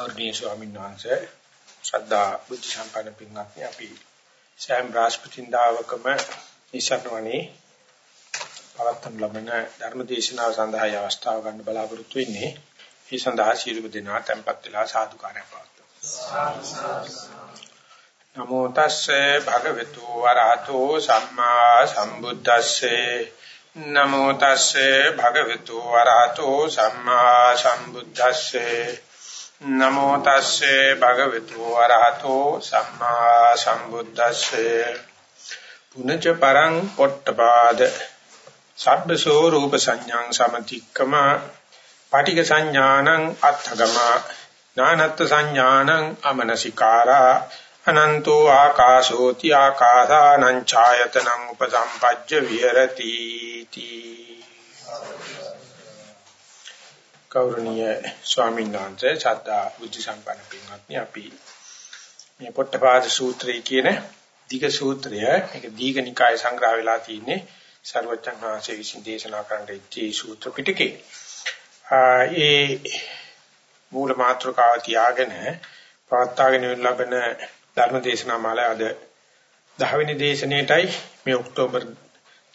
ගෞරවනීය ස්වාමීන් වහන්සේ ශ්‍රද්ධා බුද්ධ සම්පන්න පින්වත්නි අපි සෑම බ්‍රහස්පතින්දාවකම ඉස්සරවණේ පවත්වන ලබන ධර්ම දේශනාව සඳහා අවස්ථාව ගන්න බලාපොරොත්තු වෙන්නේ. ඒ සඳහා ශීලව දෙනා tempත් වෙලා සාදුකාරය පවත්වමු. නමෝ තස්සේ භගවතු වරහතෝ සම්මා සම්බුද්දස්සේ නමෝ තස්සේ භගවතු වරහතෝ සම්මා සම්බුද්දස්සේ නමෝ තස්සේ භගවතු වරහතෝ සම්මා සම්බුද්දස්සේ. පුනච පරං පොට්ටපාද. සබ්බසෝ රූප සංඥාං සමතික්කම. පාටික සංඥානං අත්ථගම. නානත් සංඥානං අමනසිකාරා. අනන්තෝ ආකාශෝති ආකාසානං ඡායතනං උපසම්පජ්ජ විහෙරති. තී කෞරණීය ස්වාමීන් වහන්සේ සද්ධා බුද්ධ සම්පන්න පින්වත්නි අපි මේ පොට්ටපාද සූත්‍රය කියන දීඝ සූත්‍රය මේක දීඝනිකාය සංග්‍රහ වෙලා තියෙන්නේ සර්වචන් වහන්සේ විසින් දේශනා කරන්න ඉච්චි සූත්‍ර පිටකේ. ඒ මූල මාතෘකාව තියාගෙන පවත්වාගෙන ලබන ධර්ම දේශනා මාලාව අද 10 වෙනි දේශනෙටයි මේ ඔක්තෝබර්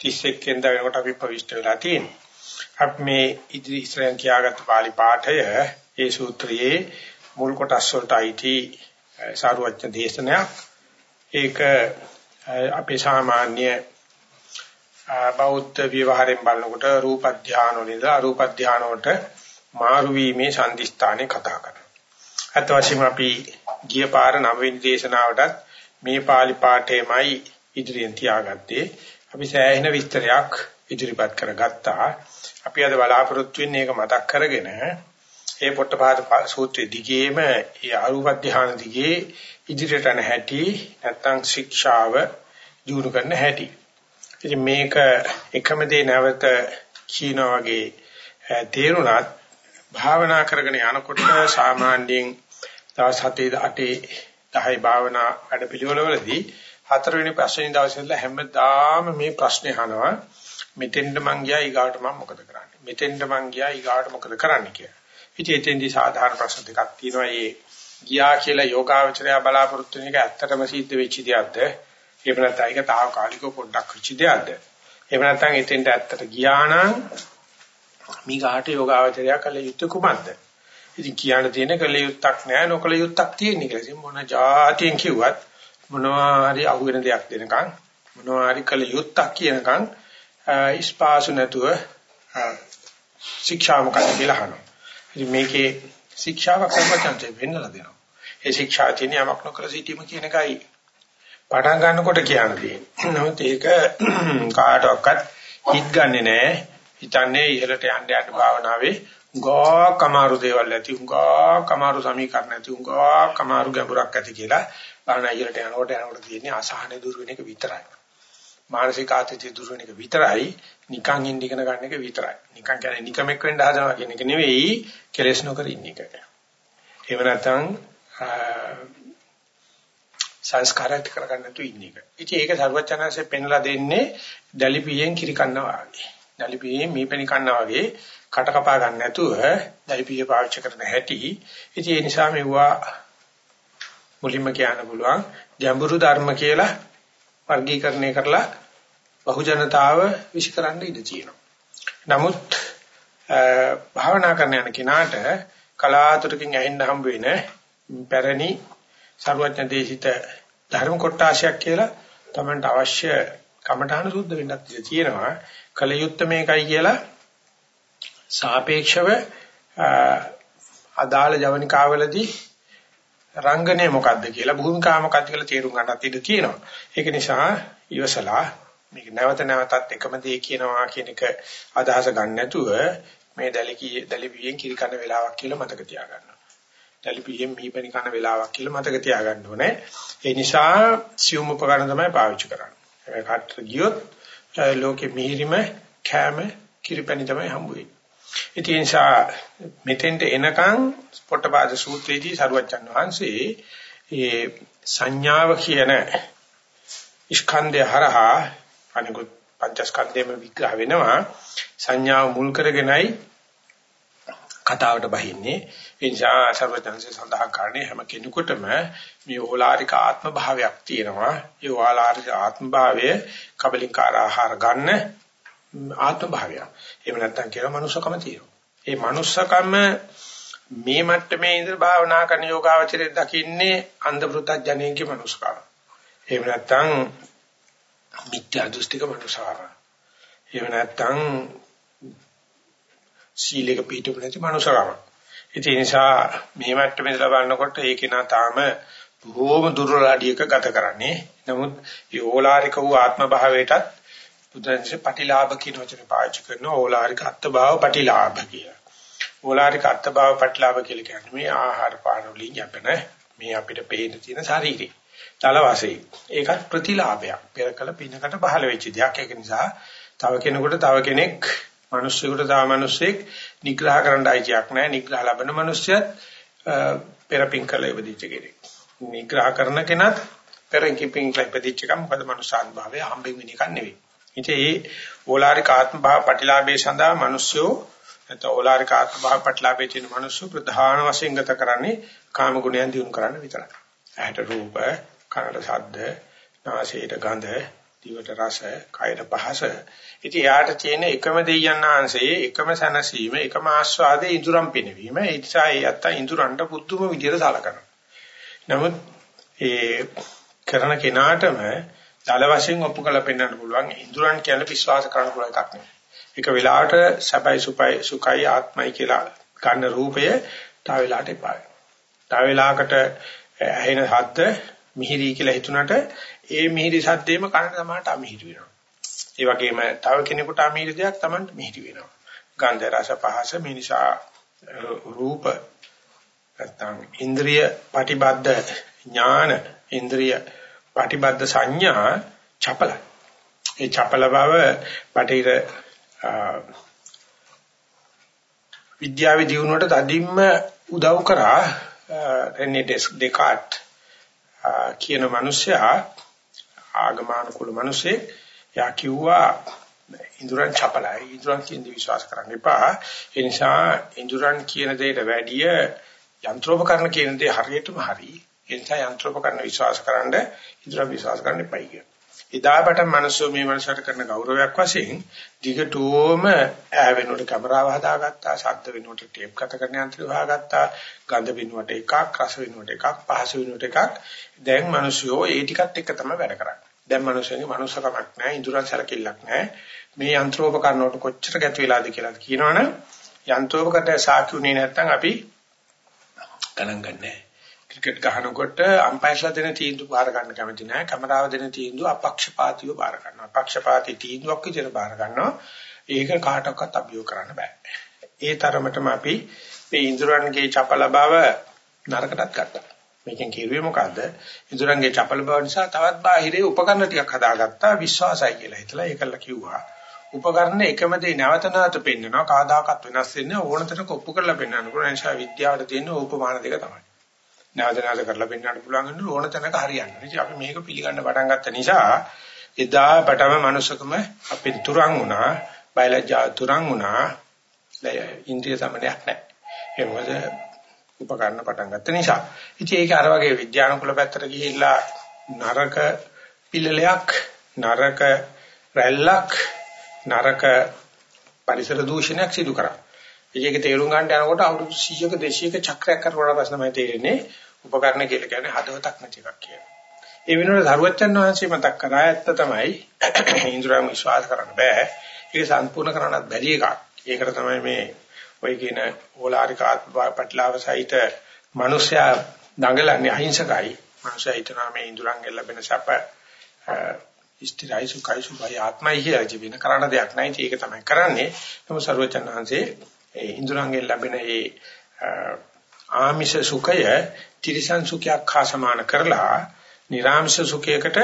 31 වෙනිදා වෙනකොට අපි ප්‍රවිෂ්ඨ වෙලා තියෙන්නේ. අපි මේ ඉදිරි ඉස්සරහින් කියාගත්ත පාළි පාඨය ඒ සූත්‍රයේ මුල් කොටස් වලට අයිති සාරවත්න දේශනයක්. ඒක අපේ සාමාන්‍ය බෞද්ධ විවහාරයෙන් බලනකොට රූප ධානය වලින්ද අරූප ධානය වලට මාරු වීමේ සම්දිස්ථානේ කතා කරනවා. අත් වශයෙන්ම අපි ගිය පාර නවවෙනි දේශනාවටත් මේ පාළි පාඨයමයි ඉදිරියෙන් තියාගත්තේ. අපි සෑහෙන විස්තරයක් ඉදිරිපත් කරගත්තා. අපි අද බලාපොරොත්තු වෙන්නේ ඒක මතක් කරගෙන ඒ පොට්ටපාද සූත්‍රයේ දිගේම ඒ අරූප ධානය දිගේ ඉදිරියට යන හැටි නැත්නම් ශික්ෂාව දිනු කරන හැටි. ඉතින් මේක එකම දේ නැවත කියනා වගේ තේරුණත් භාවනා කරගෙන යනකොට සාමාන්‍යයෙන් දවස් 7 8 10 භාවනා වැඩපිළිවෙලවලදී හතරවෙනි පස්වෙනි දවසේ ඉඳලා හැමදාම මේ ප්‍රශ්නේ අහනවා මෙතෙන්ද මං ගියා ඊගාට මම මොකද කරන්නේ මෙතෙන්ද මං ගියා ඊගාට මොකද කරන්නේ කියලා. ඉතින් එතෙන්දී සාධාරණ ප්‍රශ්න දෙකක් තියෙනවා. ඒ ගියා කියලා යෝගාවචරය බලාපොරොත්තු වෙන එක ඇත්තටම සිද්ධ වෙච්ච දෙයක්ද? එහෙම නැත්නම් ඒක తాවකාලිකව පොඩ්ඩක් වෙච්ච දෙයක්ද? එහෙම නැත්නම් එතෙන්ට ඇත්තට ගියා නම් මීගාට යෝගාවචරය කළ යුතු කුමක්ද? ඉතින් කියන්න තියෙන කළ යුත්තක් නෑ නොකළ යුත්තක් තියෙන කියලා. ඉතින් මොන જાතියෙන් කිව්වත් මොනවා හරි අහුවෙන දෙයක් දෙනකන් මොනවා හරි කළ යුත්තක් කියනකන් ඉස්පාසු නැතුව ශික්ෂා මොකක්ද කියලා අහනවා. ඉතින් මේකේ ශික්ෂාවක් සම්පතන්ට වෙන්නලා දෙනවා. ඒ ශික්ෂා තියෙන යමක් නොකර සිටීම කියන එකයි පටන් ගන්නකොට කියන්න තියෙන්නේ. නමුත් ඒක කාටවත් හිත ගන්නෙ නෑ. හිතන්නේ ඉහළට යන්න යන්න භාවනාවේ උගා කමාරු දේවල් ඇති උගා කමාරු සමීකරණ ඇති උගා කමාරු ගැඹුරක් ඇති කියලා භාවනා ඉහළට යනකොට යනකොට තියෙන්නේ අසහනෙ දුර වෙන එක විතරයි. මානසික ආතතිය දුර වෙන එක විතරයි. නිකන් ඉන්න ඉගෙන ගන්න එක විතරයි. නිකන් කියන්නේ නිකමෙක් වෙන්න හදනවා කියන එක නෙවෙයි කෙලෙස් නොකර ඉන්න එක. එහෙම නැත්නම් සංස්කාරات කරගන්න නැතු ඉන්න එක. ඉතින් ඒක සර්වචනanse පෙන්ලා දෙන්නේ දලිපියෙන් කිරි කන්නවා වගේ. දලිපියෙන් මීපෙනි කන්නවා වගේ කට කපා ගන්න නැතුව දලිපිය පාවිච්චි කරන හැටි. ඉතින් ඒ නිසා මෙවුවා මුලින්ම කියන්න පුළුවන් ගැඹුරු ධර්ම කියලා වර්ගීකරණය කරලා බහුජනතාව විශ්කරන්න ඉඩ තියෙනවා. නමුත් භාවනා කරන යන කෙනාට කලාතුරකින් ඇහෙන්න හම්බ වෙන පැරණි සර්වඥ දේශිත ධර්ම කොටාශයක් කියලා තමන්ට අවශ්‍ය කමඨාන සුද්ධ වෙන්නත් තියෙනවා. කලයුත්ත මේකයි කියලා සාපේක්ෂව අදාළ ජවනිකාවලදී රංගනේ මොකද්ද කියලා භූමිකාව මොකද්ද කියලා තේරුම් ගන්නත් ඉඩ තියෙනවා. ඒක නිසා ඉවසලා මේක නැවත නැවතත් එකම දේ කියනවා කියන එක අදහස ගන්න නැතුව මේ දැලිකී දැලිපියෙන් කිරි කන වෙලාවක් කියලා මතක තියාගන්න. දැලිපියෙන් මීපෙනි කන වෙලාවක් කියලා මතක තියාගන්න ඕනේ. ඒ නිසා සියුම් උපකරණ තමයි පාවිච්චි කරන්නේ. ඒ කාටට ගියොත් ලෝකෙ මිහිරිම කැම කිරිපැණි තමයි හම්බ වෙන්නේ. ඒ නිසා මෙතෙන්ට එනකන් පොට්ටපාද සූත්‍රයේදී සරුවච්චන් වහන්සේ ඒ සංඥාව කියන ස්කන්ධය හරහා අනිකුත් පංචස්කන්ධයම විග්‍රහ වෙනවා. සංඥාව මුල් කරගෙනයි කතාවට බහින්නේ. ඒ නිසා සර්වඥාන්සේ සඳහන් කරන්නේ හැම කෙනෙකුටම මේ ඕලාරික ආත්ම භාවයක් තියෙනවා. ඒ ඕලාරික ආත්ම භාවය කබලින්කාර ආහාර ගන්න ආත්ම භාවය එහෙම නැත්නම් කියන මනුස්සකම තියෙනවා ඒ මනුස්සකම මේ මට්ටමේ ඉඳලා භාවනා කරන යෝගාවචරයේ දකින්නේ අන්ධ වෘතඥයෙක්ගේ මනුස්සකම එහෙම නැත්නම් මිත්‍යා දෘෂ්ටික මනුස්සකම එහෙම නැත්නම් සීලයක පිටුපු නැති මනුස්සකම. ඉතින් ඒ නිසා මේ මට්ටමේ ඉඳලා බලනකොට ඒක නා තාම බොහෝම දුර්වල අඩියක ගත කරන්නේ. නමුත් ඒ ඕලාරික වූ ආත්ම භාවයටත් බුදුන්සේ පටිලාභ කියන වචනේ පාවිච්චි කරනවා ඕලාරික අත්භාව පටිලාභ කියලා. ඕලාරික අත්භාව පටිලාභ කියලා කියන්නේ මේ ආහාර පාන වලින් යැපෙන මේ අපිට පේන තියෙන ශරීරේ. තල වාසේ. ඒකත් ප්‍රතිලාභයක්. පෙරකල පිනකට බහල වෙච්ච දෙයක්. ඒක නිසා තව කෙනෙකුට තව කෙනෙක් මිනිස්සුෙකුට තව මිනිස්සෙක් නිග්‍රහ කරන්න අයිතියක් නැහැ. නිග්‍රහ ලබන මිනිස්සයත් පෙරපින් කළ ඉවදිච්ච කෙනෙක්. නිග්‍රහ කරන කෙනත් පෙරකින් පින් ඉපදිච්ච එක මොකද මනුෂ්‍යාන් භාවය හම්බෙන් වෙන එකක් නෙවෙයි. ඉතින් ඒ ඕලාරික ආත්ම භාව ප්‍රතිලාභේ සඳහා මිනිස්සු නැත්නම් ඕලාරික ආත්ම භාව ප්‍රතිලාභේ තියෙන මිනිස්සු ප්‍රධාන වශයෙන් ගත කරන්නේ කාම ගුණයන් දිනු කරන්න විතරයි. ඇහැට රූප, කනට ශබ්ද, නාසයට ගඳ, දිවට රස, කයට පහස. ඉතින් යාට තියෙන එකම දෙයයන් ආංශයේ එකම සනසීම, එකම ආස්වාදයේ ඉඳුරම් පිනවීම. ඒ නිසා ඒ අත්ත ඉඳුරන්ට පුදුම විදියට සලකනවා. නමුත් ඒ කරන කෙනාටම දල වශයෙන් ඔප්පු කරලා පෙන්වන්න පුළුවන් ඉඳුරන් කියන්නේ විශ්වාස කරන්න පුළුවන් එකක් නෙවෙයි. එක වෙලාවට සබයි සුපයි සුඛයි ආත්මයි කියලා ගන්න රූපය තව වෙලාවට එපා වෙනවා. තව වෙලාවකට ඇහෙන ශබ්ද මිහිරි කියලා හිතුණට ඒ මිහිරි සද්දේම කනට සමානට අමිහිරි වෙනවා. ඒ වගේම තව කෙනෙකුට අමිහිරි දෙයක් Tamanට මිහිරි වෙනවා. ගන්ධ රස පහස මේ නිසා රූප නැත්නම් ඉන්ද්‍රිය ප්‍රතිබද්ධ ඥාන ඉන්ද්‍රිය ප්‍රතිබද්ධ සංඥා චපල. ඒ චපල බව බටහිර විද්‍යාවේ දියුණුවට තදින්ම උදව් කරා රෙනේ ඩෙකාට් කියන මිනිසයා ආගමනුකූල මිනිසෙක් යා කිව්වා ඉඳුරන් චපලයි. ඉඳුරන් කියන දේ විශ්වාස කරන්න එපා. ඒ නිසා ඉඳුරන් කියන දෙයට වැඩිය යන්ත්‍රෝපකරණ කියන දේ හරියටම හරි. ඒ නිසා යන්ත්‍රෝපකරණ විශ්වාස කරන්න ඉඳුරන් විශ්වාස කරන්න එපයි කියන එදාට මිනිස්සු මේ මනසට කරන ගෞරවයක් වශයෙන් දිගටම ඈ වෙනුවට කැමරාව හදාගත්තා ශබ්ද වෙනුවට ටේප් ගත කරන යන්ත්‍රය හදාගත්තා ගන්ධ වෙනුවට එකක් රස වෙනුවට එකක් පහස වෙනුවට එකක්. දැන් මිනිස්සු ඒ ටිකත් එක්ක තමයි වැඩ කරන්නේ. දැන් මිනිස්සුන්ගේ මනුස්සකමක් නැහැ ඉඳුරන් සැලකිල්ලක් නැහැ මේ යන්ත්‍රෝපකරණ වලට කොච්චර ගැතු වෙලාද කියලා කියනවනම් යන්ත්‍රෝපකරණ සාක්ෂුනේ නැත්නම් අපි ගණන් ගන්නෑ. ක්‍රිකට් ගහනකොට අම්පයර්ස්ලා දෙන තීන්දුව බාර ගන්න කැමති නැහැ කැමරාව දෙන තීන්දුව අපක්ෂපාතීව බාර ගන්නවා. අපක්ෂපාතී තීන්දුවක් විදිහට බාර ගන්නවා. ඒක කාටවත් අභියෝග කරන්න බෑ. ඒ තරමටම අපි මේ ඉන්ද්‍රයන්ගේ චපල බව නරකටත් ගත්තා. මේකෙන් කිව්වේ මොකද්ද? ඉදurangගේ චපල බව නිසා තවත් බාහිරේ උපකරණ ටිකක් හදාගත්තා. විශ්වාසයි කියලා හිතලා ඒකල කිව්වා. උපකරණ එකම දේ නැවත නැවත පෙන්නනවා. කාදාකත් වෙනස් වෙන්නේ ඕනතරක ඔප්පු කරලා පෙන්වන්න පුළුවන්. නිසා විද්‍යාවට තියෙන උපමාන දෙක තමයි. නැවත නැවත කරලා පෙන්වන්න පුළුවන් වෙන ඕන තැනක හරියන්නේ. ඉතින් අපි මේක පිළිගන්න පටන් ගත්ත නිසා එදා පටම මනුස්සකම අපෙන් තුරන් වුණා, බයලජ්ජා තුරන් වුණා. ඉන්ද්‍රිය සමනයක් නැහැ. ඒ මොකද උපකරණ පටන් ගත්ත නිසා. ඉතින් ඒක අර වගේ විද්‍යානුකූල පැත්තට ගිහිල්ලා නරක පිළලයක් නරක රැල්ලක් නරක පරිසර දූෂණයක් සිදු කරා. ඒක තේරුම් ගන්න යනකොට අවුරුදු 100ක 200ක චක්‍රයක් කරවලා පස්සේ තමයි තේරෙන්නේ උපකරණ කියලා කියන්නේ හදවතක් නැති එකක් කියලා. ඒ වෙනුවට ධර්වචන් වහන්සේ මතක් කරා ඇත්ත තමයි ඉන්ද්‍රයන් විශ්වාස කරන්න බෑ. ඒක සම්පූර්ණ කරන්නත් බැරි එකක්. ඒකට තමයි මේ ඔය කියන ඕලාරික ආත්ම පැටලාව සහිත මිනිසයා දඟලන්නේ අහිංසකයි. මිනිසයා හිතනවා මේ ඉඳුරංගෙන් ලැබෙන සැප ඉස්තිරයි සුඛයි සුභයි ආත්මයි කියලා ජීවින කරන්න දෙයක් නැහැ. ඒක තමයි කරන්නේ. නමුත් ਸਰවචන්හන්සේ ඒ ඉඳුරංගෙන් ලැබෙන ඒ ආමිෂ සුඛය තිරිසන් සුඛයක් හා සමාන කරලා නිර්ආමිෂ සුඛයකට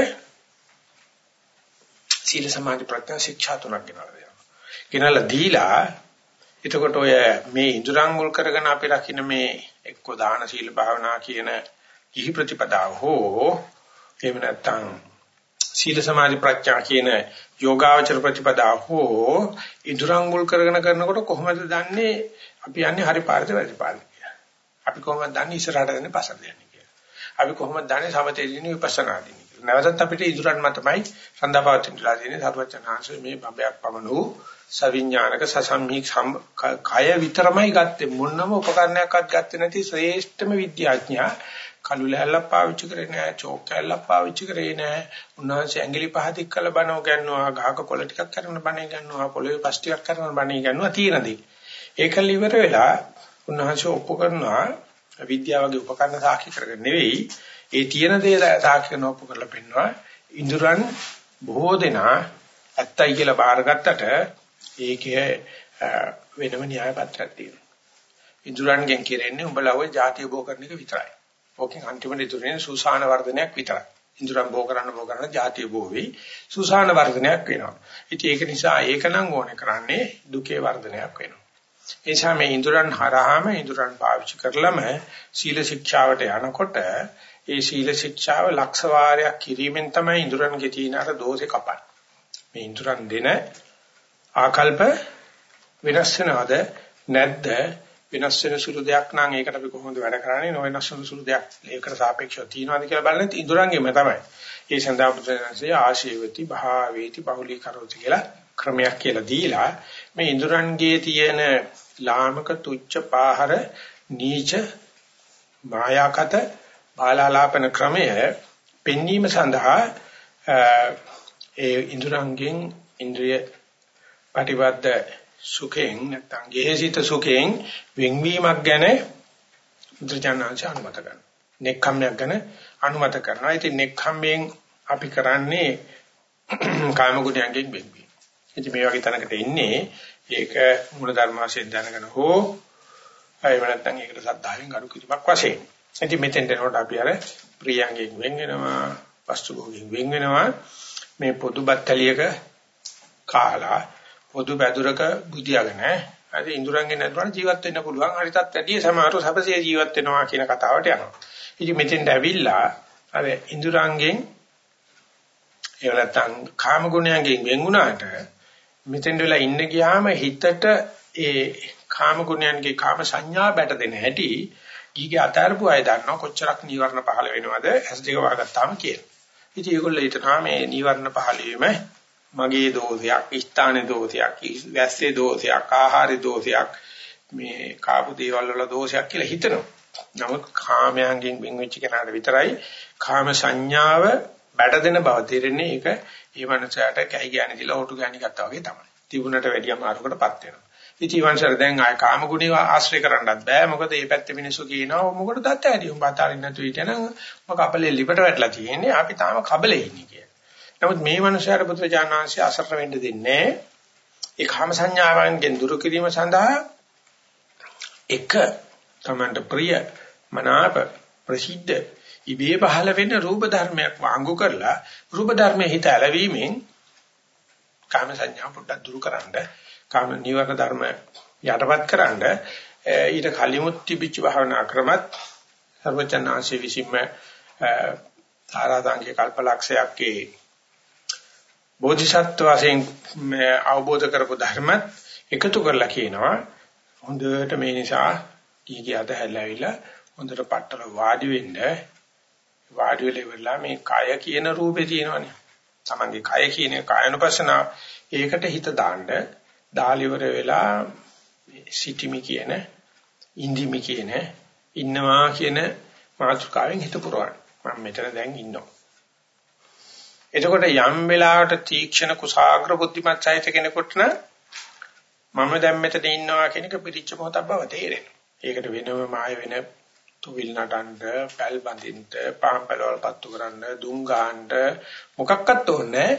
සීල සමාධි ප්‍රඥා ශික්ෂා තුනක් ගෙනල්ලා දෙනවා. ගෙනල්ලා දීලා එතකොට ඔය මේ ඉඳුරන් මුල් කරගෙන අපි රකින්න මේ එක්ක දාන සීල භාවනා කියන කිහි ප්‍රතිපදාව හෝ එහෙම නැත්නම් සීල සමාධි ප්‍රඥා කියන යෝගාවචර ප්‍රතිපදාව හෝ ඉඳුරන් මුල් කරගෙන කරනකොට කොහොමද දන්නේ අපි යන්නේ හරි පාරද වැරදි පාරද කියලා. අපි කොහොමද දන්නේ ඉස්සරහට යන්නේ පස්සට යන්නේ කියලා. අපි කොහොමද දන්නේ සමතේදීනේ විපස්සනාදීනේ කියලා. නැවතත් අපිට ඉදුරන් මතමයි සඳහපාවතින්ලා තියෙන්නේ සර්වඥාන්සේ මේ බබයක් පමණ වූ සවිඥානික සසම්මී කය විතරමයි ගත්තේ මොනම උපකරණයක්වත් ගත්තේ නැති ශ්‍රේෂ්ඨම විද්‍යාඥයා කළු ලැල්ලක් පාවිච්චි කරේ නැහැ චෝක් කැල්ලක් පාවිච්චි කරේ නැහැ උන්වහන්සේ ඇඟිලි පහදික් කළ බණව ගන්නවා ගහක කොළ ටිකක් කරන බණේ ගන්නවා පොළවේ පස් ටිකක් කරන බණේ ගන්නවා තියෙන දේ ඒකල ඉවර වෙලා උන්වහන්සේ ඔප්පු කරනවා විද්‍යාවගේ උපකරණ සාක්ෂි කරගෙන නෙවෙයි ඒ තියෙන දේ සාක්ෂි කරන ඔප්පු කරලා පෙන්නවා ඉඳුරන් බොහෝ දෙනා ඇත්තයි කියලා බාරගත්තට ඒකේ වෙනම න්‍යාය පත්‍රයක් තියෙනවා. ඉඳුරන්ගෙන් කෙරෙන්නේ උඹලා ඔය ಜಾතිය බෝ කරන එක විතරයි. ඕකෙන් අන්තිමට ඉතුරුනේ සුසාන වර්ධනයක් විතරයි. ඉඳුරන් බෝ කරන්න බෝ කරන්න ಜಾතිය බෝ වෙයි. සුසාන වර්ධනයක් වෙනවා. ඉතින් ඒක නිසා ඒක නම් ඕනේ කරන්නේ දුකේ වර්ධනයක් වෙනවා. ඒ නිසා මේ ඉඳුරන් හරහාම ඉඳුරන් පාවිච්චි කරලම සීල ශික්ෂාවට යනකොට ඒ සීල ශික්ෂාව ලක්ෂ වාරයක් කිරීමෙන් තමයි ඉඳුරන්ගේ තියෙන අර දෝෂේ කපන්නේ. මේ ඉඳුරන් දෙන ආකල්ප වෙනස් වෙනවද නැද්ද වෙනස් වෙන සුළු දෙයක් නම් ඒකට අපි කොහොමද වැඩ කරන්නේ නොවෙනස් වෙන සුළු දෙයක් ඒකට සාපේක්ෂව තියනවාද කියලා බලන්නේ ඉඳුරංගෙම තමයි. ඒ සඳහා බුදුරජාණන්සේ ආශීවති භාවේති බහුලී කරෝති කියලා ක්‍රමයක් කියලා දීලා මේ ඉඳුරන්ගේ තියෙන ලාමක තුච්ච පාහර නීච මායාකත බාලාලාපන ක්‍රමය පෙන්වීම සඳහා ඒ ඉඳුරංගෙන් ඉන්ද්‍රිය ප්‍රතිපද සුඛයෙන් නැත්නම් ගෙහසිත සුඛයෙන් වෙන්වීමක් ගැන බුදුචානන්සේ අනුමත කරනවා. නෙක්ඛම්මයක් ගැන අනුමත කරනවා. ඉතින් නෙක්ඛම්මෙන් අපි කරන්නේ කාම ගුණයන්ගෙන් වෙන්වීම. ඉතින් මේ වගේ තැනකට ඉන්නේ ඒක මූල ධර්ම වශයෙන් දැනගෙන හෝ එහෙම නැත්නම් ඒකට සද්ධායෙන් ගරු කිරීමක් වශයෙන්. ඉතින් මෙතෙන් දෙනකොට අපි අර ප්‍රියංගෙන් වෙන් වෙනවා, වස්තු භෝගයෙන් වෙන් වෙනවා. මේ පොදු බත්තලියක කාලා පොදු බැදුරක බුදියාගෙන අර ඉඳුරංගේ නැතුණ ජීවත් වෙන්න පුළුවන්. හරිතත් වැඩි සමහරව සබසේ ජීවත් වෙනවා කියන කතාවට යනවා. ඉතින් මෙතෙන්ට ඇවිල්ලා අර ඉඳුරංගෙන් ඒ නැත්තම් කාම ගුණයන්ගෙන් වෙන් වුණාට මෙතෙන්ට වෙලා ඉන්න ගියාම හිතට ඒ කාම ගුණයන්ගේ කාම සංඥා බැට දෙන හැටි ගීගේ අතාරපු අය දන්නවා කොච්චරක් නීවරණ පහළ වෙනවද ඇස් දෙක වහගත්තාම කියලා. ඉතින් ඒගොල්ලෝ හිතනවා මේ නීවරණ පහළ වීම මගේ දෝෂයක්, ස්ථානේ දෝෂයක්, වැස්සේ දෝෂයක්, ආහාරේ දෝෂයක්, මේ කාපු දේවල් වල දෝෂයක් කියලා හිතනවා. නමුත් කාමයන්ගෙන් වෙන් වෙච්ච කෙනාට විතරයි කාම සංඥාව බැට දෙන බව තේරෙන්නේ ඒක ඒ මනසට කැයි ගෑණි දිලා හොටු ගෑණි ගත්තා වගේ තමයි. තිබුණට වැඩිය අමාරුකටපත් වෙනවා. ඉතින් වංශර දැන් ආය කාම ගුණේ ආශ්‍රය කරන්නත් බෑ. මොකද මේ පැත්තේ මිනිස්සු කියනවා මොකටද දත් ඇරි උඹ අතාරින්න නැතුව හිටියනම් මොක කපලේ ලිපට වැටලා තියෙන්නේ. අපි තාම කබලේ ඉන්නේ කියලා. නමුත් මේ මනුස්සයාට පුත්‍රජාන වංශය අසරණ වෙන්න දෙන්නේ ඒ කාම සංඥාවන්ගෙන් දුරු කිරීම සඳහා එක තමන්ට ප්‍රිය මනාප ප්‍රසිද්ධ ඉබේ පහළ වෙන රූප ධර්මයක් වාංගු කරලා රූප ධර්මයේ හිත ඇලවීමෙන් කාම සංඥා පොඩ්ඩක් දුරු කරන්න කාම නිවර්ණ ධර්ම යටපත් කරන්න ඊට කලිමුත් තිබිච්ච භාවනා ක්‍රමත් සර්වචනාංශයේ විසින්ම ආරාධාංගික කල්පලක්ෂයක්ගේ බෝධිසත්ව වශයෙන් අවබෝධ කරපු ධර්මත් එකතු කරලා කියනවා. හොඳට මේ නිසා කීකිය අතහැරලාවිලා හොඳට පట్టල වාඩි වෙන්න වාඩි වෙලා මේ කය කියන රූපේ තියෙනවනේ. තමන්ගේ කය කියන කායනුපස්සන ඒකට හිත දාන්න දාලිවර වෙලා සිටිමි කියන ඉන්දිමි කියන ඉන්නවා කියන මාතෘකාවෙන් හිත පුරවන්න. මම මෙතන දැන් ඉන්නවා. එතකොට යම් වෙලාවට තීක්ෂණ කුසాగ්‍ර බුද්ධිමත් සහිත කෙනෙකුට නම් මම දැන් මෙතන ඉන්නවා කියන එක පිටිච්ච මොහොතක් බව තේරෙනවා. ඒකට වෙනම ආය වෙන තුවිල් නටන්න, පැල් බඳින්න, පාම් පැලවල් පත්තු කරන්න, දුම් ගහන්න මොකක්වත් ඕනේ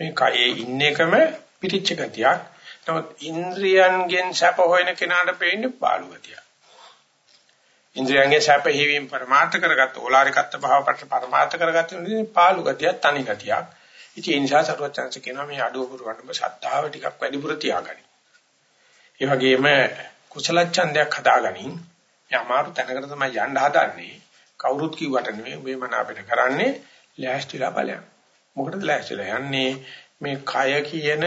මේ කයේ ඉන්න එකම පිටිච්ච ගතියක්. නමුත් ඉන්ද්‍රියන්ගෙන් සැප හොයන කෙනාට පේන්නේ පාළු ගතියක්. ඉන්ද්‍රියන්ගේ සැප හිවීම පරමාර්ථ කරගත් ඕලාරිකත්ව භාවකට පරමාර්ථ කරගත් ඉන්නේ පාළු ගතියක් තනි ගතියක්. ඉතින් ඒ නිසා සරුවත් chance කියනවා මේ අඩුව පුරවන්නම ශ්‍රද්ධාව ටිකක් වැඩිපුර තියාගනි. ඒ වගේම කුසල ඡන්දයක් හදාගනින්. මේ අමාරු තැනකට තමයි යන්න හදන්නේ. කවුරුත් කිව්වට නෙමෙයි මේ මන අපිට කරන්නේ ලෑස්තිලා ඵලයන්. මොකටද ලෑස්තිලා යන්නේ මේ කය කියන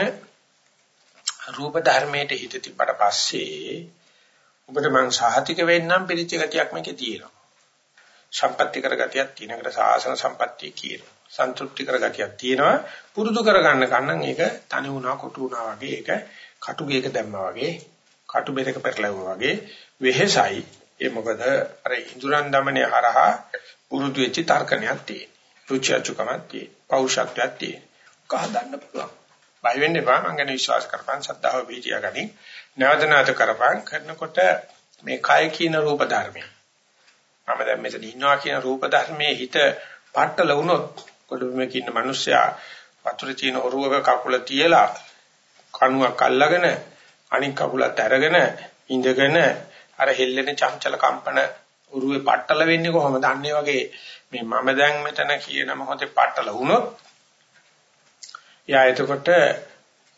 රූප ධර්මයට හිත තිබ්බට පස්සේ ඔබට මං සාහතික වෙන්නම් පිළිච්ච ගතියක් මේකේ තියෙනවා. සම්පත්‍ති කර ගතියක් තියෙනකට සාසන සම්පත්‍තිය කියනවා. සන්තුෂ්ටි කර ගතියක් තියෙනවා. පුරුදු කරගන්න කන්නම් ඒක තනි වුණා කොටු වුණා වගේ ඒක කටුගේක දැම්මා වගේ කටු බෙරක පෙරලවුවා වගේ වෙහෙසයි. ඒ මොකද අර ඉඳුරන් দমনය හරහා පුරුදු වෙච්ච තර්කණයක් තියෙන. රුචි අචුකමක් තියෙන. පෞරුෂත්වයක් තියෙන. කහදන්න පුළුවන්. බය වෙන්න එපා මම ගැන විශ්වාස කරපන් සද්ධාව බීජියා ගනි. නැවතනාත කරපන් කරනකොට මේ කය කියන රූප ධර්මය. මම දැන් මෙතන ඉන්නවා කියන රූප ධර්මයේ හිත පටල වුණොත් කොළඹ ඉන්න මිනිස්සයා වතුර තියෙන ඔරුවක කකුල තියලා කණුවක් අල්ලගෙන අනික් කකුලත් අරගෙන ඉඳගෙන අර හෙල්ලෙන චංචල කම්පන උරුවේ පట్టල වෙන්නේ කොහොමද? අන්න වගේ මේ මම දැන් මෙතන කියන මොහොතේ පట్టල වුණොත් යා එතකොට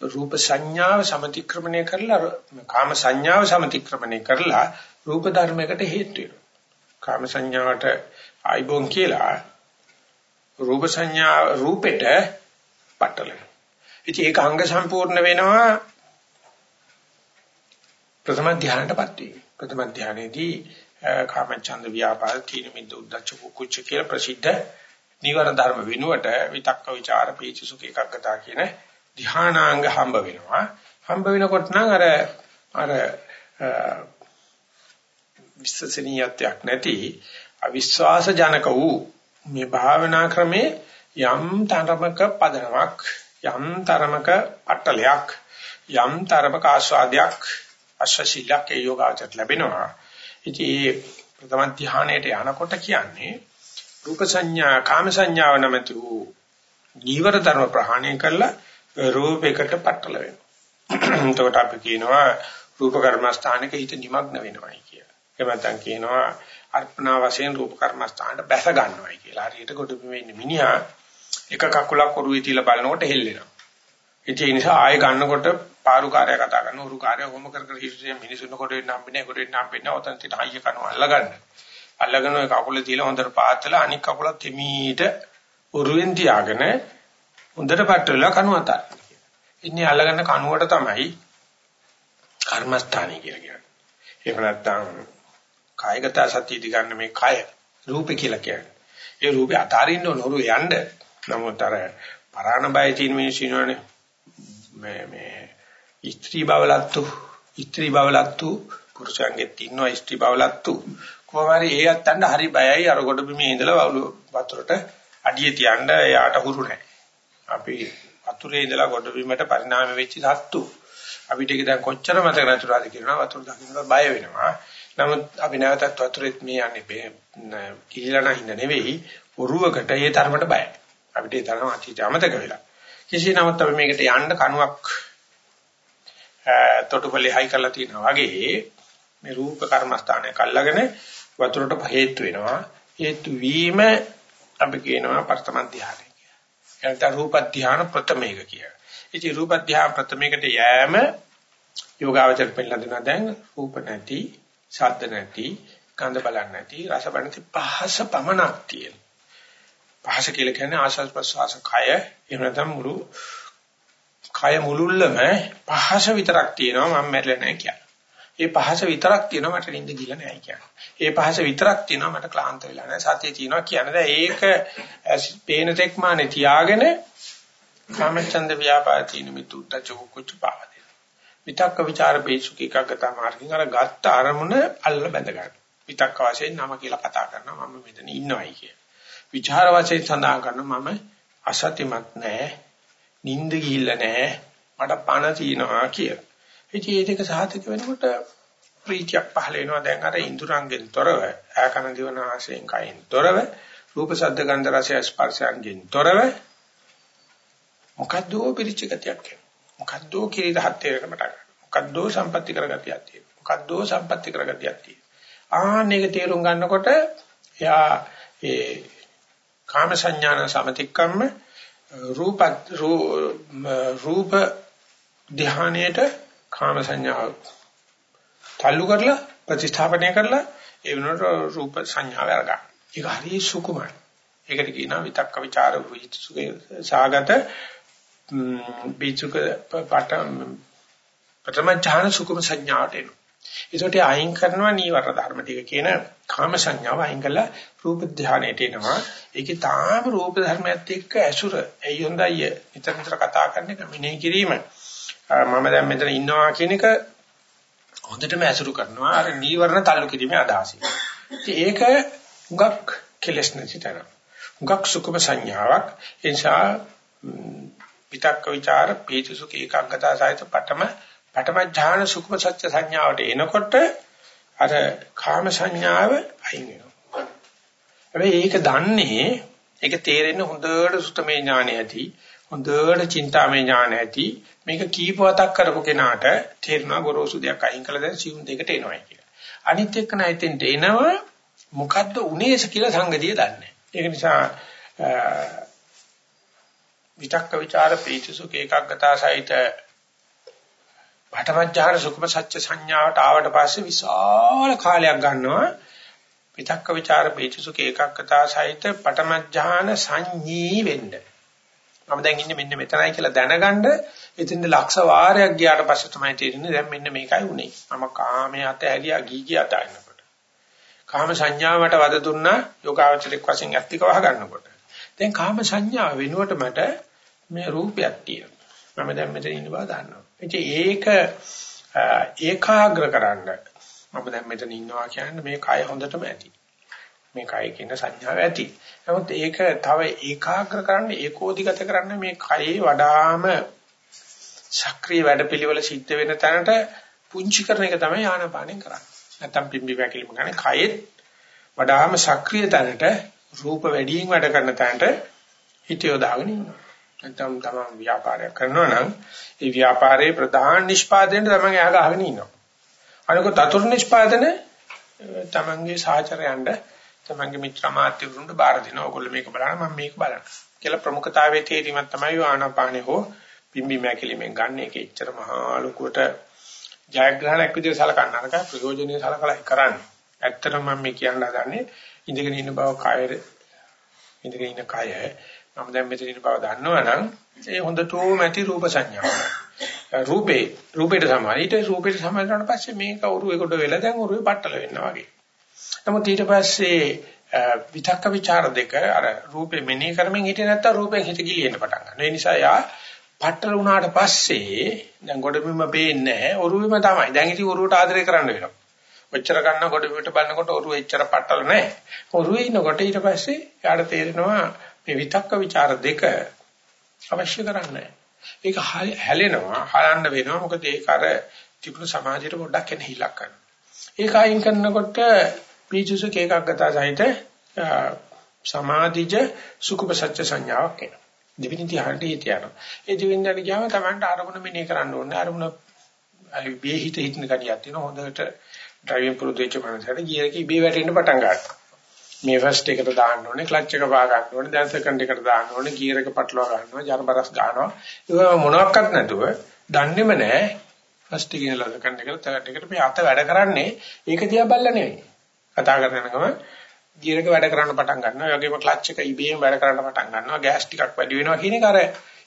රූප සංඥාව සමතික්‍රමණය කරලා කාම සංඥාව සමතික්‍රමණය කරලා රූප ධර්මයකට හේතු වෙනවා. කාම සංඥාවට ආයිබෝන් කියලා රූප සංඥා රූපෙට පටලන. ඉතින් ඒක අංග සම්පූර්ණ වෙනවා ප්‍රථම ධානයටපත් වීම. ප්‍රථම ධානයේදී කාමචන්ද ව්‍යාපාද තීන මිද්ද උද්දච්ච කුච්ච කියලා ප්‍රසිද්ධ නිවර ධර්ම වෙනුවට විතක්ක ਵਿਚාර පීච සුඛ එකග්ගතා කියන ධානාංග හම්බ වෙනවා. හම්බ වෙනකොට නම් අර අර විශ්වසනීයත්වයක් නැති අවිශ්වාස ජනක වූ මේ භාවනා ක්‍රමේ යම් තරමක පදනමක් යම් තරමක අටලයක් යම් තරමක ආස්වාදයක් අශ්වශීලක යෝගාචර ලැබෙනවා. ඉතින් ප්‍රථම ධානයට යනකොට කියන්නේ රූප සංඥා කාම සංඥාව නැමැති වූ නීවර ධර්ම ප්‍රහාණය කරලා රූපයකට පట్టල වෙනවා. එතකොට අපි කියනවා රූප කර්මස්ථානක හිත නිමග්න වෙනවයි කියලා. එහෙම නැත්නම් කියනවා අර්පණා වශයෙන් රූප කර්මස්ථානට බැස ගන්නවයි කියලා. හරියට කොට බිමේ ඉන්න මිනිහා එක කකුලක් ඔරුවේ තියලා බලනකොට හෙල්ලෙනවා. ඒ නිසා ආයෙ ගන්නකොට පාරු කාර්යය කතා කරන උරු කාර්යය කොහොම කර කර හිටියේ මිනිසුන් කොට වෙන්න හම්බෙන්නේ කොට වෙන්න හම්බෙන්නේ ඔතන තියෙන හයිය කනවා අල්ලගන්න. අල්ලගෙන ඔය කකුල තියලා හොඳට පාත්තලා අනික් කකුලත් එමීට උරුවෙන් තියාගෙන හොඳට පට්ට වෙලා කනුව අතර. ඉන්නේ අල්ලගන්න කනුවට තමයි කර්මස්ථානයි කියලා කියන්නේ. එහෙම නැත්නම් කායගත සතිය දිගන්න මේ කය රූපේ කියලා කියන්නේ. ඒ රූපේ අතාරින්න ඕන උරු යන්න. නමුත් අර පරාණ බය තියෙන මිනිස්සු ඉන්නවනේ. මේ මේ ස්ත්‍රී බවලත්තු ස්ත්‍රී බවලත්තු පුරුෂයන්ගෙත් ඉන්නවා ස්ත්‍රී බවලත්තු කොහොම හරි ඒ අත්තන්ට හරි බයයි අර කොට බිමේ ඉඳලා වතුරට අඩිය තියන්න එයාට හුරු නැහැ. අපි වතුරේ ඉඳලා කොට බිමට පරිණාම වෙච්ච සත්තු. අපිට ඒක දැන් කොච්චර මතක නැතුණාද කියනවා වතුර දකින්නට බය වෙනවා. නමුත් අපි නැවතත් වතුරෙත් මේ යන්නේ කිලිලා නැහින්න නෙවෙයි ඔරුවකට ඒ තරමට බයයි. අපිට ඒ තරම අතීත අමතක වෙලා. කෙසේ නමුත් අපි මේකට යන්න කණුවක් තොටුපළේ හයි කරලා තියෙනවා වගේ මේ රූප කර්මස්ථානයක් අල්ලගෙන වතුරට හේතු වෙනවා. හේතු වීම අපි කියනවා පර්තම ධානය කියලා. එතන රූප ධාන ප්‍රථමයක කියලා. ඉතින් රූප ධාන ප්‍රථමයකට යෑම යෝගාවචර පෙන්නන දැන් රූප නැති, ශබ්ද නැති, ගන්ධ බලන්න නැති, රස බලන්න නැති පහස පමණක් තියෙන. පහස කියලා කියන්නේ ආශස් ප්‍රසවාස කය එහෙම නැත්නම් මුළු කය මුලුල්ලම පහස විතරක් තියෙනවා මම මැරෙලා නැහැ කියන්නේ. ඒ පහස විතරක් තියෙනවා මට නිින්ද ගිල නැහැ කියන්නේ. ඒ පහස විතරක් තියෙනවා මට ක්ලාන්ත වෙලා නැහැ. සතිය තියෙනවා කියන්නේ. ඒක පේන තෙක් මානේ තියාගෙන කාමචන්ද ව්‍යාපාදීන මිතුත්ත චෝකුච්ච පාවදේ. විතක්ක ਵਿਚාර බේසුකිකගත මාර්ගින් අර ගත්ත අරමුණ අල්ල බැඳ ගන්න. විතක්ක වශයෙන් නම කියලා කතා කරනවා මම මෙතන ඉන්නවයි කිය. විචාර වශයෙන් සඳහන් කරනවා මම අසත්‍යමත් නැහැ. නිින්ද ගිහිල්ලා නැහැ. මට පණ තියෙනවා කියලා. ඉතින් ඒ දෙක සාහිතික වෙනකොට ප්‍රීතියක් පහළ වෙනවා. දැන් අර ඉඳුරංගෙන් තොරව ආකන දිවනාසයෙන් කයින් තොරව රූප ශබ්ද ගන්ධ රස ස්පර්ශයන්ගෙන් තොරව මොකද්ද පිරිච්ච ගතියක් මොකද්ද කිරිත හත්තේකට මට මොකද්ද සම්පත්‍ති කරගතියක් තියෙනවා මොකද්ද සම්පත්‍ති කරගතියක් තියෙනවා ආන්නේක තේරුම් ගන්නකොට එයා ඒ කාම සංඥාන සමතික්කම්ම රූප රූප ධානයේට කාම සංඥාව තල්ලු කරලා ප්‍රතිස්ථාපනය කරලා ඒ වෙනකොට රූප සංඥාව අරගන්න. ඒක හරිය සුකුමයි. ඒකට කියනවා විතක්ක ਵਿਚාර විචුකේ සාගත බීචුක පට ප්‍රථම ඥාන සුකුම සංඥාට එනවා. ඒකට අයින් කරනවා නීවරණ ධර්ම ටික කියන කාම සංඥාව අයින් කළා රූප ධානයට එනවා. ඒකේ තාම රූප ධර්මයත් එක්ක ඇසුර එයි හොඳයි නිතර නිතර කතා කරන එක මෙනෙහි කිරීම. මම දැන් මෙතන ඉන්නවා කියන එක හොඳටම ඇසුරු කරනවා. අර නීවරණ තල්ලු කිරීමේ අදහසින්. ඒක උගක් කෙලස් නැති තැන. උගක් සුඛම සංඥාවක්. ඒ නිසා විතක්ක ਵਿਚාර පීතිසුඛ ඒකාග්‍රතාව සහිත පඨම පඨම ඥාන සුඛම සත්‍ය සංඥාවට එනකොට අර කාම සංඥාව අයින් වෙනවා. හැබැයි ඒක දන්නේ ඒක තේරෙන්නේ හොඳට සුතමේ ඥානය ඇති හොඳට චින්තාමේ ඥානය ඇති මේක කීපවතක් කරපු කෙනාට තේරෙනවා ගොරෝසු දෙයක් අයින් කළා දැන් සිවුම් දෙකට එනවා කියලා. අනිත් එක්ක නැතිෙන්ට එනවා මොකද්ද උනේස කියලා සංගතිය දන්නේ. ඒක නිසා විතක්ක ਵਿਚාර ප්‍රීතිසුඛ ඒකාග්‍රතාව සහිත පඨමඥාන සුඛම සත්‍ය සංඥාවට ආවට පස්සේ විශාල කාලයක් ගන්නවා විතක්ක ਵਿਚාර ප්‍රීතිසුඛ ඒකාග්‍රතාව සහිත පඨමඥාන සංඤී වෙන්න. මම දැන් ඉන්නේ මෙන්න මෙතනයි කියලා දැනගන්න එතෙන්ද ලක්ෂ වාරයක් ගියාට පස්සේ තමයි තේරෙන්නේ දැන් මෙන්න මේකයි උනේ. මම කාමයේ අත ඇරියා ගී ගිය අතන්නකොට. කාම සංඥාවට වද දුන්නා යෝගාවචරික වශයෙන් ඇත්තික වහ ගන්නකොට. දැන් කාම සංඥාව වෙනුවට මට මේ රූපයක් තියෙනවා. මම දැන් මෙතන ඉන්න බව දන්නවා. ඉතින් ඒක ඒකාග්‍ර කරන්න මම දැන් මෙතන ඉන්නවා කියන්නේ මේ කය හොඳටම ඇති. මේ කය කියන සංඥාව ඇති. නමුත් ඒක තව ඒකාග්‍ර කරන්න ඒකෝදිගත කරන්න මේ කයේ වඩාම සක්‍රීය වැඩපිළිවෙල සිද්ධ වෙන තැනට පුංචි කරන එක තමයි ආනාපානෙන් කරන්නේ. නැත්තම් පිම්බි වැකිලිම ගන්න කයෙත් වඩාම සක්‍රීය තැනට රූප වැඩියෙන් වැඩ කරන තැනට හිත යොදාගෙන ඉන්නවා. නැත්නම් තමන් ව්‍යාපාරයක් කරනවා නම් ඒ ව්‍යාපාරයේ ප්‍රධාන නිෂ්පාදනයේ තමන් එහා ගහගෙන ඉන්නවා. අනික තතුරු නිෂ්පාදන තමන්ගේ සහචරයන්ට තමන්ගේ මිත්‍ර මාත්‍ය වරුන්ට බාර දෙනවා. ඔයගොල්ලෝ මේක බලන්න මම මේක බලන්න. කියලා ප්‍රමුඛතාවයේ තේරීමක් තමයි ආනාපානේ හෝ පිම්බි මෑකිලිමෙන් ගන්න එක එච්චර මහා ලුකුවට ජයග්‍රහණයක් විදිහට සලකන්න අරක ප්‍රයෝජනෙයි සලකලා කරන්නේ. ඇත්තටම මම මේ කියන්න හදන්නේ ඉඳගෙන ඉන්න බව කයර ඉඳගෙන ඉන්න කය මම දැන් මෙතන ඉන්න බව දන්නවනම් ඒ හොඳටම ඇති රූප සංඥාව. රූපේ රූපේට සමාන. ඊට රූපේට සමාන කරන පස්සේ මේක උරුවේකට වෙලා දැන් උරුවේ පట్టල වෙනවා වගේ. නමුත් ඊට පස්සේ විතක්ක ਵਿਚාර දෙක අර රූපේ මෙනෙහි කරමින් හිටියේ නැත්තම් රූපෙන් හිත ගිලින්න පටන් ගන්නවා. ඒ නිසා යා පట్టල වුණාට පස්සේ දැන් ගොඩබිම පේන්නේ නැහැ. උරුවේම තමයි. දැන් ඉතින් උරුවට ආදරය කරන්න වෙනවා. ඔච්චර ගන්න ගොඩබිමට බලනකොට උරුවේ එච්චර පట్టල නැහැ. උරුවේ ඉනකොට ඊට පස්සේ යාට තේරෙනවා මේ විතක්ක ਵਿਚාර දෙක අවශ්‍ය කරන්නේ ඒක හැලෙනවා හලන්න වෙනවා. මොකද ඒක අර තිබුණු සමාජයට පොඩ්ඩක් එනහිලක් කරනවා ඒක අයින් කරනකොට පීචුසක ඒකග්ගතා සහිත සමාධිජ සුඛප සත්‍ය සංඥාවක් එනවා. දෙවෙනි ධ්‍යානට හිටියනවා ඒ දෙවෙනි ධ්‍යානට ගියාම Tamanට අරමුණ මෙනේ කරන්න ඕනේ අරමුණ බේ හිත හිතන කණියක් තියෙනවා. හොඳට ඩ්‍රයිවිං පුරුදු වෙච්ච මනසට ගියර් එක ඉබේ වැටෙන්න පටන් ගන්නවා. මේ ෆස්ට් එකට දාන්න ඕනේ ක්ලච් එක පා ගන්න ඕනේ දැන් සෙකන්ඩ් එකට දාන්න ඕනේ ගියර් එක පටලවා ගන්නවා ජරබරස් ගන්නවා. ඒක මොනවත් නැතුව දන්නේම නැහැ ෆස්ට් එකේ ඉඳලා සෙකන්ඩ් එකට තර්ඩ් එකට මේ අත වැඩ කරන්නේ. ඒක දිහා බලලා නෙවෙයි. කතා කරන ගම ගියර් එක වැඩ කරන්න පටන් ගන්නවා. ඒ වගේම ක්ලච් එක ඉබේම වැඩ කරන්න පටන් ගන්නවා. ගෑස් ටිකක් වැඩි වෙනවා කියන එක අර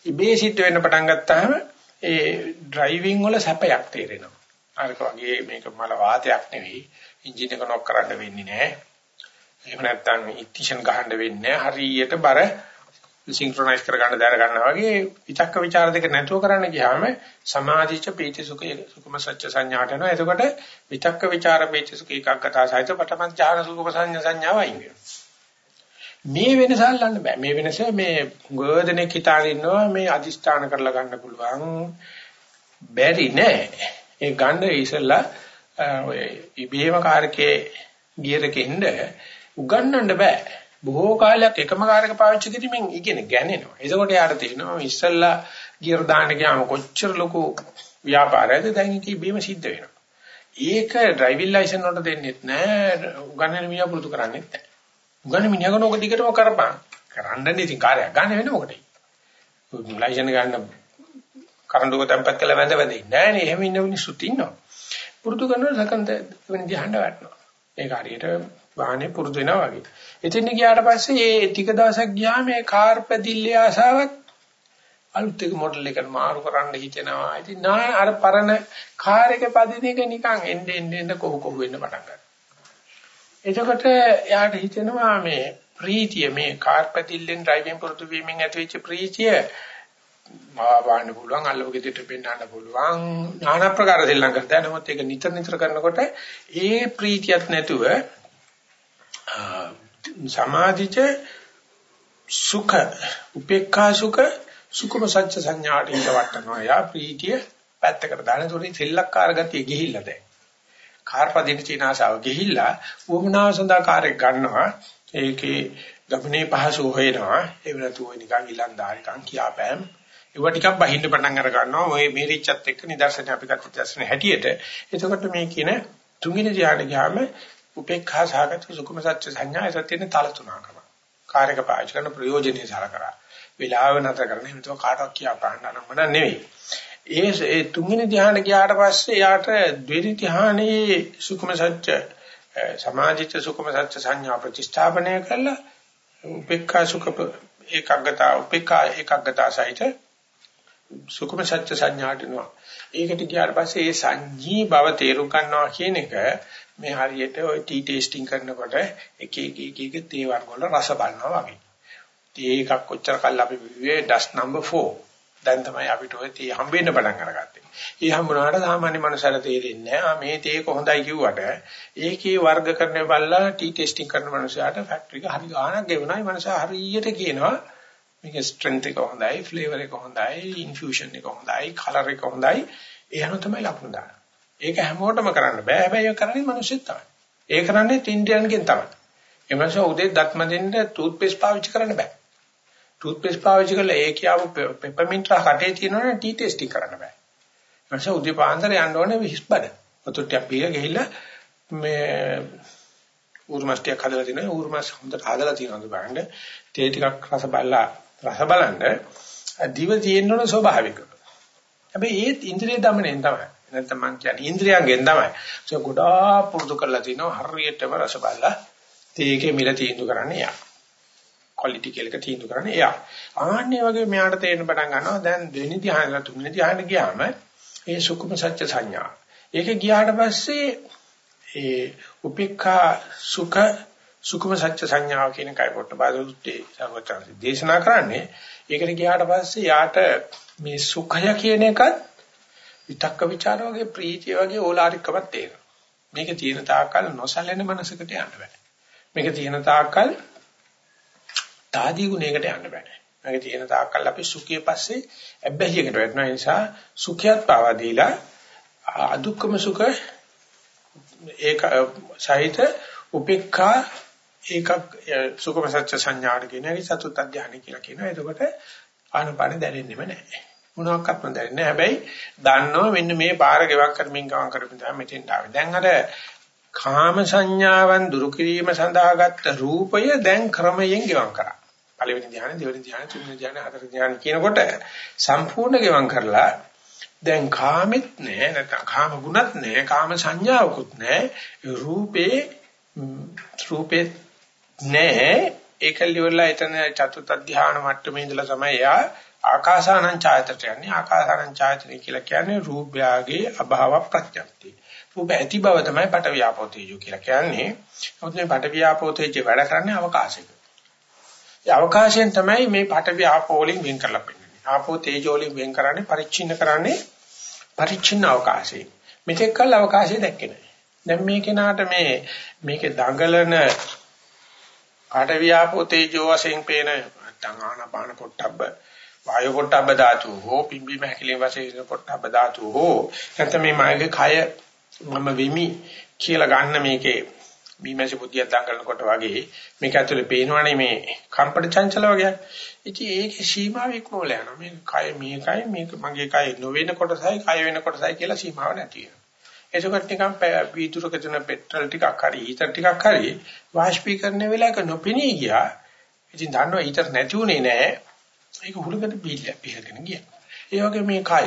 ඉබේ සිද්ධ වෙන්න පටන් ගත්තාම ඒ ඩ්‍රයිවිං වල සැපයක් තේරෙනවා. අරක වගේ මේක මල වාතයක් නෙවෙයි. එන්ජින් එක නොක් කරන්න වෙන්නේ නැහැ. එහෙම නැත්නම් ඉක්ටිෂන් ගහන්න වෙන්නේ හරියට බර සින්ක්‍රොනයිස් කර ගන්න දාර ගන්නවා වගේ විතක්ක ਵਿਚාර දෙක නැතුව කරන්න ගියාම සමාධිච්ච පීති සුඛය සුඛම සත්‍ය සංඥාට එනවා. එතකොට විතක්ක ਵਿਚාර පීති සුඛ එකක්කතා සහිත පඨම ඥාන සුඛම සංඥා සංඥාව අයින් මේ වෙනස අල්ලන්න බෑ. මේ වෙනස මේ ගෝධනෙක් හිතාගෙන ඉන්නවා මේ අදිස්ථාන කරලා ගන්න පුළුවන්. බැරි නෑ. ඒ ගන්න ඉසලා ඔය ඉබේම කාර්කේ ගියරකෙන්ද උගන්නන්න බෑ. බොහෝ කාලයක් එකම කාර්යක පාවිච්චි කිරීමෙන් ඉගෙන ගන්නනවා. එතකොට යාට තේරෙනවා ඉස්සල්ලා ගියර් දාන්න ගියාම කොච්චර ලොකු ව්‍යාපාරයක්ද දැන් ඉති බීම සිද්ධ වෙනවා. ඒක ඩ්‍රයිවිං ලයිසන් වලට දෙන්නෙත් නෑ. උගන්නන මිනිහා පුරුදු කරන්නෙත් නෑ. උගන්නන මිනිහා කනෝක දිගටම කරපන්. කරන්න ඉතින් කාර්යයක් ගන්න වෙන මොකටද? ලයිසන් ගන්න කරඬුක තැම්පත් කළ වැඳ වැඳ ඉන්නේ නෑනේ. එහෙම ඉන්න මිනිස්සුත් ඉන්නවා. පුරුදු කරනකොට සකන්ත වෙන දිහාට වැටෙනවා. ඒක හරියට වාහනේ පුරුදු වෙනවා වගේ. එතෙන් ගියාට පස්සේ ඒ ටික දවසක් ගියාම මේ කාර් පැදිල්ලේ ආසාවත් අලුත් එක මොඩල් එකට මාරු කරන්න හිතෙනවා. ඉතින් නා අර පරණ කාර් එක පදින එක නිකන් එන්න එන්න එන්න කොහො කොහො වෙන්න පටන් ගන්නවා. එතකොට එයාට හිතෙනවා මේ ප්‍රීතිය මේ කාර් පැතිල්ලෙන් ඩ්‍රයිවිං පුරුදු වීමෙන් ඇතිවෙච්ච ප්‍රීතිය මාවන්න පුළුවන් අල්ලව ගෙදරට පෙන්නන්න පුළුවන් নানা ප්‍රකාර දෙල්ලම් කරලා නමුත් ඒක නිතර නිතර කරනකොට ඒ ප්‍රීතියක් නැතුව සමාධිච සුඛ උපේක්ඛා සුඛ සුඛම සත්‍ය සංඥාට හිත වටනවා යා ප්‍රීතිය පැත්තකට දාන. තොරි සෙල්ලක්කාර ගතිය ගිහිල්ලා දැන්. කාර්පදින චීනාසාව ගිහිල්ලා වුමනාව සඳහා කාර්යයක් ගන්නවා. ඒකේ ගමනේ පහසු හොයනවා. ඒ වෙනතු ඔය නිකන් ඉලන්දාරිකම් කියාපෑම් ඒව ටිකක් බහින්න පටන් අර ගන්නවා. ඔය මේරිච්චත් එක්ක නිදර්ශන අපි ගත්ත නිදර්ශන හැටියට. එතකොට මේ කියන තුන්වෙනි ධ්‍යාන ගියාම උපේක්ඛා සාගත සුකුම සත්‍ය සංඥා සත්‍යනේ තල තුනකම. කාර්යක පාවිච්චි කරන ප්‍රයෝජනෙයි සලකරා වෙලාව නැතර කරන හිතව කාටවත් කියා පාන්න නම් නෙවෙයි. ඒ ඒ තුන්වෙනි ධ්‍යාන ගියාට පස්සේ යාට ද්විති ධ්‍යානයේ සුකුම සත්‍ය සමාජිත සුකුම සත්‍ය සංඥා ප්‍රතිස්ථාපනය කළා. උපේක්ඛා සුඛ ඒකග්ගතා උපේක්ඛා ඒකග්ගතා සහිත සුකුම සත්‍ය සංඥාට එනවා. ඒකට ගියාට පස්සේ ඒ සංජී බව තේරුම් ගන්නවා කියන එක මේ හරියට ওই ටී ටේස්ටිං කරනකොට එක එක එක එක තේ වර්ග වල රස බලනවා වගේ. තේ එකක් කොච්චර කල් අපි විවේ ඩස් නම්බර් 4. දැන් තමයි අපිට ওই තේ හම්බෙන්න පටන් අරගත්තේ. ඒ හම්බුනාට සාමාන්‍ය මනුස්සයර තේරෙන්නේ නැහැ. මේ තේ කොහොඳයි කිව්වට ඒකේ වර්ග කරන බල්ලා ටී ටේස්ටිං කරන මනුස්සයාට ෆැක්ටරි එක හරි ගාණක් ගෙවනයි මනුස්සයා හරියට කියනවා මේකේ ස්ට්‍රෙන්ත් එක හොඳයි, ෆ්ලේවර් එක හොඳයි, ඉන්ෆියුෂන් එක හොඳයි, කලර් එක හොඳයි. එහෙම තමයි ලකුණු දාන්නේ. ඒක හැමෝටම කරන්න බෑ. හැබැයි ඒක කරන්නේ මිනිස්සුත් තමයි. ඒ කරන්නේ ඉන්දියන්ගෙන් තමයි. ඒ මිනිස්සු උදේ දත්ම දෙන්න ටූත් පේස්ට් පාවිච්චි කරන්න බෑ. ටූත් පේස්ට් පාවිච්චි කරලා ඒ කියාව පෙපර්මින්ට් රහ කටේ තියෙනවනේ ටී ටෙස්ටිං කරන්න බෑ. මිනිස්සු උදේ පාන්දර යන්න ඕනේ විහිස් බඩ. වතුරට පීලා ගිහිල්ලා මේ ඌර්මස්ටියක් හදලා තිනවා. ඌර්මස් හොඳට හදලා තියෙනවා බලන්න. තේ ටිකක් රස බලලා රස බලන්න දිව තියෙන්න ඕන ස්වභාවිකව. හැබැයි ඒත් ඉන්ද්‍රිය දමණයෙන් තමයි. නැත්නම් මං කියන්නේ ඉන්ද්‍රියයන්ගෙන් තමයි. ඒක ගොඩාක් පුරුදු කරලා තිනවා හරියටම රස බලලා තේකේ මිල තීන්දුව කරන්නේ යා. ක්වොලිටි කෙලක තීන්දුව කරන්නේ යා. ආන්නේ වගේ මෙයාට තේරෙන පටන් ගන්නවා දැන් දෙවෙනි ධ්‍යාන තුන්වෙනි ධ්‍යාන ගියාම ඒ සුකුම සත්‍ය සංඥා. ඒක ගියාට පස්සේ ඒ උපේක්ඛා සුඛ සුකුම සත්‍ය සංඥාව කියන කයි පොට්ටපාදුත්තේ සර්වචන්සි දේශනා කරන්නේ. ඒකට ගියාට පස්සේ යාට මේ සුඛය කියන එකත් විතක්ක ਵਿਚාර වගේ ප්‍රීතිය වගේ ඕලාරිකමක් තේරෙනවා. මේක තියෙන තාක්කල් නොසැලෙන මනසකට යන්න බෑ. මේක තියෙන තාක්කල් තාදී ගුණයකට යන්න බෑ. මේක තියෙන තාක්කල් අපි සුඛයේ පස්සේ අබ්බැහියකට වැටෙන නිසා සුඛයත් පාවා දීලා අදුක්කම සුඛ ඒක සහිත උපේක්ඛා ඒකක් සුඛම සත්‍ය සංඥාට කියන එක සතුත් අධ්‍යාන කියලා කියනවා. එතකොට ආනපාන දැනෙන්නෙම නැහැ. මොනවාක්වත් දැනෙන්නේ නැහැ. හැබැයි දන්නවා මෙන්න මේ පාර ගෙවක් කරමින් ගමන් කරමින් තමයි මෙතෙන් ආවේ. දැන් අර කාම සංඥාවන් දුරු කිරීම සඳහා ගත්ත රූපය දැන් ක්‍රමයෙන් ගෙවම් කරා. පළවෙනි ධ්‍යාන, දෙවෙනි ධ්‍යාන, තුන්වෙනි ධ්‍යාන, හතරවෙනි ධ්‍යාන කියනකොට සම්පූර්ණ ගෙවම් කරලා දැන් කාමෙත් නැහැ නැත්නම් කාම ගුණත් නැහැ කාම සංඥාවකුත් නැහැ රූපේ රූපේ නැහැ ඒකල්ලි වල එතන චතුත් අධ්‍යාන මට්ටමේ ඉඳලා තමයි යා ආකාසානං ඡායතට යන්නේ ආකාසානං ඡායතන කියලා කියන්නේ රූපයගේ අභාව ප්‍රත්‍යක්තිය. රූප ඇති බව තමයි පට ව්‍යාපෝතේජෝ කියලා කියන්නේ. නමුත් මේ පට ව්‍යාපෝතේජේ වැඩ කරන්නේ අවකාශයක. ඒ අවකාශයෙන් තමයි මේ පට ව්‍යාපෝ වලින් වෙන් කරලා පෙන්නන්නේ. ආපෝ තේජෝ වලින් වෙන් කරන්නේ පරිච්ඡින්න කරන්නේ පරිච්ඡින්න අවකාශය. මෙතෙක් කල් අවකාශය දැක්කේ නැහැ. දැන් මේ කෙනාට මේ මේකේ දඟලන පට ව්‍යාපෝ තේජෝ වශයෙන් පේන නැත්නම් ආනාපාන පොට්ටබ්බ වායු පොට්ටබ්බ ධාතු හෝ පිම්බීම හැකිලිම වශයෙන් පොට්ටබ්බ ධාතු හෝ නැත්නම් මේ මාගේ කය මම වෙමි කියලා ගන්න මේකේ බීමැසි බුද්ධියක් දඟලනකොට වගේ මේක ඇතුලේ පේනවනේ මේ කම්පට චංචල වගේ. ඉතින් ඒකේ සීමාව ඉක්මවල යනවා. මේ කය මේකයි මේක මගේ කය නොවන කොටසයි කය වෙන කොටසයි කියලා සීමාව නැති වෙනවා. එසකට නිකන් වීදුරක තියෙන පෙට්‍රල් ටිකක් හරි ඊතර ටිකක් හරි වාෂ්පීකරණය වෙලා එක නොපෙනී ගියා. ඉතින් දන්නවා ඊතර නැති උනේ නෑ. ඒක හුලකට බීලා පිහගෙන ගියා. ඒ වගේ මේ කය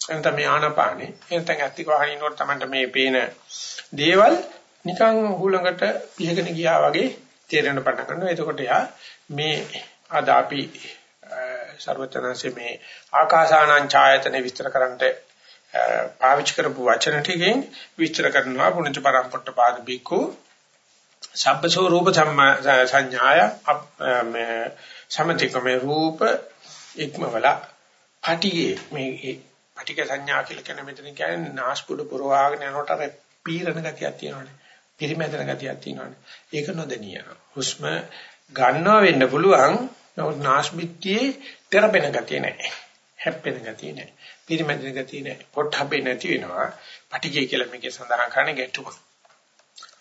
එතන මේ ආනපානේ එතන ඇත්තික වහන ඉන්නකොට තමයි මේ පේන දේවල් නිකන් හුලඟට පිහගෙන ගියා වගේ තේරෙන පටන් ගන්නවා. එතකොට යා මේ අද අපි ਸਰවචනanse මේ ආකාසානං ඡායතන විස්තර කරන්නට පාවිච්චි කරපු වචන ටිකෙන් විස්තර කරනවා පුණජ පරම්පොට්ට පාද බිකු සබ්බසෝ රූප සංඥාය මේ සමතිකමේ රූප ඉක්මවල පටිගේ මේ පටික සංඥා කියලා කියන මෙතන කියන්නේ නාස්පුඩ පුරවාගෙන යනකොට අර පීරණ ගතියක් තියෙනවානේ. පිරිමැදෙන ගතියක් තියෙනවානේ. ඒක නොදෙනිය. හුස්ම ගන්නවා වෙන්න පුළුවන්. නමුත් නාස්බිත්තියේ තෙරපෙන ගතිය නැහැ. හැප්පෙන ගතිය නැහැ. පිරිමැදෙන ගතිය නැහැ. පොට්ටබ්බේ නැති වෙනවා. පටිගේ කියලා මේකේ සඳහන් කරන්නේ ගැටුම.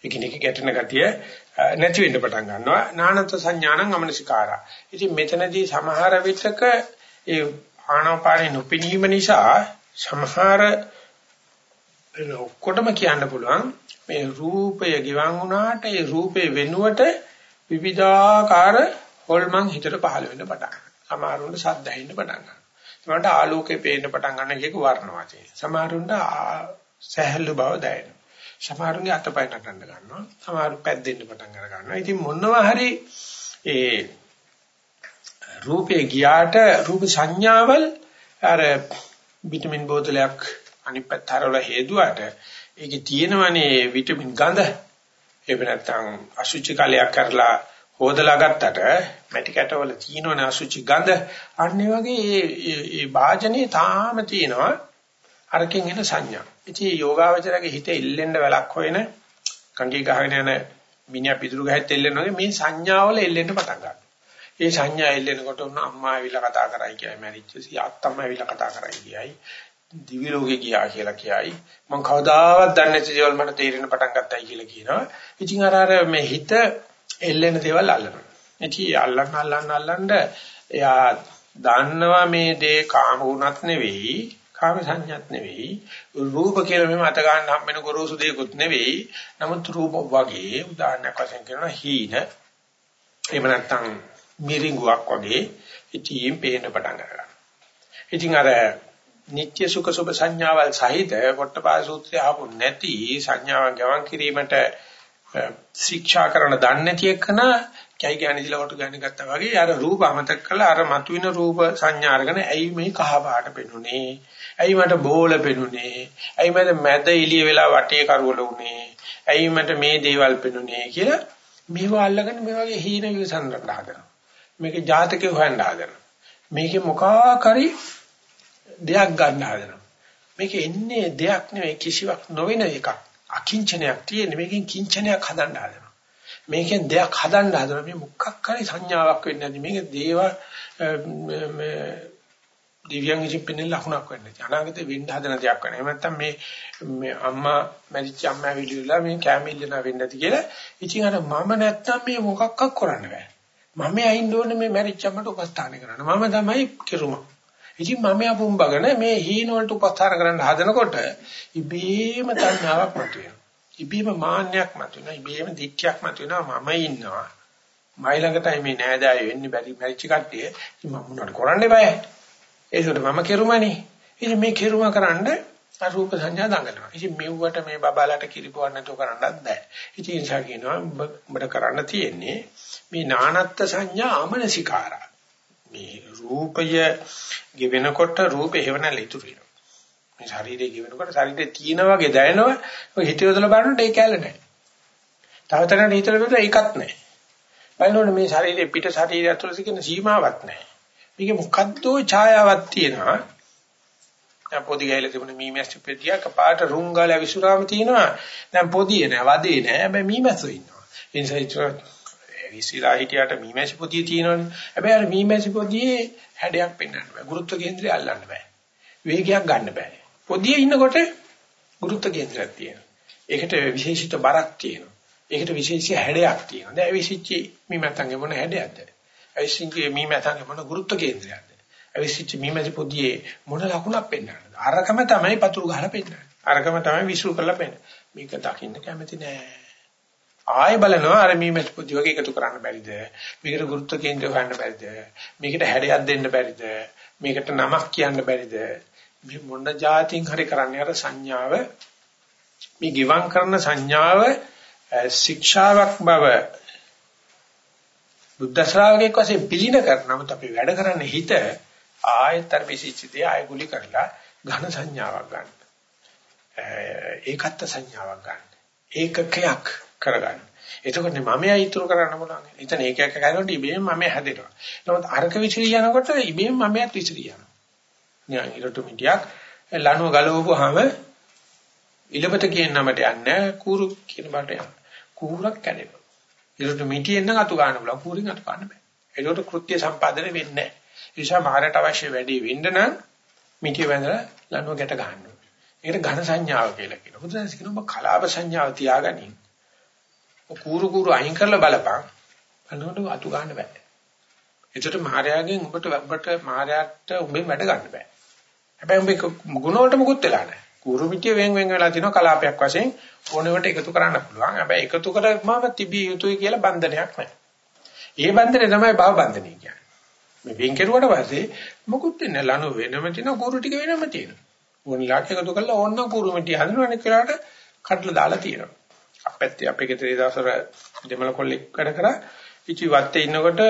එකිනෙක ගැටෙන ගතිය නැති වෙන්න පටන් ගන්නවා. නානත් සංඥානං අමනසිකාරා. ඉතින් මෙතනදී සමහර විටක ඒ ආනාපානෙ නොපෙනීම නිසා සමහර ඔක්කොටම කියන්න පුළුවන් මේ රූපය ගිවන් වුණාට ඒ රූපේ වෙනුවට විවිධාකාර හොල්මන් හිතට පහළ වෙන්න පටන් ගන්නවා. සමහරුන්ට සද්ද ඇහෙන්න පටන් ගන්නවා. සමහරට ආලෝකේ පේන්න පටන් ගන්න එකක වර්ණවාදී. සමහරුන්ට සහැල්ලු බව දැනෙනවා. සමහරුන්ගේ අතපය නටන්න ගන්නවා. සමහරු පැද්දෙන්න පටන් අර ගන්නවා. ඉතින් මොනවා හරි ඒ රූපේ ගියාට රූප සංඥාවල් අර විටමින් බෝතලයක් අනිත් පැත්ත හරවලා හේදුවාට ඒකේ තියෙනවනේ විටමින් ගඳ එහෙම නැත්නම් අසුචි කලයක් කරලා හොදලා ගත්තට මැටි කැටවල තියෙනවනේ අසුචි ගඳ අන්න වගේ ඒ ඒ වාජනේ තාම තියෙනවා අරකින් එන සංඥා. ඉතින් යෝගාවචරගේ හිතේ ඉල්ලෙන්න වැලක් හොයන කංගී ගහගෙන යන මිනිහා පිටුරු ගහත් එල්ලෙන වගේ මේ සංඥාවල එල්ලෙන්න පටන් ගන්නවා. ඒ සංඥා එල්ලෙනකොට උන අම්මා ඇවිල්ලා කතා කරයි කියයි මැරිච්ච සියාත්තම්ම ඇවිල්ලා කතා කරයි කියයි දිවි ලෝකේ ගියා කියලා කියයි. මම කවදාවත් දන්නේ නැති දේවල් මට තේරෙන පටන් ගත්තයි කියලා කියනවා. ඉතින් අර අර මේ හිත එල්ලෙන දේවල් අල්ලනවා. ඉතින් අල්ලන්න අල්ලන්න අල්ලන්න එයා දන්නවා මේ දේ කාම වුණත් නෙවෙයි කාම සංඥාත් නෙවෙයි. රූප කියලා මෙහෙම අත ගන්න හම්බෙන ගොරෝසු දෙයක්වත් නෙවෙයි. නමුත් රූප වගේ උදාහරණයක් වශයෙන් කියනවා හීන. එහෙම නැත්නම් මිරිඟුවක් වගේ ඉතින් පේන්න පටන් ගන්නවා. ඉතින් අර නিত্য සුඛ සුභ සංඥාවල් සහිත පොට්ටපාය සූත්‍රය ආපු නැති සංඥාවන් ගවන් කිරීමට ශික්ෂා කරන දන්නේ නැති එකන කයි ගැණ දිලා කොට ගන්න ගත්තා වගේ අර රූප අමතක කළා අර මතුවෙන රූප සංඥා අරගෙන ඇයි මේ කහ පාට පෙනුනේ ඇයි මට බෝල පෙනුනේ ඇයි මට මැද එළිය වෙලා වටේ කරවල උනේ ඇයි මට මේ දේවල් පෙනුනේ කියලා මේවා අල්ලගෙන මේ වගේ හීන විසඳන්න හදනවා මේකේ ජාතකේ හොයන්න හදනවා. මේකේ මොකක් හරි දෙයක් ගන්න හදනවා. මේකේ එන්නේ දෙයක් නෙවෙයි කිසිවක් නොවන එකක්. අකිංචනයක් තියෙන මේකෙන් කිංචනයක් හදන්න හදනවා. මේකෙන් දෙයක් හදන්න හදනවා. මේ මොකක් හරි සංඥාවක් වෙන්නේ නැති. මේක දේව දිව්‍යංග ජීප්පෙනේ ලකුණක් වෙන්නේ. අනාගතේ වෙන්න හදන දෙයක් වෙනවා. එහෙම නැත්නම් මේ මේ අම්මා මැරිච්ච අම්මා විලිලා මේ කැමිල්ලන වෙන්නේ නැති කියලා. ඉතින් අර මම නැත්තම් මේ මොකක්වත් කරන්න බෑ. මම ඇයින්න ඕනේ මේ මැරිච්චමට උපස්ථාන කරන්න. මම තමයි කිරුම. ඉතින් මම යපුම්බගෙන මේ හීන වලට උපස්ථාන කරන්න හදනකොට ඉබේම තණ්හාවක් මතුවෙනවා. ඉබේම මාන්නයක් මතුවෙනවා. ඉබේම දික්කයක් මතුවෙනවා. මම ඉන්නවා. මයි ළඟටයි මේ නෑදෑය වෙන්නේ බැරි මැරිච්ච කට්ටිය. ඉතින් මම මොනවද කරන්න බෑ. ඒකට මම කිරුමනේ. ඉතින් මේ කිරුම කරන්න අරූප සංඥා දඟලනවා. ඉතින් මෙව්වට මේ බබාලට කිරිපුවක් නැතුව කරන්නත් බෑ. ඉතින් ඒ නිසා කියනවා උඹට කරන්න තියෙන්නේ මේ නානත්ත් සංඥා අමනසිකාරා. මේ රූපය ගෙවෙනකොට රූපේ හේවණල ඉතුරු වෙනවා. මේ ශරීරය ගෙවෙනකොට ශරීරේ තියෙන වගේ දැනෙනවා. ඔය හිතේදල බලනකොට ඒක ඇල්ල නැහැ. තව තැනකට හිතලා බලද්දී ඒකත් නැහැ. බලනකොට මේ ශරීරේ පිට ශරීරය ඇතුළත තියෙන සීමාවක් නැහැ. මේක මොකද්දෝ ඡායාවක් තියෙනවා. දැන් පොඩි ගහලා තිබුණ මීමැස්සු පෙදියා කපාට රුංගාල විසුරාම තියෙනවා. දැන් පොදිය නෑ, වදේ නෑ. හැබැයි මීමැස්සු ඉන්නවා. ඒ නිසා ඒක විසිරා හිටියට මීමැස්සු පොදිය තියෙනවනේ. හැබැයි අර මීමැස්සු පොදියේ හැඩයක් පෙන්වන්න බෑ. ගුරුත්ව කේන්ද්‍රය අල්ලන්න බෑ. වේගයක් ගන්න බෑ. පොදියේ ඉන්නකොට ගුරුත්ව කේන්ද්‍රයක් තියෙනවා. ඒකට විශේෂිත බරක් තියෙනවා. ඒකට විශේෂ හැඩයක් තියෙනවා. දැන් විශේෂ මීමැත්තන්ගේ මොන හැඩයක්ද? අවිසින්ගේ මීමැත්තන්ගේ මොන ගුරුත්ව කේන්ද්‍රයක්ද? අවිසිච්ච මීමැසි පොදියේ මොන ලකුණක් පෙන්වන්නද? අරකම තමයි පතුරු ගහලා පෙන්වන්නේ. අරකම තමයි විශ්ු කරලා පෙන්වන්නේ. මේක දකින්න කැමති නෑ. ආයෙ බලනවා අර මීමැසි පොදි වගේ එකතු කරන්න බැරිද? මේකට ගුරුත්ව කේන්ද්‍රය හොයන්න බැරිද? මේකට හැඩයක් දෙන්න බැරිද? මේකට නමක් කියන්න බැරිද? මේ මොන જાතින් හරි කරන්නේ අර සංඥාව මේ ගිවං කරන සංඥාව ශික්ෂාවක් බව බුද්ධ ශ්‍රාවකෙක් වශයෙන් පිළින කරනමුත් අපි වැඩ කරන්නේ හිත ආයතර විසිච්චදී ආය ගුලි කරලා ඝන සංඥාවක් ගන්න. ඒකත් සංඥාවක් ගන්න. ඒකකයක් කරගන්න. එතකොට මමයි ඉතුරු කරන්න පුළුවන්. එතන ඒකයක් කරනකොට ඉබේම මම හැදෙනවා. නමුත් අරක විසිරී යනකොට ඉබේම මමත් විසිරී යනවා. නිකන් ඉරටු මිටියක් ලණුව ගලවපුවාම ඉලපත කියන නමට යන්නේ කූරු කියන බාට යනවා. කූරක් කැඩෙනවා. ඉරටු මිටියෙන් නම් අතු ගන්න පුළුවන්. කූරින් අතු ගන්න බෑ. ඒකට කෘත්‍ය සම්පාදනය වෙන්නේ නැහැ. ඒ නිසා මාරට අවශ්‍ය වැඩි වෙන්න නම් මිටිය වැඳලා ලණුව ගැට ගන්න ඕනේ. ඒකට ඝන සංඥාව කියලා කියනවා. බුදුසසුන කියනවා කලාප සංඥාව තියාගනින්. කූරු කූරු අයින් කරලා බලපන්. බලනකොට අතු ගන්න බෑ. එතකොට මායාවෙන් උඹට ඔබට මායාට උඹෙන් වැඩ ගන්න බෑ. හැබැයි උඹේ ගුණ වලට මුකුත් වෙලා නැහැ. කූරු පිටිය වෙන් වෙන් වෙලා තිනවා කලාපයක් වශයෙන් ඕනෙවට එකතු කරන්න පුළුවන්. හැබැයි එකතු කරමම තිබිය යුතුයි කියලා බන්ධනයක් නැහැ. ඒ බන්ධනේ තමයි භව බන්ධනය කියන්නේ. මේ වෙන් කෙරුවට පස්සේ මොකුත් වෙන්නේ ලනු වෙනම තියෙනවා කූරු ටික වෙනම තියෙනවා. ඕනිලාට එකතු කරලා ඕන්න කූරු මිටිය හදනවනේ කියලාට කඩලා දාලා තියෙනවා. අපැත්තේ අපේ ගෙදර දවසර දෙමළ කොල්ලෙක් වැඩ කරා ඉචි වත්තේ ඉන්නකොට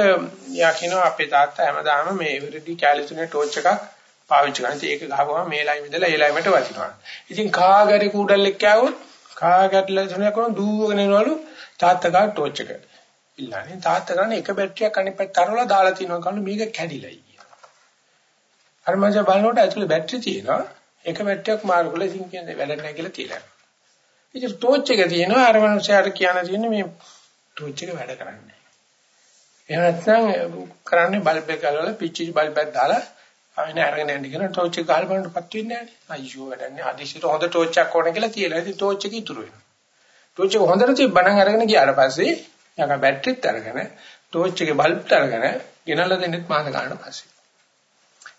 යා කියනවා අපේ තාත්තා හැමදාම මේ ඉවරදී කැලිෆෝනියා ටෝච් එකක් පාවිච්චි කරනවා. ඒක ගහපුවම මේ ලයින් ඉඳලා ඒ ලයින්ට වදිනවා. ඉතින් කාගරි කූඩල්ලෙක් කෑවොත් කාගටල සුණිය කරන දූවගෙන එනවලු තාත්තා ගා ටෝච් එක. ඉල්ලන්නේ තාත්තා කරන්නේ එක බැටරියක් අනිත් පැත්ත තරවලා දාලා තිනවා කන්න මේක කැඩිලයි. අර මම බලනකොට ඇතුලේ බැටරි තියෙනවා. එක බැටරියක් මාරු කළා ඉතින් කියන්නේ වැඩ නැහැ කියලා තියලා. ඉතින් ටෝච් එක තියෙනවා අර මනුස්සයාට කියන්න තියෙන්නේ මේ ටෝච් එක වැඩ කරන්නේ. එහෙම නැත්නම් කරන්නේ බල්බ් එක ගලවලා පිච්චි බල්බ් එකක් දාලා ආයෙත් අරගෙන යන්න කියන ටෝච් එක ගහලා බලනකොට පත් වෙන්නේ නැහැ. අයියෝ වැඩන්නේ ආදිසිට හොඳ ටෝච් එකක් ඕන කියලා තියලා ඉතින් ටෝච් එක ඉතුරු වෙනවා. ටෝච් එක හොඳට තිබ්බනම් අරගෙන ගියාට පස්සේ යක බැටරිත් අරගෙන ටෝච් එකේ බල්බ්ත් අරගෙන ගෙනල්ලා දෙන්නෙත් මාස ගන්න පස්සේ.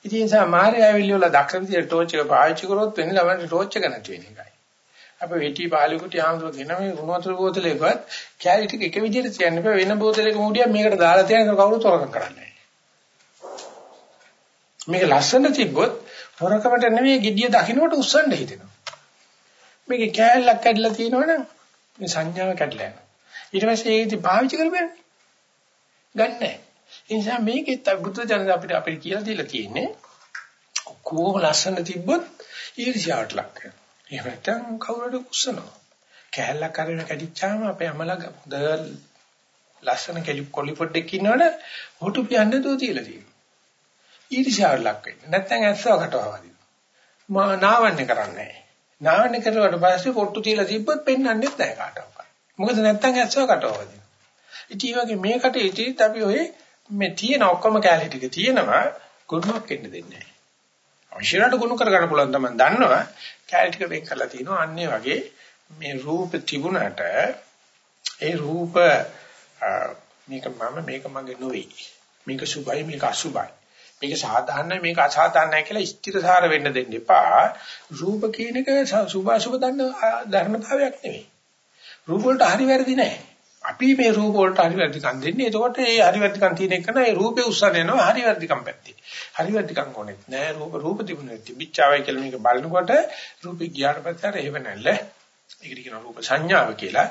ඉතින් ඒ නිසා මාරේ ඇවිල්ලි වල දක්ෂ විදියට ටෝච් එක පාවිච්චි කරොත් වෙන්නේ ළමයි ටෝච් එක නැති වෙන එකයි. අප වෙටි පාලිකුටි ආම්සෝ කියන මේ උණු වතුර බෝතලයකවත් කැලි ටික එක විදියට තියන්න බෑ වෙන බෝතලයක මූඩියක් මේකට දාලා තියන කවුරුත් තොරකම් කරන්නේ මේක ලස්සන තිබ්බොත් හොරකමට නෙමෙයි gediya දකින්නට උස්සන්න හිතෙනවා. මේකේ කෑල්ලක් කැඩලා තියෙනවනම් මේ සංඥාව කැඩලා යනවා. ඊට පස්සේ ඒක ඉතින් පාවිච්චි කරපෑනේ. ගන්නෑ. ඒ නිසා මේකෙත් බුද්ධ ජනක අපිට අපිට කියලා දීලා තියෙන්නේ කොහොම ලස්සන තිබ්බොත් ඊර්ෂ්‍යාවට ලක් වෙනවා. එහෙම නැත්නම් කවුරුද උස්සනවා. කෑල්ලක් කරගෙන කැඩිච්චාම අපේ අමලා හොඳ ලස්සන කෙලි කොලි පොඩ්ඩක් ඉන්නවනේ හොටු පියන්නේ දෝ තියලා තියෙනවා. ඊර්ෂ්‍යාවට ලක් වෙන්නේ. නැත්නම් ඇස්සව කටවවදිනවා. මා නාවන්නේ කරන්නේ නැහැ. නාවන්නේ කරුවාට පස්සේ පොට්ටු තියලා තිබ්බොත් පෙන්වන්නේ නැහැ කාටවත්. මොකද නැත්නම් ඇස්සව කටවවදිනවා. ඉතින් වගේ මේකට ඉතින් අපි ඔය මේ තියෙන ඔක්කොම කැලේ ටික තියෙනවා ගුණයක් එන්න දෙන්නේ නැහැ. අවශ්‍යනට ගුණ කරගන්න පුළුවන් තමයි දන්නවා. කැලේ ටික වෙන් කරලා තිනවා. අන්නේ වගේ මේ රූප තිබුණාට ඒ රූප මේක මම මේක මගේ නෙවෙයි. මේක සුභයි මේක අසුභයි. මේක සාධාරණයි මේක අසාධාරණයි කියලා ස්ථිරසාර වෙන්න දෙන්න එපා. රූප කියන එක සුභ අසුභ දන්න ධර්මතාවයක් නෙවෙයි. රූප වලට හරි වැරදි නැහැ. අපි මේ රූප වලට හරි වැරදිකම් දෙන්නේ. එතකොට ඒ හරි වැරදිකම් තියෙන එක නෑ රූපේ උස්සන යනවා හරි වැරදිකම් පැත්තේ. හරි වැරදිකම් කොනෙත් නෑ රූප රූප තිබුණේ තිබිච්චාවයි කියලා මේක බලනකොට රූපේ ගියාට පස්සේ හේව නැල්ල. ඒකට කියනවා රූප සංඥාව කියලා.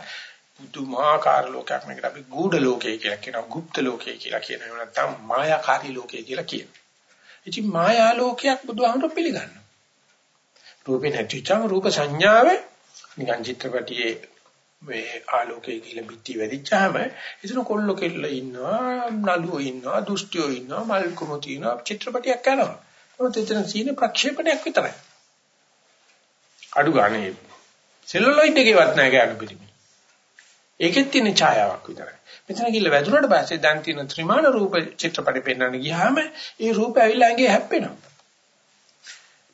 පුදුමාකාර ලෝකයක් මේකට අපි ගූඪ ලෝකය කියලා කියනවා. গুপ্ত ලෝකය කියලා කියනවා. එහෙම නැත්නම් මායාකාරී ලෝකය කියලා කියනවා. ඉතින් මායා ලෝකයක් බුදුහාමුදුරු පිළිගන්නවා. රූපේ නැතිවම රූප සංඥාව නිකන් චිත්‍රපටියේ මේ ආලෝකයේ කියලා පිටි වැඩිච්චාම එතන කොල්ල කෙල්ල ඉන්නවා නළුවෝ ඉන්නවා දුෂ්ටියෝ ඉන්නවා මල්කුම තියෙනවා චිත්‍රපටයක් කරනවා මොකද එතන සීන ප්‍රක්ෂේපණයක් විතරයි අඩු ගානේ සෙලුලොයිඩ් එකේවත් නැහැ අඩු පිටිමි ඒකෙත් තියෙන ඡායාවක් විතරයි මෙතන කිල්ල වැදුනට පස්සේ දැන් තියෙන ත්‍රිමාන රූප චිත්‍රපටි පෙන්වන්න ගියාම ඒ රූප ඇවිල්ලා ඇඟේ හැප්පෙනවා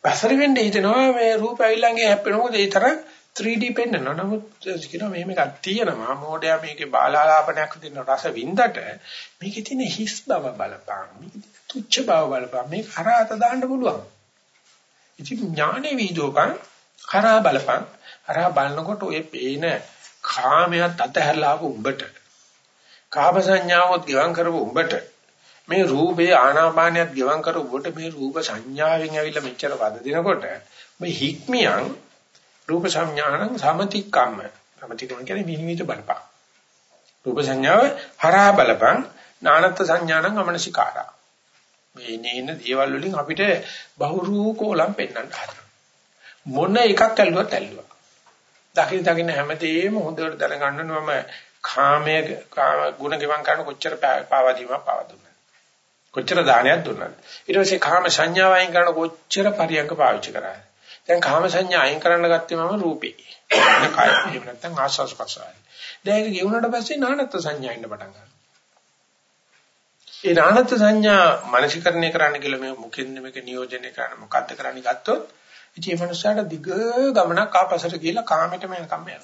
පසර වෙන්නේ හිතනවා මේ රූප ඇවිල්ලා ඇඟේ හැප්පෙනවා මොකද ඒ තරම් 3D පෙන්නනවා. නමුත් කියනවා මෙහෙම එකක් තියෙනවා. මොඩයා මේකේ බාලාලාපනයක් දෙන රස වින්දට මේකේ තියෙන හිස් බව බලපං. මේකේ තුච්ච බව බලපං. මේක හරහාත දාන්න පුළුවන්. ඉතින් ඥානෙ වීදෝපං හරහා බලපං. හරහා බලනකොට ඔය පේන කාමයට අතහැරලා ආපු උඹට කාම සංඥාවත් ගිවන් කරපු උඹට මේ රූපේ ආනාපානියත් ගිවන් කරපු උඹට මේ රූප සංඥාවෙන් ඇවිල්ලා මෙච්චර වද දෙනකොට මේ හික්මියන් රූප සංඥානං සමතික්කම්ම. සමතික්කම කියන්නේ විනිවිද බලපං. රූප සංඥාව හරහා බලපං නානත් සංඥානං අමනසිකාරා. මේ ඉනේන දේවල් වලින් අපිට බහුරූ කෝලම් පෙන්වන්න හදනවා. මොන එකක් ඇල්ලුවත් ඇල්ලුවා. දකින්න දකින්න හැමදේම හොඳට දැනගන්න ඕනම කාමයේ ගුණ ගෙවම් කරන කොච්චර පාවා දීමක් පාවා දුන්නා. කොච්චර දානයක් දුන්නාද. ඊට පස්සේ කාම සංඥාව අයින් කරන කොච්චර පරියන්ක පාවිච්චි කරාද. දැන් කාම සංඥා අයින් කරන්න ගත්තේ මම රූපේ. කය. එහෙම නැත්නම් ආස්වාස් ප්‍රසාරය. දැන් ඒක ගෙවුනට පස්සේ නානත්ත් සංඥා ඉන්න පටන් ගන්නවා. ඒ නානත්ත් සංඥා මානසිකරණය කරන්න කියලා මේ මුකින් මේක නියෝජනය කරන්න මොකද්ද කරන්නේ ගත්තොත් ඉතින් මේ මනුස්සයාට දිග ගමනක් ආපසට ගිහිල්ලා කාමයට මෙනකම් යනවා.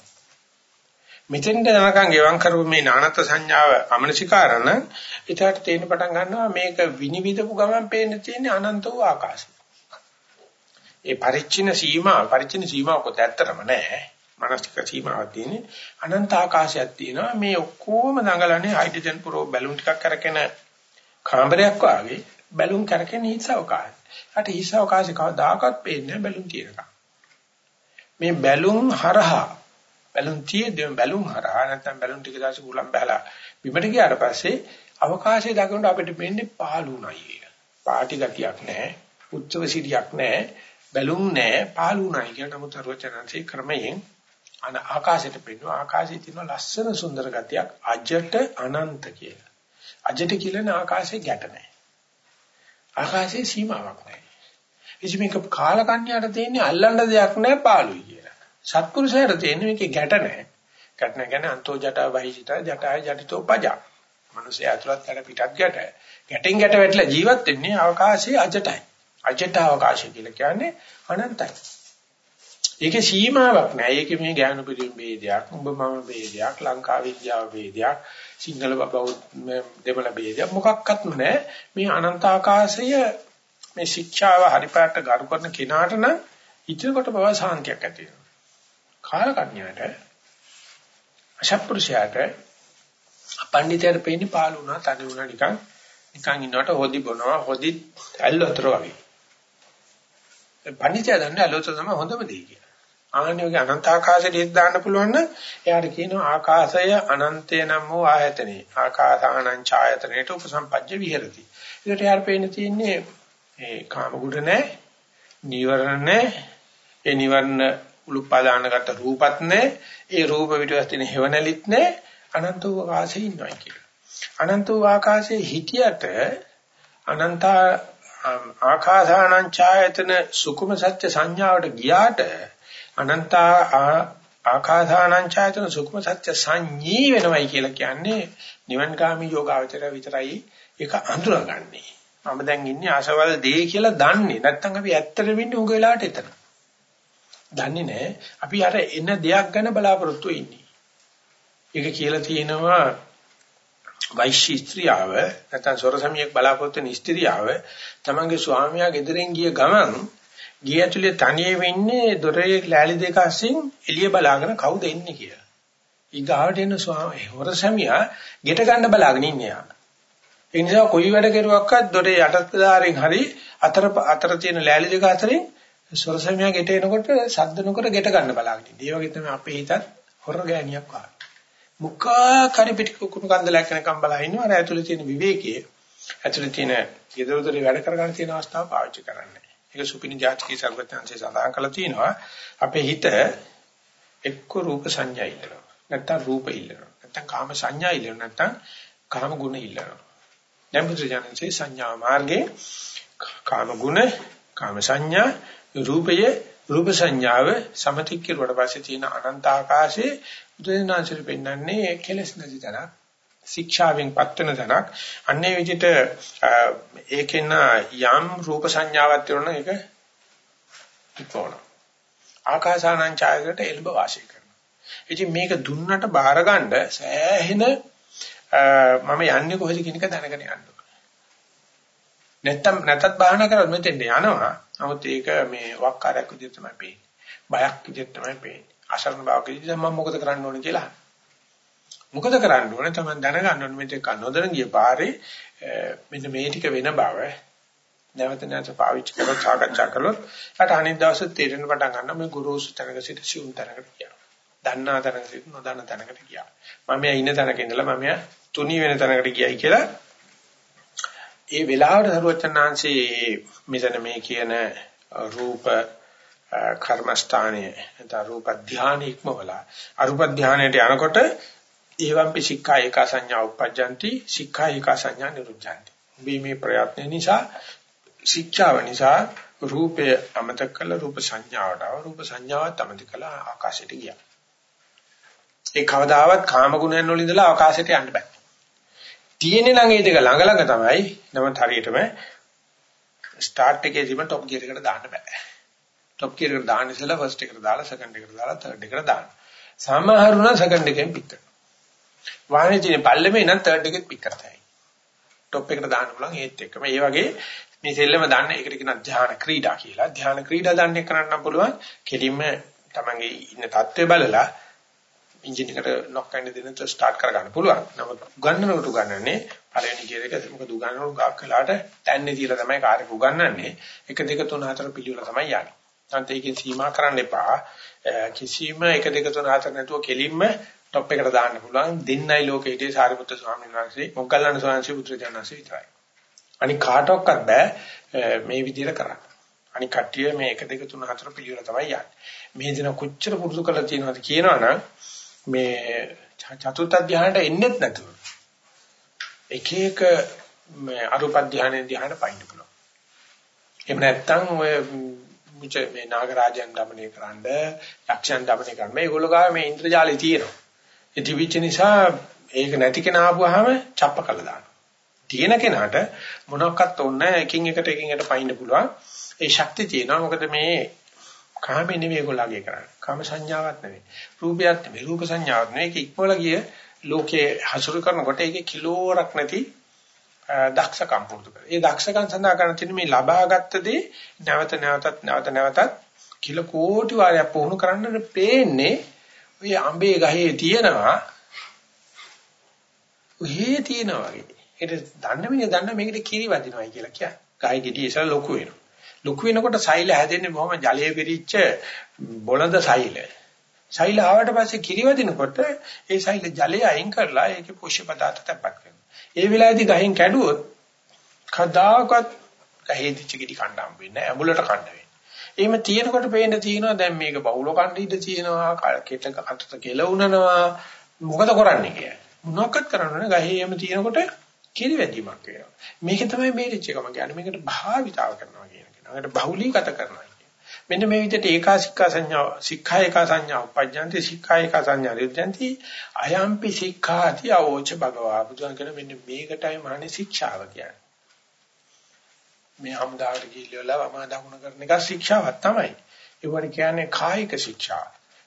මෙතෙන්ද යනකම් ගෙවම් කරපු මේ නානත්ත් සංඥාව අමනසිකාරණ ඊටට තේින පටන් ගන්නවා මේක විනිවිදපු ගමන් පේන්න තියෙන්නේ අනන්ත වූ ආකාශය. ඒ පරිච්ඡින සීමා පරිච්ඡින සීමාව කොට ඇත්තරම නෑ. මානසික සීමාවක් තියෙන්නේ අනන්ත ආකාශයක් තියෙනවා මේ ඔක්කොම දඟලන්නේ හයිඩ්‍රජන් පුරව බැලුන් ටිකක් කරගෙන කාමරයක් වාගේ බැලුන් කරගෙන හිස්සවකාශය. අට හිස්සවකාශය කවදාකවත් පේන්නේ බැලුන් තියෙනකම්. මේ බැලුන් හරහා බැලුන් තියෙද්දී බැලුන් හරහා නැත්නම් බැලුන් ටික දාසි උලම් බහලා බිමට ගියාට පස්සේ අවකාශය දකිනකොට අපිට පේන්නේ පහළුණයි ඒක. පාටි ගතියක් නැහැ. උච්චව සිටියක් නැහැ. බැලුම් නැහැ. පහළුණයි කියන නමුත් අරවචනන්සේ ක්‍රමයෙන් අන ආකාශයට පෙන්වන ආකාශයේ තියෙන ලස්සන සුන්දර ගතියක් අජට අනන්ත කියලා. අජට කියන්නේ ආකාශයේ ගැට නැහැ. ආකාශයේ සීමාවක් නැහැ. ඉතින් මේක කාලකන්‍යයට තියෙන්නේ අල්ලන්න දෙයක් නැහැ පාළුයි කියලා. සත්පුරුෂයාට තියෙන්නේ මේකේ ගැට නැහැ. ගැට නැගෙන අන්තෝ ජටා වහිසිතා ජටාය ජටිතෝ පජා. මිනිස්යා ඇතුළත් ගැට පිටත් ගැට. ගැටෙන් ගැට වැටලා ජීවත් වෙන්නේ අවකාශයේ අජටයි. අජට අවකාශය කියලා කියන්නේ අනන්තයි. ඒකේ සීමාවක් නැහැ. ඒකේ මේ ඥාන පිරිම් ભેදයක්, උඹ මම ભેදයක්, ලංකා විද්‍යාව ભેදයක්, සිංහල බෞද්ධ දෙමළ ભેදයක් මොකක්වත් නැහැ. මේ අනන්ත ආකාශය මේ ශික්ෂාව හරිපාට ගරු කරන කෙනාට නම් ඉතිරකට බව සාන්තියක් ඇති වෙනවා. කාලකන්‍යාට අශප්පුරුෂයාට පඬිතයාට පෙන්නේ පාළු වුණා, තනි වුණා නිකන් නිකන් ඉන්නකොට හොදි බොනවා, හොදි ඇල්ලතර වගේ. පඬිතයා දන්නේ ඇල්ලතර තමයි හොඳම දේ කියලා. ආනියෝගේ අනන්ත ආකාශයට හිත දාන්න පුළුවන් නම් එයාට කියනවා ආකාශය අනන්තය නම් වූ ආයතනේ ආකාසානං ඡායතනේට උපසම්පජ්ජ විහෙරති. ඒකට යාර පේන්න තියෙන්නේ ඒ කාම ගුණ නැහැ, නීවරණ නැහැ, ඒ නිවර්ණ උලුප්පාදානගත රූපත් නැහැ, ඒ රූප පිටවස් තියෙන හේවණලිත් නැහැ, අනන්ත වූ ආකාශයේ ඉන්නවා කියලා. අනන්ත වූ ආකාශයේ හිටියට අනන්ත ආකාසානං ඡායතන සුකුම සත්‍ය සංඥාවට ගියාට අනන්ත ආකාසානං ඡායතන සුක්ම සත්‍ය සංඤී වෙනවයි කියලා කියන්නේ නිවන්ගාමී යෝගාවචර විතරයි ඒක අඳුරගන්නේ. මම දැන් ඉන්නේ ආසවල් දෙය කියලා දන්නේ. නැත්තම් අපි ඇත්තටම ඉන්නේ උග වෙලාවට එතන. දන්නේ නැහැ. අපි අර එන දෙයක් ගැන බලාපොරොත්තු ඉන්නේ. ඒක කියලා තියෙනවා වෛශ්‍ය ස්ත්‍රියව නැත්නම් සොරසමියෙක් බලාපොරොත්තු වෙන ස්ත්‍රියව තමන්ගේ ස්වාමියා ගෙදරින් ගිය ගමන් ගේ ඇතුලේ තනියෙම ඉන්නේ දොරේ ලෑලි දෙක අස්සින් එළිය බලාගෙන කවුද එන්නේ කියලා. ඊගාවට එන ස්වාමී හොරසමියා ගෙට ගන්න බලාගෙන ඉන්නේ යා. ඒ නිසා කොයි වැඩ කෙරුවක්වත් දොරේ යටත්දාරින් හරි අතර අතර තියෙන ලෑලි දෙක අතරින් සොරසමියා ගෙට එනකොට සද්ද නොකර ගෙට ගන්න බලාගෙන ඉන්නේ. ඒ වගේ තමයි අපේ හිතත් හොර ගෑණියක් වගේ. මුඛා කරි පිට කුණු කන්දලයක් වෙනකම් බලා ඉන්නවා. අර ඇතුලේ තියෙන විවේකයේ ඇතුලේ තියෙන ඊදරතර වැඩ කරගන්න තියෙන අවස්ථාව පාවිච්චි කරන්නේ. ඒක සුපිනි ජාතිකී සර්වඥාන්සේ සඳහන් කළා තියෙනවා අපේ හිත එක්ක රූප සංඥා ඉල්ලනවා. නැත්නම් රූප ඉල්ලනවා. නැත්නම් කාම සංඥා ඉල්ලනවා. නැත්නම් කාම ගුණ ඉල්ලනවා. දැන් බුදුජානකසේ සංඥා මාර්ගේ කාම ගුණ කාම සංඥා රූපයේ රූප සංඥාව සමතික්කිරුවට පස්සේ තියෙන අනන්ත ආකාශයේ බුදුනාචරි පෙන්වන්නේ කෙලස් නැති තැනක්. ශික්ෂාවෙන් පත්වන තැනක්. අන්නේ විදිහට ඒකෙන යම් රූප සංඥාවක් තියෙනවා ඒක ඉක්වන ආකාසානං ඡායකට එල්බ වාසය කරනවා. ඉතින් මේක දුන්නට බාරගන්න සෑහෙන මම යන්නේ කොහෙද කියන එක දැනගෙන යන්න නැත්තම් නැත්තත් බාහන කරොත් මෙතෙන්ට යනවා. නමුත් ඒක මේ වක්කාරයක් විදිහට තමයි පේන්නේ. බයක් විදිහට තමයි පේන්නේ. අසරණ බවක් විදිහට මම මොකද කරන්න ඕනේ කියලා මොකද කරන්න ඕනේ තමයි දැනගන්න ඕනේ මේක නොදැන ගිය පාරේ මෙන්න මේ ටික වෙන බව නැවත නැවත පාවිච්චි කරලා සාකච්ඡා කළොත් ඊට අනිත් දවසේ තේරෙන පටන් ගන්නවා මේ ගුරුසු තැනක සිට සිවුම් තැනකට ගියා. දන්නා තැනක සිට නොදන්නා තැනකට ගියා. මම ඉන්න තැනක ඉඳලා මම තුනී වෙන තැනකට ගියයි කියලා ඒ වෙලාවට සරුවචනාංශයේ මෙතන මේ කියන රූප කර්මස්ථානයේ නැත්නම් රූප ධානය ඉක්මවලා අරූප ධානයට යනකොට ඒවම්පි සික්ඛා ඒකා සංඥා උප්පජ්ජಂತಿ සික්ඛා ඒකා සංඥා නිරුද්ධಂತಿ. මේ මේ ප්‍රයත්න නිසා ශික්ෂාව නිසා රූපය අමතක කළ රූප සංඥාවට ආව රූප සංඥාවත් අමතක කළා ආකාශයට ගියා. ඒ කවදාවත් කාම ගුණයන් වල ඉඳලා අවකාශයට යන්න බෑ. තියෙන්නේ නම් ඒ දෙක ළඟ ළඟ තමයි. නමුත් හරියටම ස්ටාර්ට් එකේ ඉඳන් টপ ගියර් එකට දාන්න බෑ. টপ ගියර් එකට දාන්න ඉස්සෙල්ලා ෆස්ට් එකට දාලා සෙකන්ඩ් එකට දාලා තර්ඩ් එකට දාන්න. සමහරුණා සෙකන්ඩ් එකෙන් පිට කරනවා. වාහනේ තියෙන පල්ලෙමේ නම් තර්ඩ් එකෙත් පික් කරතයි. টොප් එකට දාන්න පුළුවන් ඒත් එක්කම. ඒ වගේ මේ සෙල්ලම දන්න එකට කියන ධ්‍යාන ක්‍රීඩා කියලා. ධ්‍යාන ක්‍රීඩා දන්නේ කරන්න පුළුවන්. කෙලින්ම තමන්ගේ ඉන්න தත්ත්වය බලලා එන්ජින් එකට නොක් කරන්න දෙන්න ස්ටාර්ට් කරගන්න පුළුවන්. නමුත් උගන්නනකොට උගන්නන්නේ පළවෙනි ගියර් එක මොකද උගන්නනකොට ගාක් කළාට තැන්නේ තියලා තමයි කාර් එක උගන්නන්නේ. 1 2 3 4 පිළිවෙල තමයි යන්නේ. නැත්නම් ඒකෙන් සීමා කරන්න එපා. කිසිම 1 2 3 4 නැතුව කෙලින්ම টොප් එකට දාන්න පුළුවන් දෙන්නයි ලෝකේ හිටියේ සාරිපුත්‍ර ස්වාමීන් වහන්සේ මොග්ගල්ලාන ස්වාමීන් පුත්‍ර ජානසී විතරයි. අනික කාටවත් බෑ මේ විදිහට කරන්න. අනික කට්ටිය මේ 1 2 3 4 පිළිවෙල තමයි යන්නේ. මේ දින කොච්චර පුරුදු කරලා තියෙනවද කියනවනම් මේ චතුර්ථ ධානයට එන්නේත් නැතුව එක එක මේ අරුප ධානයෙන් ධානයට පයින්න පුළුවන්. එහෙම නැත්නම් ඔය මුච මේ නාගරාජයන් দমনය කරන්න, යක්ෂයන් দমনය කරන්න මේගොල්ලෝ ගාව මේ ඉන්ද්‍රජාලය තියෙනවා. ඒ තිබිච්ච නිසා ඒක නැති කෙනා ආපුවාම චප්ප කළා දානවා. තියෙන කෙනාට මොනක්වත් ඕනේ එකින් එකට එකින් එකට පයින්න පුළුවන්. ඒ ශක්තිය තියෙනවා. මොකද මේ කාමේ නෙවෙයි ඒගොල්ලෝගේ කරන්නේ. කාම සංඥාවක් නෙවෙයි. රූපයක් නෙවෙයි. රූප සංඥාවක් නෙවෙයි. ඒක ඉක්මවල ගිය ලෝකේ හසුරු කරනකොට ඒකේ කිලෝරක් නැති දක්ෂකම් පුරුදු කරනවා. ඒ දක්ෂකම් සඳහා කරන තියෙන මේ ලබාගත් දේ නැවත නැවතත් නැවත නැවතත් කිල කෝටි වාරයක් පුහුණු කරන්න පේන්නේ ඔය අඹේ ගහේ තියෙනවා ඔහේ තියෙනවා වගේ. ඒක දන්න මිනිහ දන්න මේකට කිරි වදිනවයි කියලා කියන්නේ. ගහේ ගෙඩිය ඉස්සලා ලොකු වෙනවා. ලොකු වෙනකොට සෛල හැදෙන්නේ බොහොම ජලයේ පිරිච්ච බොළඳ සෛල. සෛල ආවට පස්සේ කිරිවදිනකොට ඒ සෛල ජලය අයින් කරලා ඒකේ පෝෂ්‍ය පදාර්ථ තැපක් කරනවා. ඒ වෙලාවේදී ගහින් කැඩුවොත් කදාකත් ගහේ දිච්ච කිඩි කණ්ඩාම් වෙන්නේ නැහැ. ඇඹුලට කණ්ඩ වෙන්නේ. එහෙම තියෙනකොට පේන්න තියෙනවා දැන් මේක බහුල කණ්ඩ ඉඳ තියෙනවා. කෙට කටට කෙලවුනනවා. මොකද කරන්නේ කියලා. මොනවක්වත් කරන්න ගහේ එහෙම තියෙනකොට කිරිවැදීමක් වෙනවා. මේක තමයි මේ රිච්චකම කියන්නේ. මේකට භාවිතාව කරනවා කියන එක. ඒකට බහුලීගත කරනවා මෙන්න මේ විදිහට ඒකාසික්ඛා සංඥා සික්ඛා ඒකා සංඥා උපජ්ජන්ති සික්ඛා ඒකා සංඥා නිරුද්ධන්ති අයම්පි සික්ඛාති අවෝච භගවා බුදුන් කියන මෙන්න මේකටයි මානේ ශික්ෂාව කියන්නේ මේ හමුදාවට ගිහිල්ලා වම දකුණ කරන එක ශික්ෂාවක් තමයි. ඒවට කියන්නේ කායික ශික්ෂා.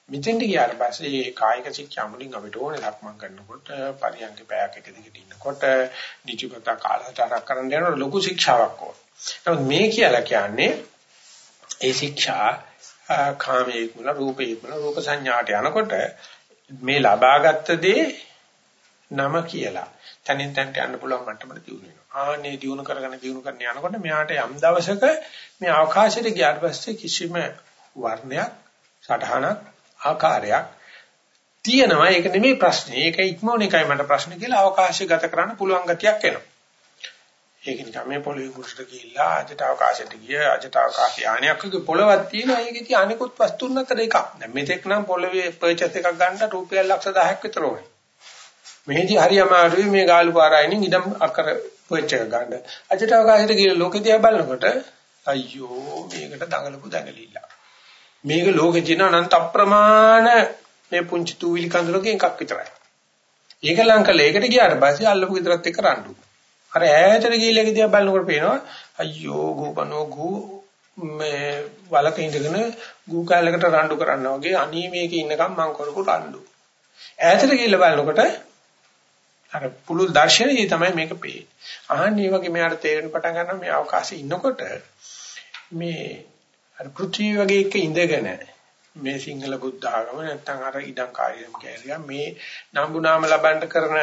මෙතෙන්ට ගියාට පස්සේ මේ කායික ශික්ෂා මුලින් අපිට ඕනේ ලක්මන් කරනකොට පරියන්ක පැයක් එක දිගට ඉන්නකොට නිතිපත කාලසටහනක් කරන්න යනකොට ලොකු ශික්ෂාවක් ඕන. නමුත් මේ කියලා කියන්නේ ඒ ශික්ෂා කාමයේ මුල රූපයේ මුල රූප සංඥාට යනකොට මේ ලබාගත් දේ නම කියලා. තනින් තනට යන්න පුළුවන් මට්ටමට දියුණු වෙනවා. ආනේ දියුණු කරගෙන දියුණු කරගෙන යනකොට මෙයාට යම් දවසක මේ අවකාශයට ගියාට පස්සේ කිසිම වර්ණයක් සටහනක් ආකාරයක් තියෙනවා. ඒක නෙමෙයි ප්‍රශ්නේ. ඒක ඉක්මවන එකයි මට ප්‍රශ්නේ කියලා අවකාශය ගත කරන්න පුළුවන් ගතියක් එනවා. ඒක නිකන් මේ පොළවේ කුරුසට ගිහිල්ලා අජට අවකාශයට ගිය අජට අවකාශ යානයක්ගේ පොළවක් තියෙනවා ඒකේ තියෙන අනිකුත් වස්තුන් අතර එකක්. දැන් මෙතෙක් නම් පොළවේ පර්චේස් එකක් ගන්න රුපියල් ලක්ෂ 10ක් විතර ඕනේ. මෙහෙදි හරි අමාරුයි මේ ගාලු පාරායින් ඉදම් අකර පර්චේස් එක ගන්න. අජට අවකාශයට ගිහලා ලෝකෙ දිහා බලනකොට අයියෝ මේකට දඟලපු දඟලිල්ල. මේක ලෝකෙ තියෙන අනන්ත අප්‍රමාණ මේ පුංචි තූවිලි කඳුලක එකක් විතරයි. ඒක ලං කළා. ඒකට ගියාට පස්සේ අල්ලපු විතරත් එක්ක රණ්ඩු. අර ඈතට ගිහිල්ලා ගියා බලනකොට පේනවා අයියෝ ගෝපනෝ ගෝ මේ වලක ඉඳගෙන ගූ කාලයකට රණ්ඩු කරනවා වගේ අනී මේකේ ඉන්නකම් මං කරපු රණ්ඩු. ඈතට ගිහිල්ලා බලනකොට අර පුළුල් දර්ශනයේ තමයි මේක පේන්නේ. අහන්නේ වගේ මෙයාට තේරෙන පටන් ගන්නවා මේ අවකාශයේ ඉන්නකොට මේ අර පෘථිවි වගේ එක ඉඳගෙන මේ සිංහල බුද්ධ ආගම නැත්තම් අර ඉඩම් කාර්යම් කියලා මේ නම්බුනාම ලබන්න කරන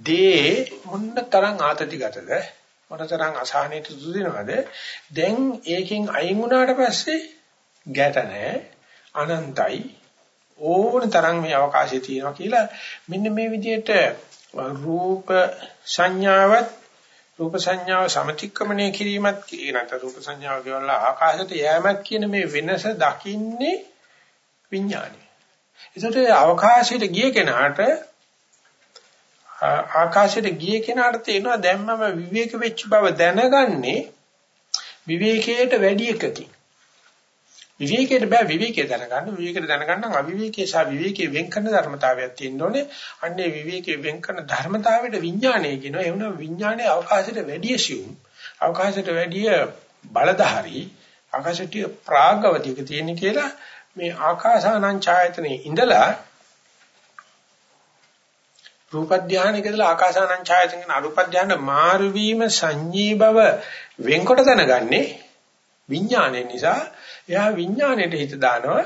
දේ මොන්න තරම් ආතතිගතද? මොන තරම් අසහනයට දුදු දෙනවද? දැන් ඒකෙන් අයින් වුණාට පස්සේ ගැට නැහැ අනන්තයි. ඕන තරම් මේ අවකාශය තියෙනවා කියලා මෙන්න මේ විදිහට රූප සංඥාවත් රූප සංඥාව සමතික්‍රමණය කිරීමත් නැත්නම් රූප සංඥාව කියවලා ආකාශයට යෑමත් කියන මේ වෙනස දකින්නේ විඥානය. ඒකට අවකාශයට ගිය කෙනාට ආකාශයට ගිය කෙනාට තේරෙනවා දැන් මම විවේක වෙච්ච බව දැනගන්නේ විවේකයට වැඩි එකකින්. විවේකයට බෑ විවේකේ දැනගන්න. විවේකයට දැනගන්න නම් අවිවේකේ සහ විවේකේ වෙන් කරන ධර්මතාවයක් තියෙන්න ඕනේ. අන්නේ විවේකේ වෙන් කරන ධර්මතාවයට විඥානය කියනවා. ඒ වුණා විඥානයේ අවකාශයට වැඩි සියුම්. අවකාශයට වැඩි බලධාරී ආකාශයට ප්‍රාගවතික තියෙන කියලා මේ ආකාසානං ඡායතනේ ඉඳලා රූප ධානයක ඉඳලා ආකාසානං ඡායතනෙන් අරූප ධාන මාරු වීම සංජී බව වෙන්කොට දැනගන්නේ විඥානය නිසා. එයා විඥාණයට හිත දානවා.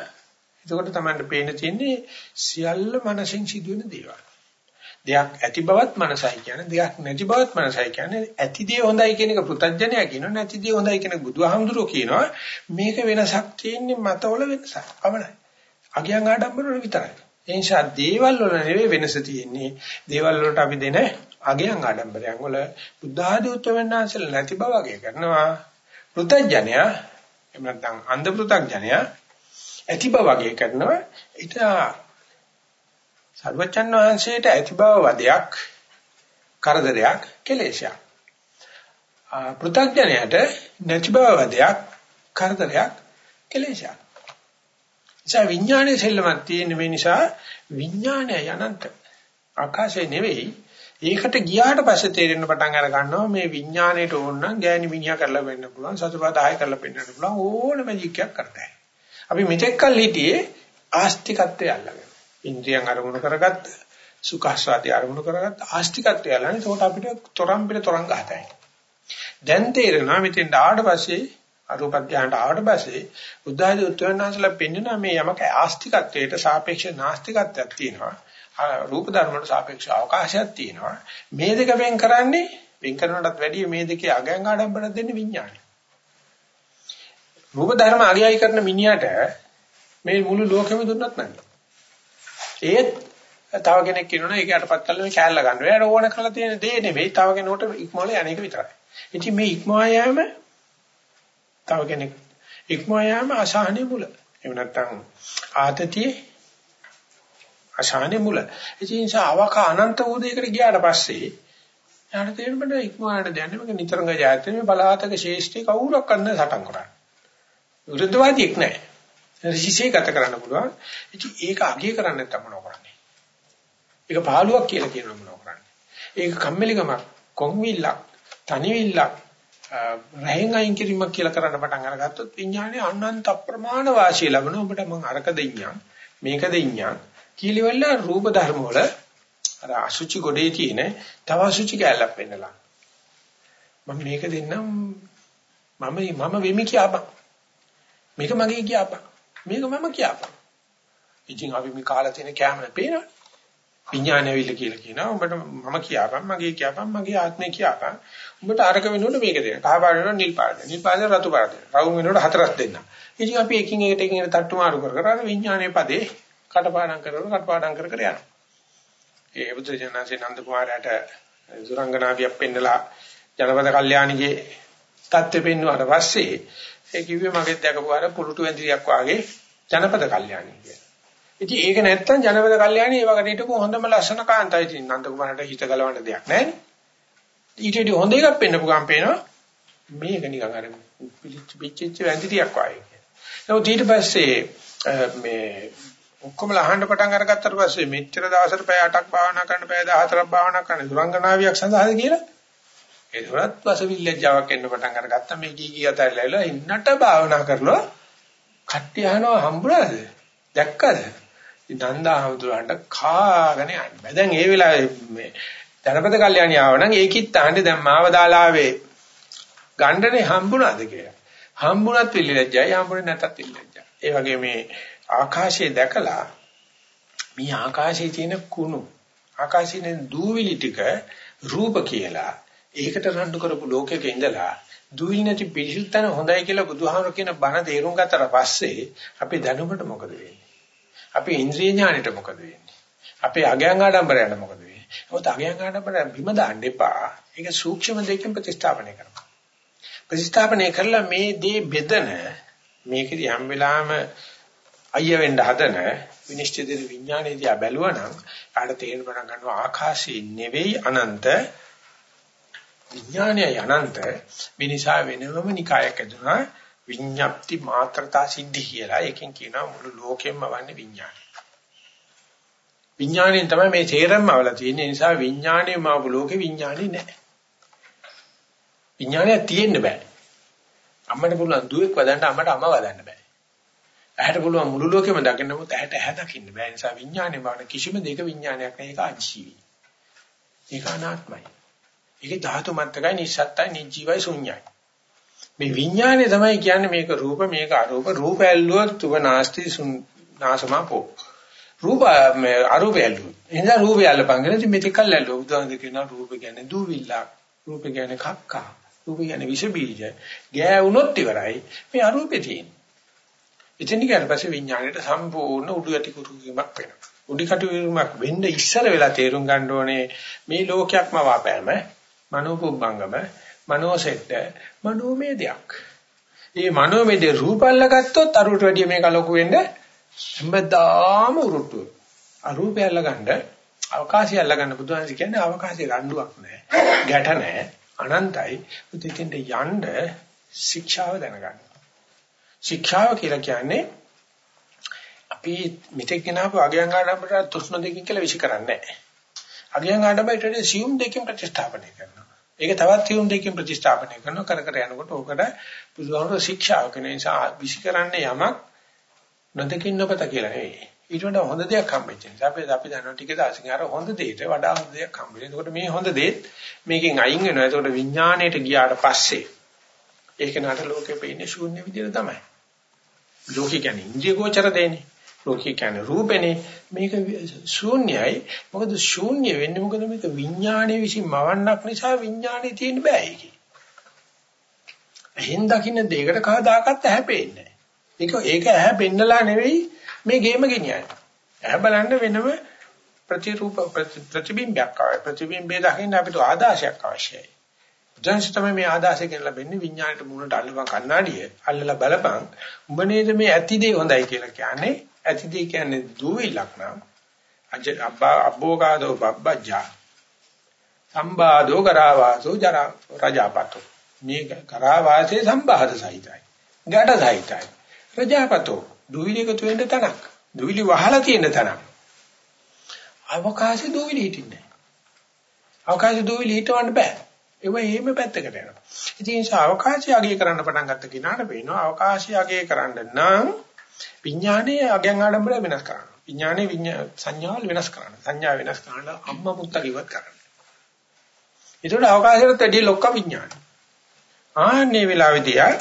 එතකොට තමයි පේන තියෙන්නේ සියල්ල මනසින් සිදුවෙන දේවල්. දෙයක් ඇති බවත් මනසයි කියන්නේ දෙයක් නැති බවත් මනසයි කියන්නේ ඇති දේ හොඳයි කියන එක පෘතඥය කියනවා නැති දේ හොඳයි කියන බුදුහාමුදුරුවෝ කියනවා මේක වෙනසක් තියෙන්නේ මතවල වෙනසක් පමණයි. අගයන් ආඩම්බර වල විතරයි. ඒ නිසා දේවල් වල නෙවෙයි වෙනස තියෙන්නේ. දේවල් වලට අපි දෙන අගයන් ආඩම්බරයන් වල බුද්ධ ආදී උත්තරවන්නාසල නැති බව අගය කරනවා. පෘතඥය එහෙම නැත්නම් අන්ධ පෘථග්ජනයා ඇති බව වගේ කරනවා. ඊට සර්වචන් වහන්සේට ඇති බව වදයක් කරදරයක් කෙලේශයක් පෘථග්ජනයාට නැති බව වදයක් කරදරයක් කෙලේශයක් නිසා විඥානයේ සෙල්ලමක් තියෙන මේ නිසා විඥානය යනන්ත. ආකාශය නෙවෙයි ඒකට ගියාට පස්සේ තේරෙන්න පටන් අර ගන්නවා මේ විඥාණයට ඕන නම් ගෑණි මිනිහා කරලා වෙන්න පුළුවන් සතුපත ආය කරලා පෙන්වන්න පුළුවන් ඕන මැජික් එකක් කරතයි. අපි මෙතෙක් කල් හිටියේ ආස්තිකත්වයේ අල්ලගෙන. ඉන්ද්‍රියන් අරමුණු කරගත්ත සුඛාස්වාදී අරමුණු කරගත්ත ආස්තිකත්වයේ අල්ලන්නේ ඒකට අපිට තරම් පිට තරම් ගහතයි. දැන් තේරෙනවා මෙතෙන් ආවට පස්සේ අරූප ධානයට ආවට පස්සේ බුද්ධාදී උත්තරනාසලා පෙන්වන මේ යමක ආස්තිකත්වයට සාපේක්ෂ නාස්තිකත්වයක් තියෙනවා. රූප ධර්ම වලට සාපේක්ෂ අවකාශයක් තියෙනවා. මේ දෙක වෙන් කරන්නේ වෙන් කරනටත් වැඩිය මේ දෙකේ අගයන් ආඩම්බරයක් දෙන්නේ විඥානය. රූප ධර්ම අගයයි කරන මිනිහට මේ මුළු ලෝකෙම දුන්නත් නැහැ. ඒත් තව කෙනෙක් කියනවා ඒක යටපත් කළා මේ කෑල්ල ගන්න. එයාට ඕන කරලා තියෙන දේ නෙවෙයි තව කෙනෙකුට ඉක්මවල යන එක විතරයි. ඉතින් මේ ඉක්මවා යෑම තව කෙනෙක් ඉක්මවා යෑම අසහනෙ මුල. එහෙම නැත්නම් ආතතියේ අශානේ මුල. ඒ නිසා අවක අනන්ත වූ දෙයකට ගියාට පස්සේ යාට තේරෙන්න බෑ ඉක්මනට දැනන්නේ මේක නිතරම ජයත් මේ බලාතක ශේෂ්ඨي කවුරක් කරන්න සටන් කරන්නේ. විරුද්ධවාදියෙක් නැහැ. ඍෂිසේ ගත කරන්න පුළුවන්. ඉතින් ඒක අගය කරන්න නැත්නම් මොනව කරන්නේ? ඒක පාළුවක් කියලා කියනවා මොනව කරන්නේ? ඒක කම්මැලිකමක්, කොම්විල්ලක්, තනිවිල්ලක්, රහෙන් අයින් කිරීමක් කියලා කරන්න පටන් අරගත්තොත් විඥානේ අනන්ත අප්‍රමාණ වාසිය ලැබෙන ඔබට මම අරක දෙඤ්ඤා මේක දෙඤ්ඤා කීලිවල රූප ධර්ම වල අර අසුචි ගොඩේ තියෙන තව අසුචි කැලක් වෙන්නලා මම මේක දෙන්නම්. මම මම වෙමි කියපන්. මේක මගේ කියපන්. මේක මම කියපන්. ඉතින් අපි මේ කාලා තියෙන කැමරේ පේනවනේ. විඥානය විල කියලා කියනවා. උඹට මම කියපන් මගේ කියපන් මගේ ආත්මය කියපන්. උඹට අරක වෙනකොට මේක දෙන්න. කහ පාට වෙනකොට නිල් පාට නිල් පාට රතු පාට රවුම් වෙනකොට හතරක් දෙන්න ඉතින් අපි එකින් එකට එකින් එකට තට්ටු මාරු කර කර අර විඥානයේ පදේ කටපාඩම් කරන කටපාඩම් කර කර යනවා. ඒ බුදුජානසී නන්ද කුමාරයාට සුරංගනාවියක් පෙන්නලා ජනපද කල්යාණිගේ தත්ත්වෙ පෙන්නුවාට පස්සේ ඒ කිව්වේ මගෙත් දැකපු අර පුරුටු වෙන්ද්‍රියක් වාගේ ජනපද කල්යාණිය කියලා. ඉතින් ඒක නැත්තම් ජනපද කල්යාණිය ඒ වගේ හිටපු හොඳම ලස්සන කාන්තයි. ඉතින් නන්ද කුමාරට හිත ගලවන්න දෙයක් නැහැ. ඊට වඩා හොඳ එකක් පෙන්නපු ගමන් පේනවා මේක නිකන් අර පිළිච්ච පිච්චිච්ච වැන්දිරියක් වාගේ. නමුත් ඊට පස්සේ මේ ඔක්කොම ලහන්න පටන් අරගත්තට පස්සේ මෙච්චර දවසට පැය 8ක් භාවනා කරන්න පැය 14ක් භාවනා කරන්න සුරංගනාවියක් සඳහාද කියලා? ඒතරත් වසවිල්ලජාවක් එන්න පටන් අරගත්තා මේ කී කී අතල්ලා ඉන්නට භාවනා කරලා කට්ටි අහනවා හම්බුණාද දැක්කද? නන්දා හමුදුරන්ට කාගෙන යන්න. දැන් ඒ වෙලාවේ මේ ධනපත කල්යاني ආව නම් ඒකිට අහන්නේ දැන් මාව දාලා ආවේ ගණ්ඩනේ හම්බුණාද කියලා. හම්බුණත් විල්ලජයි හම්බුනේ නැතත් විල්ලජයි ඒ වගේ මේ ආකාශය දැකලා මේ ආකාශයේ තියෙන කුණු ආකාශයේ දූවිලි ටික රූප කියලා ඒකට රණ්ඩු කරපු ලෝකෙක ඉඳලා දුවිලි නැති පිරිසිදු තැන හොඳයි කියලා බුදුහාමර කියන බණ තේරුම් ගත්තට පස්සේ අපි දැනුමට මොකද වෙන්නේ? අපි ඉන්ද්‍රිය ඥානෙට මොකද වෙන්නේ? අපේ අගයන් ආඩම්බරයට මොකද වෙන්නේ? මොකද අගයන් ආඩම්බර බිම දාන්න එපා. ඒක සූක්ෂම දෙයකින් ප්‍රතිස්ථාපනය කරනවා. ප්‍රතිස්ථාපනය කරලා මේ දේ බෙදන මේකදී හැම වෙලාවෙම අයිය වෙන්න හදන විනිශ්චය දෙන විඥානයේදී ආ බැලුවනම් ආඩ තේරෙන්න පටන් ගන්නවා ආකාශයේ නෙවෙයි අනන්ත විඥානයයි අනන්ත මේ නිසා වෙනම නිකායක් ඇදුනා විඤ්ඤාප්ති මාත්‍රතා සිද්ධි කියලා. ඒකෙන් කියනවා මුළු ලෝකෙම වන්නේ විඥානය. විඥාණයෙන් තමයි මේ තේරෙන්න අවල තියෙන නිසා විඥාණයම ආපු ලෝකේ විඥානේ නැහැ. විඥානය තියෙන්න බෑ. අම්මට පුළුවන් දුවෙක් වදන්න අම්මට අම්ම වදන්න බෑ. ඇහැට පුළුවන් මුළු ලෝකෙම දකින්න මොකද ඇහැට ඇහැ දකින්න බෑ. ඒ නිසා විඥානේ වගේ කිසිම දෙයක විඥානයක් නැහැ. ඒක අජීවි. ඒක අනාත්මයි. ඒක ධාතු මත්තකයි නිස්සත්තයි නිජීවයි ශුන්‍යයි. මේ විඥානේ තමයි කියන්නේ මේක රූප මේක අරූප රූප ඇල්ලුවොත් තුව නාස්ති නාසමපෝ. රූප මේ අරූප ඇල්ලුවොත්. එහෙනම් රූපය ඇල්ලපංගෙන ඉතින් මෙතකල් ඇල්ලුවා. උදාහරණ කියනවා රූප කියන්නේ දූවිල්ලක්. රූප කියන්නේ කක්කා. රූප කියන්නේ විෂ බීජ. ගෑවුනොත් ඉවරයි. මේ අරූපේ තියෙන්නේ. එතන ඊට පස්සේ විඥාණයට සම්පූර්ණ උඩු යටි කුරුකීමක් වෙනවා. උඩි කටු වීමක් වෙන්න ඉස්සර වෙලා තේරුම් ගන්න ඕනේ මේ ලෝකයක්ම වාපෑම මනෝපුබ්බංගම මනෝසෙට්ට මනෝමය දෙයක්. මේ මනෝමය දේ රූපල්ල ගත්තොත් අරුවට වැඩිය මේක ලොකු වෙන්න හැමදාම උරුට්ටු. අරූපය අල්ලගන්න අවකාශය අල්ලගන්න බුදුහාමි කියන්නේ අවකාශයේ රණ්ඩුවක් නැහැ. ගැට නැහැ. අනන්තයි. උදිටින්ට යන්න ශික්ෂාව දැනගන්න. ශික්ෂාව කියලා කියන්නේ අපි මෙතෙක් ගෙනාවු අගයන් ආඩම්බරට තුෂ්ණ දෙකකින් කියලා විශ් කරන්නේ නැහැ. අගයන් ආඩම්බරට සියුම් දෙකකින් ප්‍රතිස්ථාපනය කරනවා. ඒක තවත් සියුම් දෙකකින් ප්‍රතිස්ථාපනය කරනවා කර කර යනකොට ඕකට බුදුහාමර ශික්ෂාව කියන නිසා විශ් කරන්නේ යමක් නොදකින් නොපත කියලා නෙවෙයි. ඊට වඩා හොඳ දෙයක් හම්බෙච්ච නිසා අපි අපි දන්නවා ටික දවසකින් අර හොඳ දෙයට වඩා හොඳ දෙයක් හම්බෙන්නේ. එතකොට මේ හොඳ දේ මේකෙන් අයින් වෙනවා. එතකොට විඥාණයට ගියාට පස්සේ ඒක නට ලෝකෙ පෙන්නේ ශූන්‍ය විදියට තමයි. ලෝකේ කියන්නේ ඉන්ද්‍රිය ගෝචර දෙන්නේ. ලෝකේ කියන්නේ රූපෙනේ. මේක ශූන්‍යයි. මොකද ශූන්‍ය වෙන්නේ මොකද මේක විඥානයේ විසින් මවන්නක් නිසා විඥානේ තියෙන්න බෑ ඒකේ. එහෙන් දකින්න දෙයකට කවදාකවත් හැපෙන්නේ නැහැ. ඒක ඒක ඇහැ පෙන්නලා නෙවෙයි මේ ගේම ගෙනියන්නේ. ඇහැ බලන්න වෙනම ප්‍රතිරූප ප්‍රතිබිම්බයක් ආවයි. ප්‍රතිබිම්බේ දකින්න අපිට ආදාශයක් අවශ්‍යයි. බුදුන්ස තමයි මේ ආදාසය කියලා ලැබෙන්නේ. විඥාණයට මුණට අල්ලපන් කණ්ණාඩිය. අල්ලලා බලපන් උඹ නේද මේ ඇතිදේ හොඳයි කියලා කියන්නේ? ඇතිදේ කියන්නේ දුවිලක් නම් අජ අබ්බා අබ්බෝගාදෝ බබ්බජ්ජා. සම්බාදෝ කරාවාසෝ ජරා රජාපතෝ. මේ කරාවාසේ සම්බාධ සහිතයි. ගැට සහිතයි. රජාපතෝ. දුවිලිකතු වෙන්න තනක්. දුවිලි වහලා තියෙන තනක්. අවකාශේ දුවිලි හිටින්නේ අවකාශේ දුවිලි හිටවන්න බෑ. ඒව එහෙම පැත්තකට යනවා. ඉතින් ඒ නිසා අවකාශය අගය කරන්න පටන් ගත්ත කෙනාට පේනවා අවකාශය අගය කරන්න නම් විඥානයේ අගයන් ආඩම්බර වෙනස් කරන්න. විඥානයේ විඥා සංඥාවල් වෙනස් කරන්න. සංඥා වෙනස් කරන්න අම්මා මුත්තා කිව්වත් කරන්න. ඒකට අවකාශයට වැඩි ලොක්ක විඥාන. ආන්නේ වෙලාවේදී ආ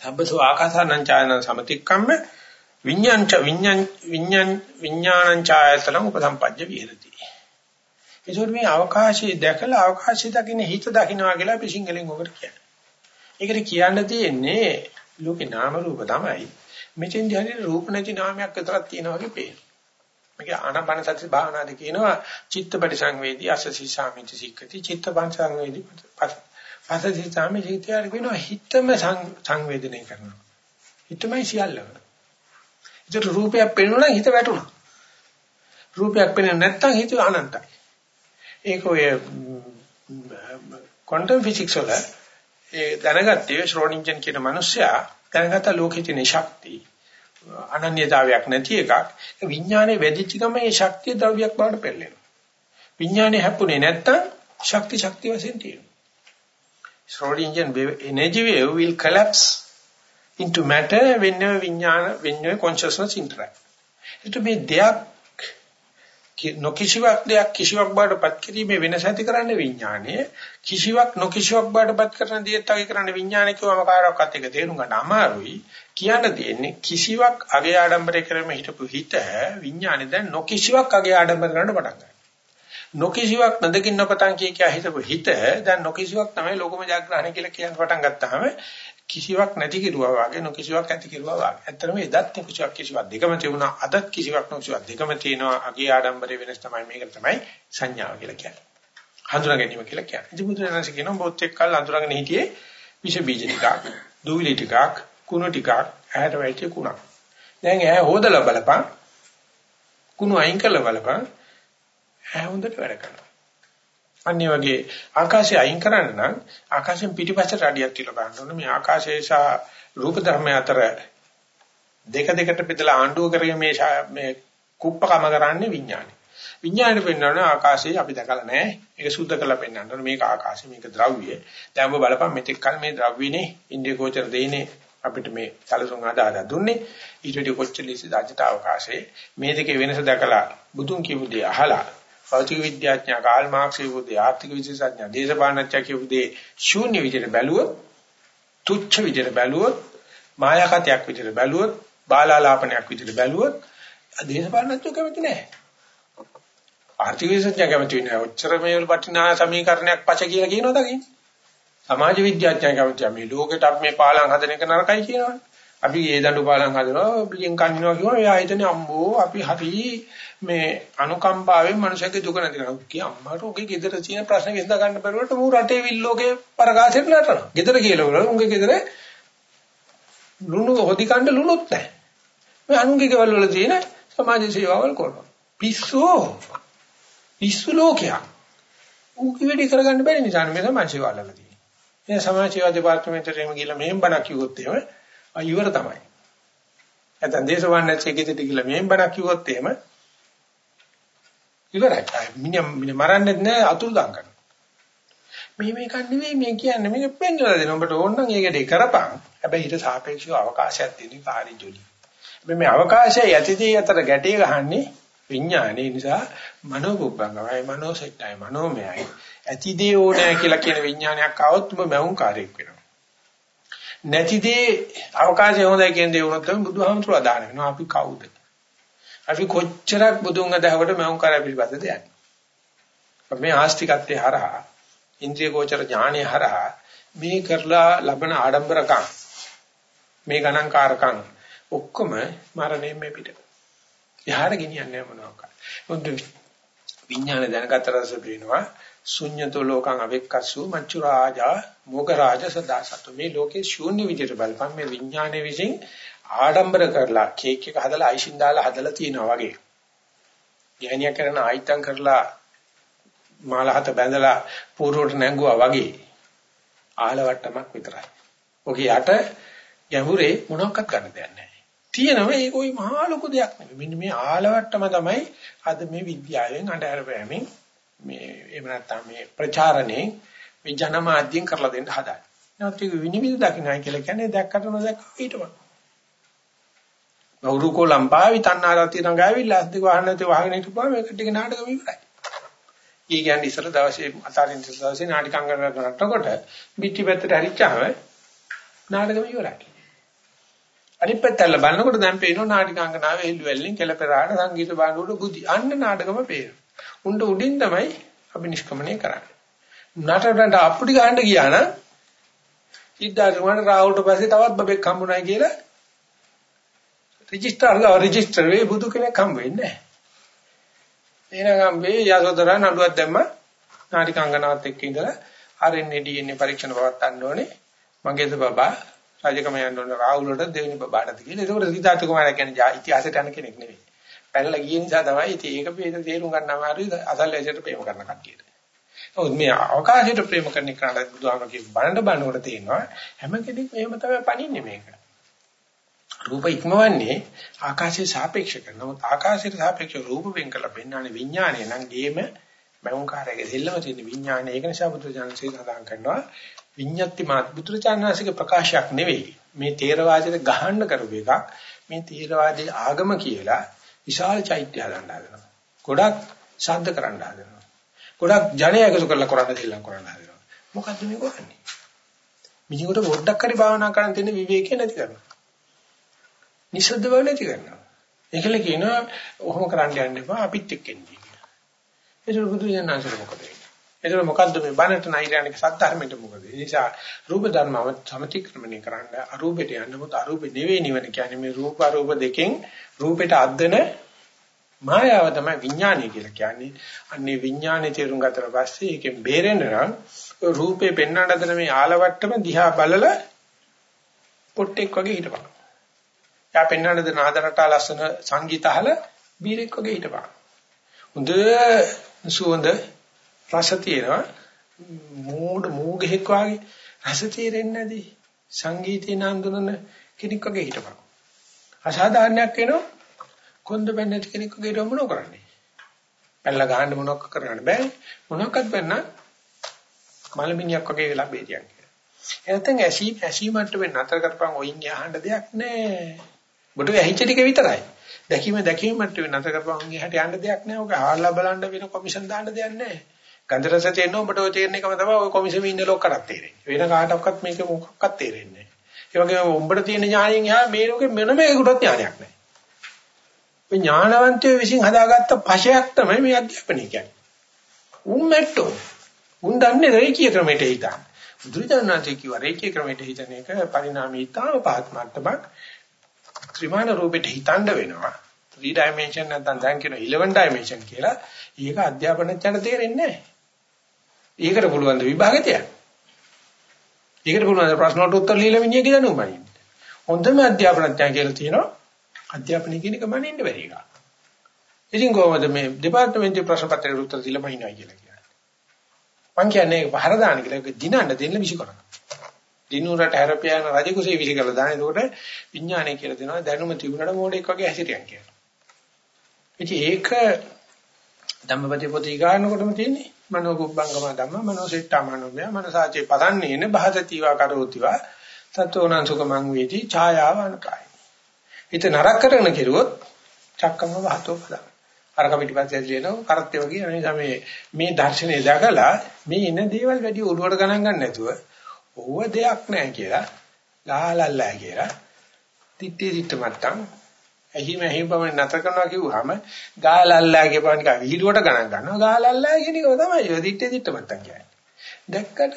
සම්බසෝ ආකාසානං ඡායන සමතික්කම්ම විඥාංච විඥාන් විඥාන් විඥානං ඡායතන උපසම්පජ්ජ විහෙරති. ඒසොට මේ අවකාශයේ දැකලා අවකාශය දකින්න හිත දකින්නවා කියලා අපි සිංහලෙන් ඔකට කියන්නේ. ඒකට කියන්න තියෙන්නේ ලෝකේ නාම රූප තමයි. මෙතෙන් දිහානේ රූප නැති නාමයක් විතරක් තියෙනවා වගේ පේනවා. මේක ආනාපාන සති භාවනාදී කියනවා චිත්තපටි සංවේදී අසසි සාමිති සික්කති චිත්තපං සංවේදී පසසි සාමිති කියලාට කියනවා හිතම සංවේදනය කරනවා. හිතමයි සියල්ලම. ඒතර රූපයක් පේනොත් හිත වැටුණා. රූපයක් පේන්නේ නැත්නම් හිත අනන්තයි. ඒක ඔය ක්වොන්ටම් ෆිසික්ස් වල ඒ දැනගත්තේ ශ්‍රෝඩින්ජන් කියන මිනිස්සයා දැනගත්ත ලෝකයේ තියෙන ශක්තිය අනන්‍යතාවයක් නැති එකක්. විඥානේ වැඩිච්ච ගමන් ඒ ශක්තිය ද්‍රව්‍යයක් බවට පෙරලෙනවා විඥානේ හැප්පුණේ නැත්තම් ශක්ති ශක්තිය වශයෙන් තියෙනවා. Schrodinger energy wave will collapse into matter whenever විඥාන whenever consciousness interact. ඒත් මේ දෙයක් නොකිසිවක් දෙයක් කිසිවක් බාටපත් කිරීමේ වෙනස ඇති කරන්නේ විඥානය කිසිවක් නොකිසිවක් බාටපත් කරන දෙයක් අගේ කරන්නේ විඥානය කියවම කාරක්වත් එක තේරුම් ගන්න අමාරුයි. කියන්න තියෙන්නේ කිසිවක් අගේ ආඩම්බරය කරෙම හිටපු හිත විඥානය දැන් නොකිසිවක් අගේ ආඩම්බර කරන්න පටන් ගන්නවා. නොකිසිවක් නැදකින් නොපතන් කිය කිය හිතපු හිත දැන් නොකිසිවක් තමයි ලෝකම ජාග්‍රහණය කියලා කියන පටන් ගත්තාම කිසිවක් නැති කිරුවා වගේ නොකිසිවක් ඇති කිරුවා වගේ. ඇත්තටම එදත් කිසිවක් කිසිවක් දෙකම තිබුණා. අදත් කිසිවක් නොකිසිවක් දෙකම තියෙනවා. අගේ ආඩම්බරේ වෙනස් තමයි මේක තමයි සංඥාව කියලා කියන්නේ. හඳුනා ගැනීම කියලා කියන්නේ. ඉතින් බුදුරජාණන් කියනවා බොත් එක්කල් හඳුනාගෙන හිටියේ විෂ බීජ ටිකක්, දූවිලි ටිකක්, කුණු ටිකක්, ඇහැට වැටිච්ච කුණක්. දැන් ඇහැ හොදලා බලපන්. කුණු අයින් කරලා බලපන්. ඇහැ හොඳට වැඩ කරනවා. අනිත් වගේ ආකාශය අයින් කරන්න නම් ආකාශයෙන් පිටිපස්සට අඩියක් තියලා බලන්න ඕනේ. මේ ආකාශය සහ රූප ධර්ම අතර දෙක දෙකට බෙදලා ආණ්ඩුව කරගෙන මේ මේ කුප්පකම කරන්නේ විඥානය. විඥාණයට පෙන්වන්නේ ආකාශය අපි දැකලා නැහැ. ඒක සුද්ධ කරලා පෙන්වන්න ඕනේ. මේක ආකාශය මේක ද්‍රව්‍ය. දැන් ඔබ බලපන් මෙතෙක් කල මේ ද්‍රව්‍යනේ ඉන්දිය ගෝචර දෙයිනේ අපිට මේ සැලසුම් ආදාදා දුන්නේ. ඊට වඩා කොච්චර ලීසි දාජිත අවකාශයේ මේ දෙකේ වෙනස දැකලා බුදුන් කියපු දේ අහලා භෞතික විද්‍යාඥයා කාල් මාක්ස් කියපු දේ ආර්ථික විශේෂඥයා දේශපාලනඥයා කියපු දේ ශූන්‍ය විදිහට බැලුවොත් තුච්ඡ විදිහට බැලුවොත් මායාකතයක් විදිහට බැලුවොත් බාලාලාපනයක් විදිහට බැලුවොත් දේශපාලනඥයෝ කැමති නැහැ. ආර්ථික විශේෂඥයා කැමති නැහැ. ඔච්චර මේ වටිනා සමීකරණයක් පච කියලා කියනවද කියන්නේ? සමාජ විද්‍යාඥයා කැමති මේ ලෝකෙට අපි මේ පාලම් හදන එක නරකයි කියනවනේ. අපි ඒ දඬු පාලම් හදනවා බිලියන් කන්නවා කියනවා එයා හිතන්නේ අම්බෝ අපි හරි මේ අනුකම්පාවෙන් මනුෂ්‍යගේ දුක නැති කරනවා. කිය අම්මාට උගේ ගෙදර තියෙන ප්‍රශ්න විසඳ ගන්න බැරුවට මූ රටේ විල්ලෝගේ පරකාසෙට නටනවා. ගෙදර කියලා වල උගේ ගෙදර ලුණු හොදි කන්න ලුණුත් නැහැ. මේ අනුන්ගේ ගෙවල් වල තියෙන සමාජ සේවාවල් කරනවා. පිස්සෝ. පිස්සු ලෝකයක්. ඌ කිවෙඩි කරගන්න බැරි නිසා මේ සමාජ සේවාවල් වල තියෙන මේ සමාජ සේවා දෙපාර්තමේන්තුවට එම ගිහලා මෙහෙම බණක් කිව්වොත් එහෙම අයිවර තමයි. නැත්නම් දේශපාලන නැතිකෙදිට කියලා මෙහෙම බණක් කිව්වොත් එහෙම ඉවරයි. මිනිහ මිනිහ මරන්නේ නැහැ අතුරුදන් කරනවා. මේ මේක නෙවෙයි මේ කියන්නේ මේක පෙන්නලා දෙන්න. ඔබට ඕන නම් ඒකට කරපන්. හැබැයි ඊට සාපේක්ෂව අවකාශයක් දෙන්නේ කාර්ය ජොලි. හැබැයි මේ අවකාශය යටිදී අතර ගැටේ ගහන්නේ විඥානේ නිසා මනෝබුද්ධංගමයි මනෝසෙට්ටයි මනෝමයයි. ඇතිදී ඕනෑ කියලා කියන විඥානයක් ආවොත් ඔබ මවුන් කාර්යයක් වෙනවා. නැතිදී අවකාශය හොඳයි කියන දේ වුණොත් තමයි බුදුහාමුදුරුවෝ අදහන වෙනවා. අපි කවුද? අපි කොච්චරක් බුදුන් අදහවට මම කරා පිළිබඳද යන්නේ. මේ ආස්තිකත්වයේ හරහා ඉන්ද්‍රිය ගෝචර ඥානයේ හරහා මේ කරලා ලබන ආඩම්බරකම් මේ ගණන්කාරකම් ඔක්කොම මරණයෙන් මේ පිට. එහාට ගෙනියන්නේ මොනවාක්ද? මොකද විඥාන දැනගත රස පේනවා ශුන්‍යතෝ ලෝකං අවෙක්කස්සු මච්චු රාජා මොග රාජ සදාසතු මේ ලෝකේ ශූන්‍ය විදිහට බලපන් මේ විඥානයේ විසින් ආඩම්බර කරලා කේක් එක හදලා අයිසින් දාලා හදලා තියනවා වගේ. ගෑණිය කරන ආයිතම් කරලා මාලහත බැඳලා පූර්වට නැංගුවා වගේ ආලවට්ටමක් විතරයි. ඔකේ යට ගැඹුරේ මොනක්වත් ගන්න දෙයක් නැහැ. තියෙනවා ඒක ওই මහා ලොකු දෙයක් නෙමෙයි. මෙන්න මේ ආලවට්ටම තමයි අද මේ විද්‍යාවෙන් අඳහර පෑමෙන් මේ එහෙම නැත්නම් මේ ප්‍රචාරණේ මේ ජනමාධ්‍යෙන් කරලා දෙන්න හදන්නේ. නැත්නම් විනිවිද දකින්නයි කියලා කියන්නේ දැක්කට නොදැක්ක ඊටම. වවුරුකෝ ලම්පාවි තන්නාරති රංගාවිලා අද්දි වහන්න නැති වහගෙන හිටපුවා මේක ටික නාටකම ඉවරයි. ඊ කියන්නේ ඉස්සර දවසේ අතාරින් දවසේ නාටිකාංගන නටනකොට පිටි පැත්තට හරිච්චාම නාටකම ඉවරයි. අනිත් පැත්තට බලනකොට දැන් පේනවා නාටිකාංගනාවේ එල්ලුවැල්ලෙන් කෙලපෙරාට සංගීත බාණ්ඩුවට බුදි. අන්න නාටකම පේනවා. උණ්ඩ උඩින් තමයි අපි නිෂ්ක්‍මණය කරන්නේ. නටනට අප්පුඩි ගහන්න ගියා නම් සිද්ධාර්ථ කුමාරට රාහුල්ට පස්සේ තවත් බබෙක් හම්බුනායි කියලා රෙජිස්ටර් ගාව රෙජිස්ටර් වෙයි බුදු කෙනෙක් හම්බ වෙන්නේ නැහැ. එහෙනම් මේ යසෝදරා නඩුවක් දැම්ම නාටිකාංගනාවත් එක්ක ඉඳලා RNA DNA පරීක්ෂණ පවත්වන්න ඕනේ. මගේද බබා රාජකම යන්න ඕනේ රාහුලට දෙවෙනි බබාටද කියලා. ඒකෝට සිද්ධාර්ථ කුමාරයා කියන්නේ ඉතිහාසයට යන කෙනෙක් නෙවෙයි. පැනලා ගිය නිසා තමයි ඉතින් ඒක පිට තේරුම් ගන්න අමාරුයි අසල් ඇසට ප්‍රේම කරන කට්ටියට. ඔව් මේ අවකාශයට ප්‍රේම කරන එකට බුදුහාම කිය බලන්න බලනකොට තේනවා හැම කෙනෙක් මෙහෙම තමයි පණින්නේ මේක. රූප ඉක්මවන්නේ ආකාශයේ සාපේක්ෂ කරන. නමුත් ආකාශයට සාපේක්ෂව රූප වෙන් කරලා පෙන්වන්නේ විඥානය නම් ගේම මෞංකාරයේ දෙල්ලම තියෙන විඥානය. ඒක නිසා බුදුජානසී සඳහන් කරනවා විඤ්ඤාති මාත් බුදුචානන්සේක ප්‍රකාශයක් නෙවෙයි. මේ තේරවාදයට ගහන්න කරපු එකක්. මේ තේරවාදී ආගම කියලා විශාල චෛත්‍ය හදන්න හදනවා. ගොඩක් ශබ්ද කරන්න හදනවා. ගොඩක් ජනය එකතු කරලා කරන්න දෙල්ලම් කරන්න හදනවා. මොකද්ද මේ කරන්නේ? මිනිහකට පොඩ්ඩක් හරි භාවනා කරන්න තියෙන විවේකේ නැති කරනවා. නිසද්ද බව නැති කරනවා. ඒකල කියනවා ඔහොම කරන්න යන්න එපා අපිත් එක්ක එන්නේ කියලා. ඒක බුදු දනන්සර මොකද වෙන්නේ? එතකොට මොකද්ද මේ බණට නෛර්යානික සත්‍ධර්මයට මොකද? ඒ නිසා රූප ධර්මව සමතික්‍රමණය කරන්න අරූපෙට යන්න මොකද අරූපෙ නෙවෙයි නිවන කියන්නේ මේ රූප අරූප දෙකෙන් රූපෙට අද්දන මායාව තමයි විඥානය කියලා කියන්නේ. අන්නේ විඥානේ තේරුම් ගත්තට පස්සේ ඒකෙන් බේරෙන්න නම් රූපේ පෙන්වන්න හදන මේ ආලවට්ටම දිහා බලලා පොට්ටෙක් වගේ හිටපන්. යා පෙන්වන්න දෙන ආදරට ලස්සන සංගීත අහල බීරෙක් වගේ හිටපන්. හොඳ සුවඳ රස තියෙනවා මෝඩ මෝගෙක් වගේ රස තේරෙන්නේ නැති සංගීතේ නඳුනන කෙනෙක් වගේ හිටපන්. අසාධාරණයක් වෙනවා කොන්ද බැන්නට කෙනෙක් වගේ මොනව කරන්නේ? පැල්ල ගහන්න මොනවක් කරන්න බෑ. මොනවක්වත් බැන්න මලමිණියක් වගේ වෙලා බේරියක්. එතෙන් ඇසි ඇසීමට වෙන්න අතර කරපන් ඔයින් යහන්න දෙයක් නෑ. බඩු ඇහිච්ච ටික විතරයි. දැකීම දැකීම මට වෙන අතර කරපන් එහාට යන්න දෙයක් නෑ. ඔක ආලා බලන්න වෙන කොමිෂන් දාන්න දෙයක් නෑ. ගන්ධ රස තේරෙන්න ඔබට ඔය තේරෙන එකම තමයි ඔය කොමිෂමේ ඉන්න ලොක්කටත් තේරෙන්නේ. වෙන කාටවත් මේක මොකක්වත් තේරෙන්නේ නැහැ. ඒ වගේම උඹට තියෙන ඥාණයෙන් එහා මේ ලෝකෙ මොනම එකකටවත් ඥානයක් නැහැ. මේ ඥානවන්තයෝ විසින් හදාගත්ත පශයක් තමයි මේ අධ්‍යාපනය කියන්නේ. උන් මෙට්ටෝ. උන් දන්නේ රේකී ක්‍රමයට හිතන. බුදුරජාණන්සේ කිව්වා රේකී ක්‍රමයට හිතන එක පරිණාමීතාව පහත් මට්ටමක්. ත්‍රිමාන රූපෙට හිතන්න වෙනවා. 3 dimension නැත්නම් දැන් කියන 11 dimension කියලා. ඒක අධ්‍යාපනඥයන්ට තේරෙන්නේ නැහැ. ඒකට පුළුවන් ද විභාගෙ තියන්න. ඒකට පුළුවන් ද ප්‍රශ්න වලට උත්තර ලියලා මිනිහ කියලා නුඹනින්. හොඳම අධ්‍යාපනඥයා කියලා තියෙනවා අධ්‍යාපනය කියන එක මනින්න බැරි එක. ඉතින් කොහොමද මේ දෙපාර්තමේන්තුවේ ප්‍රශ්න පත්‍රයට උත්තර දීලා මනිනවා කියලා කියන්නේ. මං කියන්නේ පහර දාන කියලා ඒක දිනන්න දෙන්න විසි කරනවා. දිනුරට හැරපියාන රජ කුසේ විසි කරලා දාන. එතකොට විඥානය කියලා දෙනවා දැනුම තිබුණාට මොඩෙක් වගේ හැසිරියන් කියලා. ඉතින් ඒක ධම්මපති පොතේ ගන්නකොටම තියෙන්නේ මනෝ කුබ්බංගම ධම්ම මනෝ සෙට්ටමනෝමය මනසාචේ පදන්නේන බහතතිවා කරෝතිවා තතෝනං සුඛමං වේති ඡායාව අනකාය. හිත නරක කරන කෙරුවොත් චක්කම වහතෝ පදං. අර කපිටිපස්සේ ඇදලිනව කරත්තේ වගේ නිසා මේ මේ දර්ශනේ දැකලා මේ ඉන දේවල් වැඩි ඔළුවට ගණන් ගන්න නැතුව ඕව දෙයක් නැහැ කියලා ගහලල්ලා කියලා තිත්තේ තිත්ත මට්ටම් එහිම එහිම පමණ නැතර කරනවා කිව්වහම ගාලල්ලා කියපුවා නිකන් විහිළුවට ගණන් ගන්නවා ගාලල්ලා කියන එක තමයි ඔය දිත්තේ දිත්ත මත්තන් කියන්නේ. දැක්කට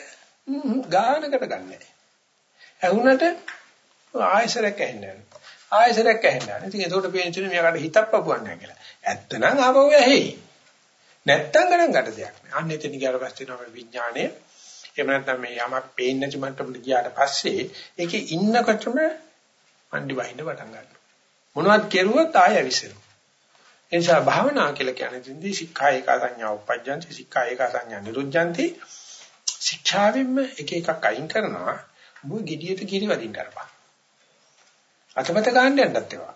ගානකට ගන්නෑ. ඇහුනට ආයසරයක් ඇහෙන්නේ නැහැ. ආයසරයක් ඇහෙන්නේ නැහැ. ඉතින් ඒකට පේන්නේ මෙයාට හිතක් පපුවන්නේ නැහැ කියලා. ඇත්තනම් ආවෝ ඇහි. නැත්තම් ගණන් ගන්න දෙයක් නෑ. අන්න එතන ගියාට පස්සේ තමයි විඥාණය එහෙම නැත්නම් මේ යමක් පේන්නේ නැති මට්ටමට ගියාට පස්සේ ඒකේ ඉන්නකොටම අන්දි වහින්න පටන් ගන්නවා. මොනවද කෙරුවොත් ආය ඇවිස්සෙනවා. ඒ නිසා භාවනා කියලා කියන්නේ තින්දී සික්ඛා ඒක සංඥා උපජ්ජන්ති සික්ඛා ඒක සංඥා නිරුද්ධන්ති ශික්ෂාවෙන්ම එක එකක් අයින් කරනවා මොකද gediයට කිරි වදින්න අරපන්. අතපත ගන්න යන්නත් ඒවා.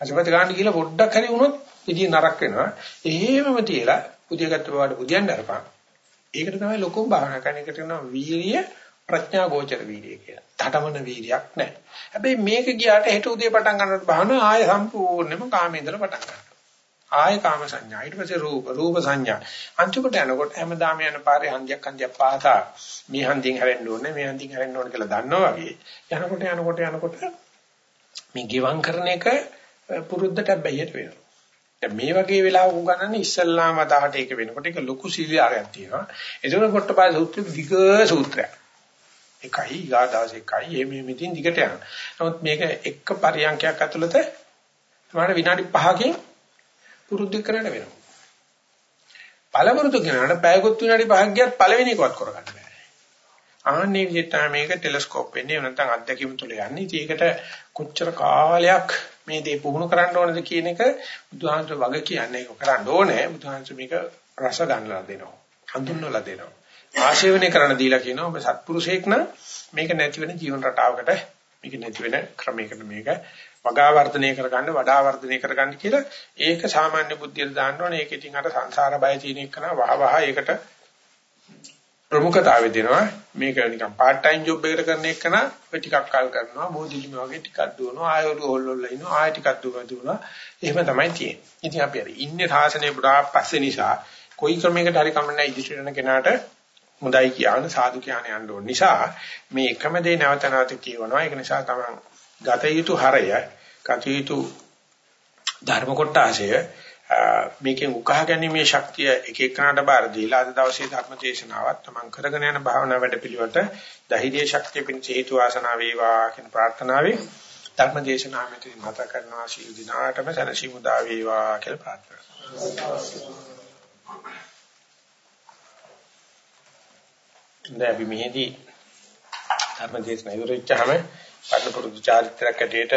අතපත ගන්න කියලා පොඩ්ඩක් හරි වුණොත් gediy නරක වෙනවා. එහෙමම තියලා පුදියගත්ත බවට පුදියන්න අරපන්. ඒකට තමයි ලොකුම භාවනා කරන එකට කියනවා වීරිය ප්‍රඥා ගෝචර වීර්යය කියලා. තටමන වීර්යයක් නැහැ. හැබැයි මේක ගියාට හෙට උදේ පටන් ගන්නකොට බහන ආය සම්පූර්ණයෙන්ම කාමේන්ද්‍ර පටන් ගන්නවා. ආය කාම සංඥා ඊට පස්සේ රූප රූප සංඥා අන්තිමට යනකොට හැමදාම යන පාරේ හන්දියක් හන්දියක් පාසා මේ හන්දියෙන් හැරෙන්න ඕනේ මේ හන්දියෙන් හැරෙන්න ඕනේ කියලා දන්නවා වගේ යනකොට යනකොට යනකොට මේ ගිවං කරන එක පුරුද්දට බැහැයට වෙනවා. දැන් මේ වගේ වෙලාවක උගන්නන්නේ ඉස්සල්ලාම අදහට ඒක වෙනකොට ඒක ලොකු සීලාරයක් තියෙනවා. ඒකන කොටපාය සූත්‍ර විග සූත්‍රයක්. එකයි ඊගා දවස් එකයි මේ මෙතින් දිගට යනවා. නමුත් මේක එක පරියන්කයක් ඇතුළත තමයි විනාඩි 5කින් පුරුදු කරන්න වෙනවා. පළමුරුදු කරනකොට පැයකොත් විනාඩි 5ක් ගියත් පළවෙනි එකවත් කරගන්න බෑ. ආන්නේ විදිහට මේක ටෙලස්කෝප් වෙන්නේ නැත්නම් අත්දැකීම් තුල යන්නේ. ඒකට කොච්චර කාලයක් මේ දේ පුහුණු කරන්න ඕනද කියන එක බුදුහාමර වග කියන්නේ ඒක කරන්න ඕනේ. බුදුහාමර මේක රස ගන්නලා දෙනවා. හඳුන්වලා දෙනවා. ආශේවනය කරන්න දීලා කියනවා ඔබ සත්පුරුෂයෙක් නම් මේක නැති වෙන ජීවන රටාවකට මේක නැති වෙන ක්‍රමයකට මේක වගා වර්ධනය කරගන්න වඩා වර්ධනය කරගන්න කියලා ඒක සාමාන්‍ය බුද්ධියට දාන්න ඕනේ ඒක ඉතින් අර සංසාර බය තියෙන එක නා වහ වහ ඒකට ප්‍රමුඛතාවය දෙනවා. මේක නිකන් part time job එකකට කරන එක නා ඔය ටිකක් කල් කරනවා මොදිලිම වගේ ටිකක් දුවනවා. ආයෝරු හොල් හොල් ඉන්නවා. ආය ටිකක් දුවනවා දුවනවා. එහෙම තමයි තියෙන්නේ. ඉතින් අපි අර ඉන්නේ සාසනේ පුරා පස්සේ නිසා කොයි ක්‍රමයකට හරි කමන්නේ ඉදිරියට යන කෙනාට හොඳයි කියන සාදු කියන යන්න ඕන නිසා මේ එකම දේ නැවත නැවත කියවනවා. ඒක නිසා තමයි ගත යුතු හරය ගත යුතු ධර්ම කොටාශය මේකෙන් උකහා ගැනීමේ ශක්තිය එක එකනට බාර දීලා අද දවසේ ධර්ම දේශනාවත් තමන් කරගෙන යන භාවනා වැඩපිළිවෙලට ධෛර්ය ශක්තිය පිණිස හේතු වාසනා වේවා කියන ප්‍රාර්ථනාවෙන් ධර්ම දේශනාව මෙතන මත කරනවා ශීල දිනාටම සනසි මුදා වේවා කියලා ප්‍රාර්ථනා කරනවා. දැන් අපි මෙහිදී ධර්ම දේශනාව ඉවරෙච්චාම පන්න පුරුදු චාරිත්‍රාක් ඇටියට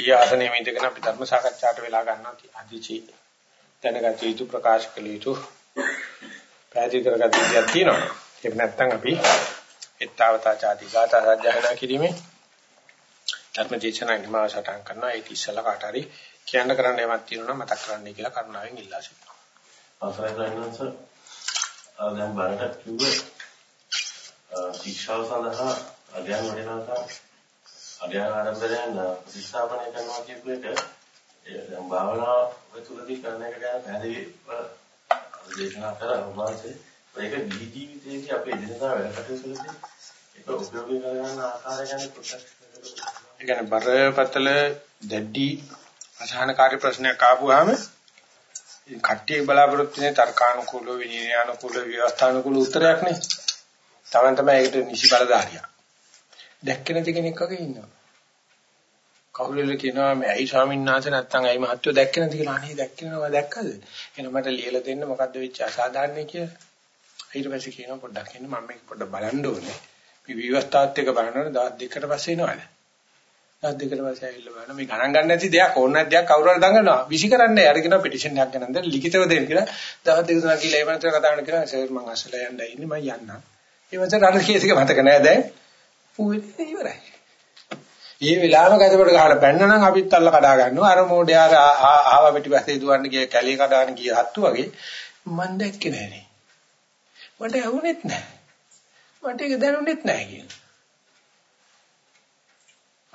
ඊ ආසනයේ ඉඳගෙන අපි ධර්ම සාකච්ඡාට වෙලා ගන්නවා අධිචි දැනගත යුතු ප්‍රකාශ කළ යුතු පැහැදිලි කරගත යුතුක් තියෙනවා. ඒක නැත්නම් අපි ඊත්තාවතා ചാති ගාථා සජ්ජහනා කිරීමේ ධර්ම දේශනා නිමා සටහන් කරනවා. ඒක ඉස්සලා කාට හරි කියන්න කරන්න යමක් තියෙනවා මතක් කරන්නයි කියලා කරුණාවෙන් ඉල්ලා සිටිනවා. අවසරයි ගන්නස දැන් බලට කිව්වේ ශික්ෂාව සඳහා අධ්‍යයන වඩනවා අධ්‍යයන ආරම්භයෙන් ප්‍රතිස්ථාපනය කරනවා කියපු එක දැන් භාවනාව තුළදී කරන එක ගැන පැහැදිලි දේශනා කරා ඔබවහන්සේ ඒක නිදි ජීවිතයේදී අපේ එදිනදා වැඩ කටයුතුවලදී ඒක උපයෝගී කරගන්න ආකාරය ගැන පොඩ්ඩක් ඒ කියන්නේ බරපතල දැඩි අසහනකාරී ප්‍රශ්නයක් ආවම කට්ටිය බලාපොරොත්තු වෙන තර්කානුකූල විනයානුකූල ව්‍යවස්ථානුකූල උත්තරයක් නේ. තමන් තමයි ඒකට නිසි බලධාරියා. දැක්කේ නැති කෙනෙක් වගේ ඉන්නවා. කවුරුල කියනවා මේ ඇයි ස්වාමීන් වහන්සේ නැත්තම් ඇයි මහත්වෝ දැක්කේ නැති කියලා අනේ දැක්කේ නෑ දැක්කද? එහෙනම් මට ලියලා දෙන්න මොකද්ද වෙච්ච අසාධාරණේ කියලා. ඊට පස්සේ කියනවා පොඩ්ඩක් එන්න මම මේක පොඩ්ඩක් බලන්න ඕනේ. මේ විවස්ථාත් එක්ක බලනකොට දවස් දෙකකට පස්සේ එනවද? දවස් දෙකකට පස්සේ ඇවිල්ලා බලන මේ ගණන් ගන්න නැති දෙයක් ඕන නැති දෙයක් කවුරු හරි දඟනවා. විසි කරන්නේ අර කියනවා පිටිෂන් එකක් ගන්න දැන් ලිඛිතව දෙන්න කියලා. දවස් දෙක තුනක් ගිහලා ඒ වෙනතර කතා කරන කියලා සර් මම අසල යන්න ඉන්නේ මම යන්නම්. ඒ වෙනතර අර කේස් එක මතක නෑ දැන්. ඌ ඉවරයි. ඒ වෙලාවම ගැදපඩ ගහලා පැන්නනම් අපිත් අල්ල කඩා ගන්නවා. අර මොඩේ අර ආව පිටිපස්සේ දුවන්න ගිය කැලිය කඩාන ගිය හත්තු වගේ මන් දැක්කේ නෑනේ. මට ඇහුනෙත් නෑ. මට ඒක දැනුනෙත් නෑ කියලා.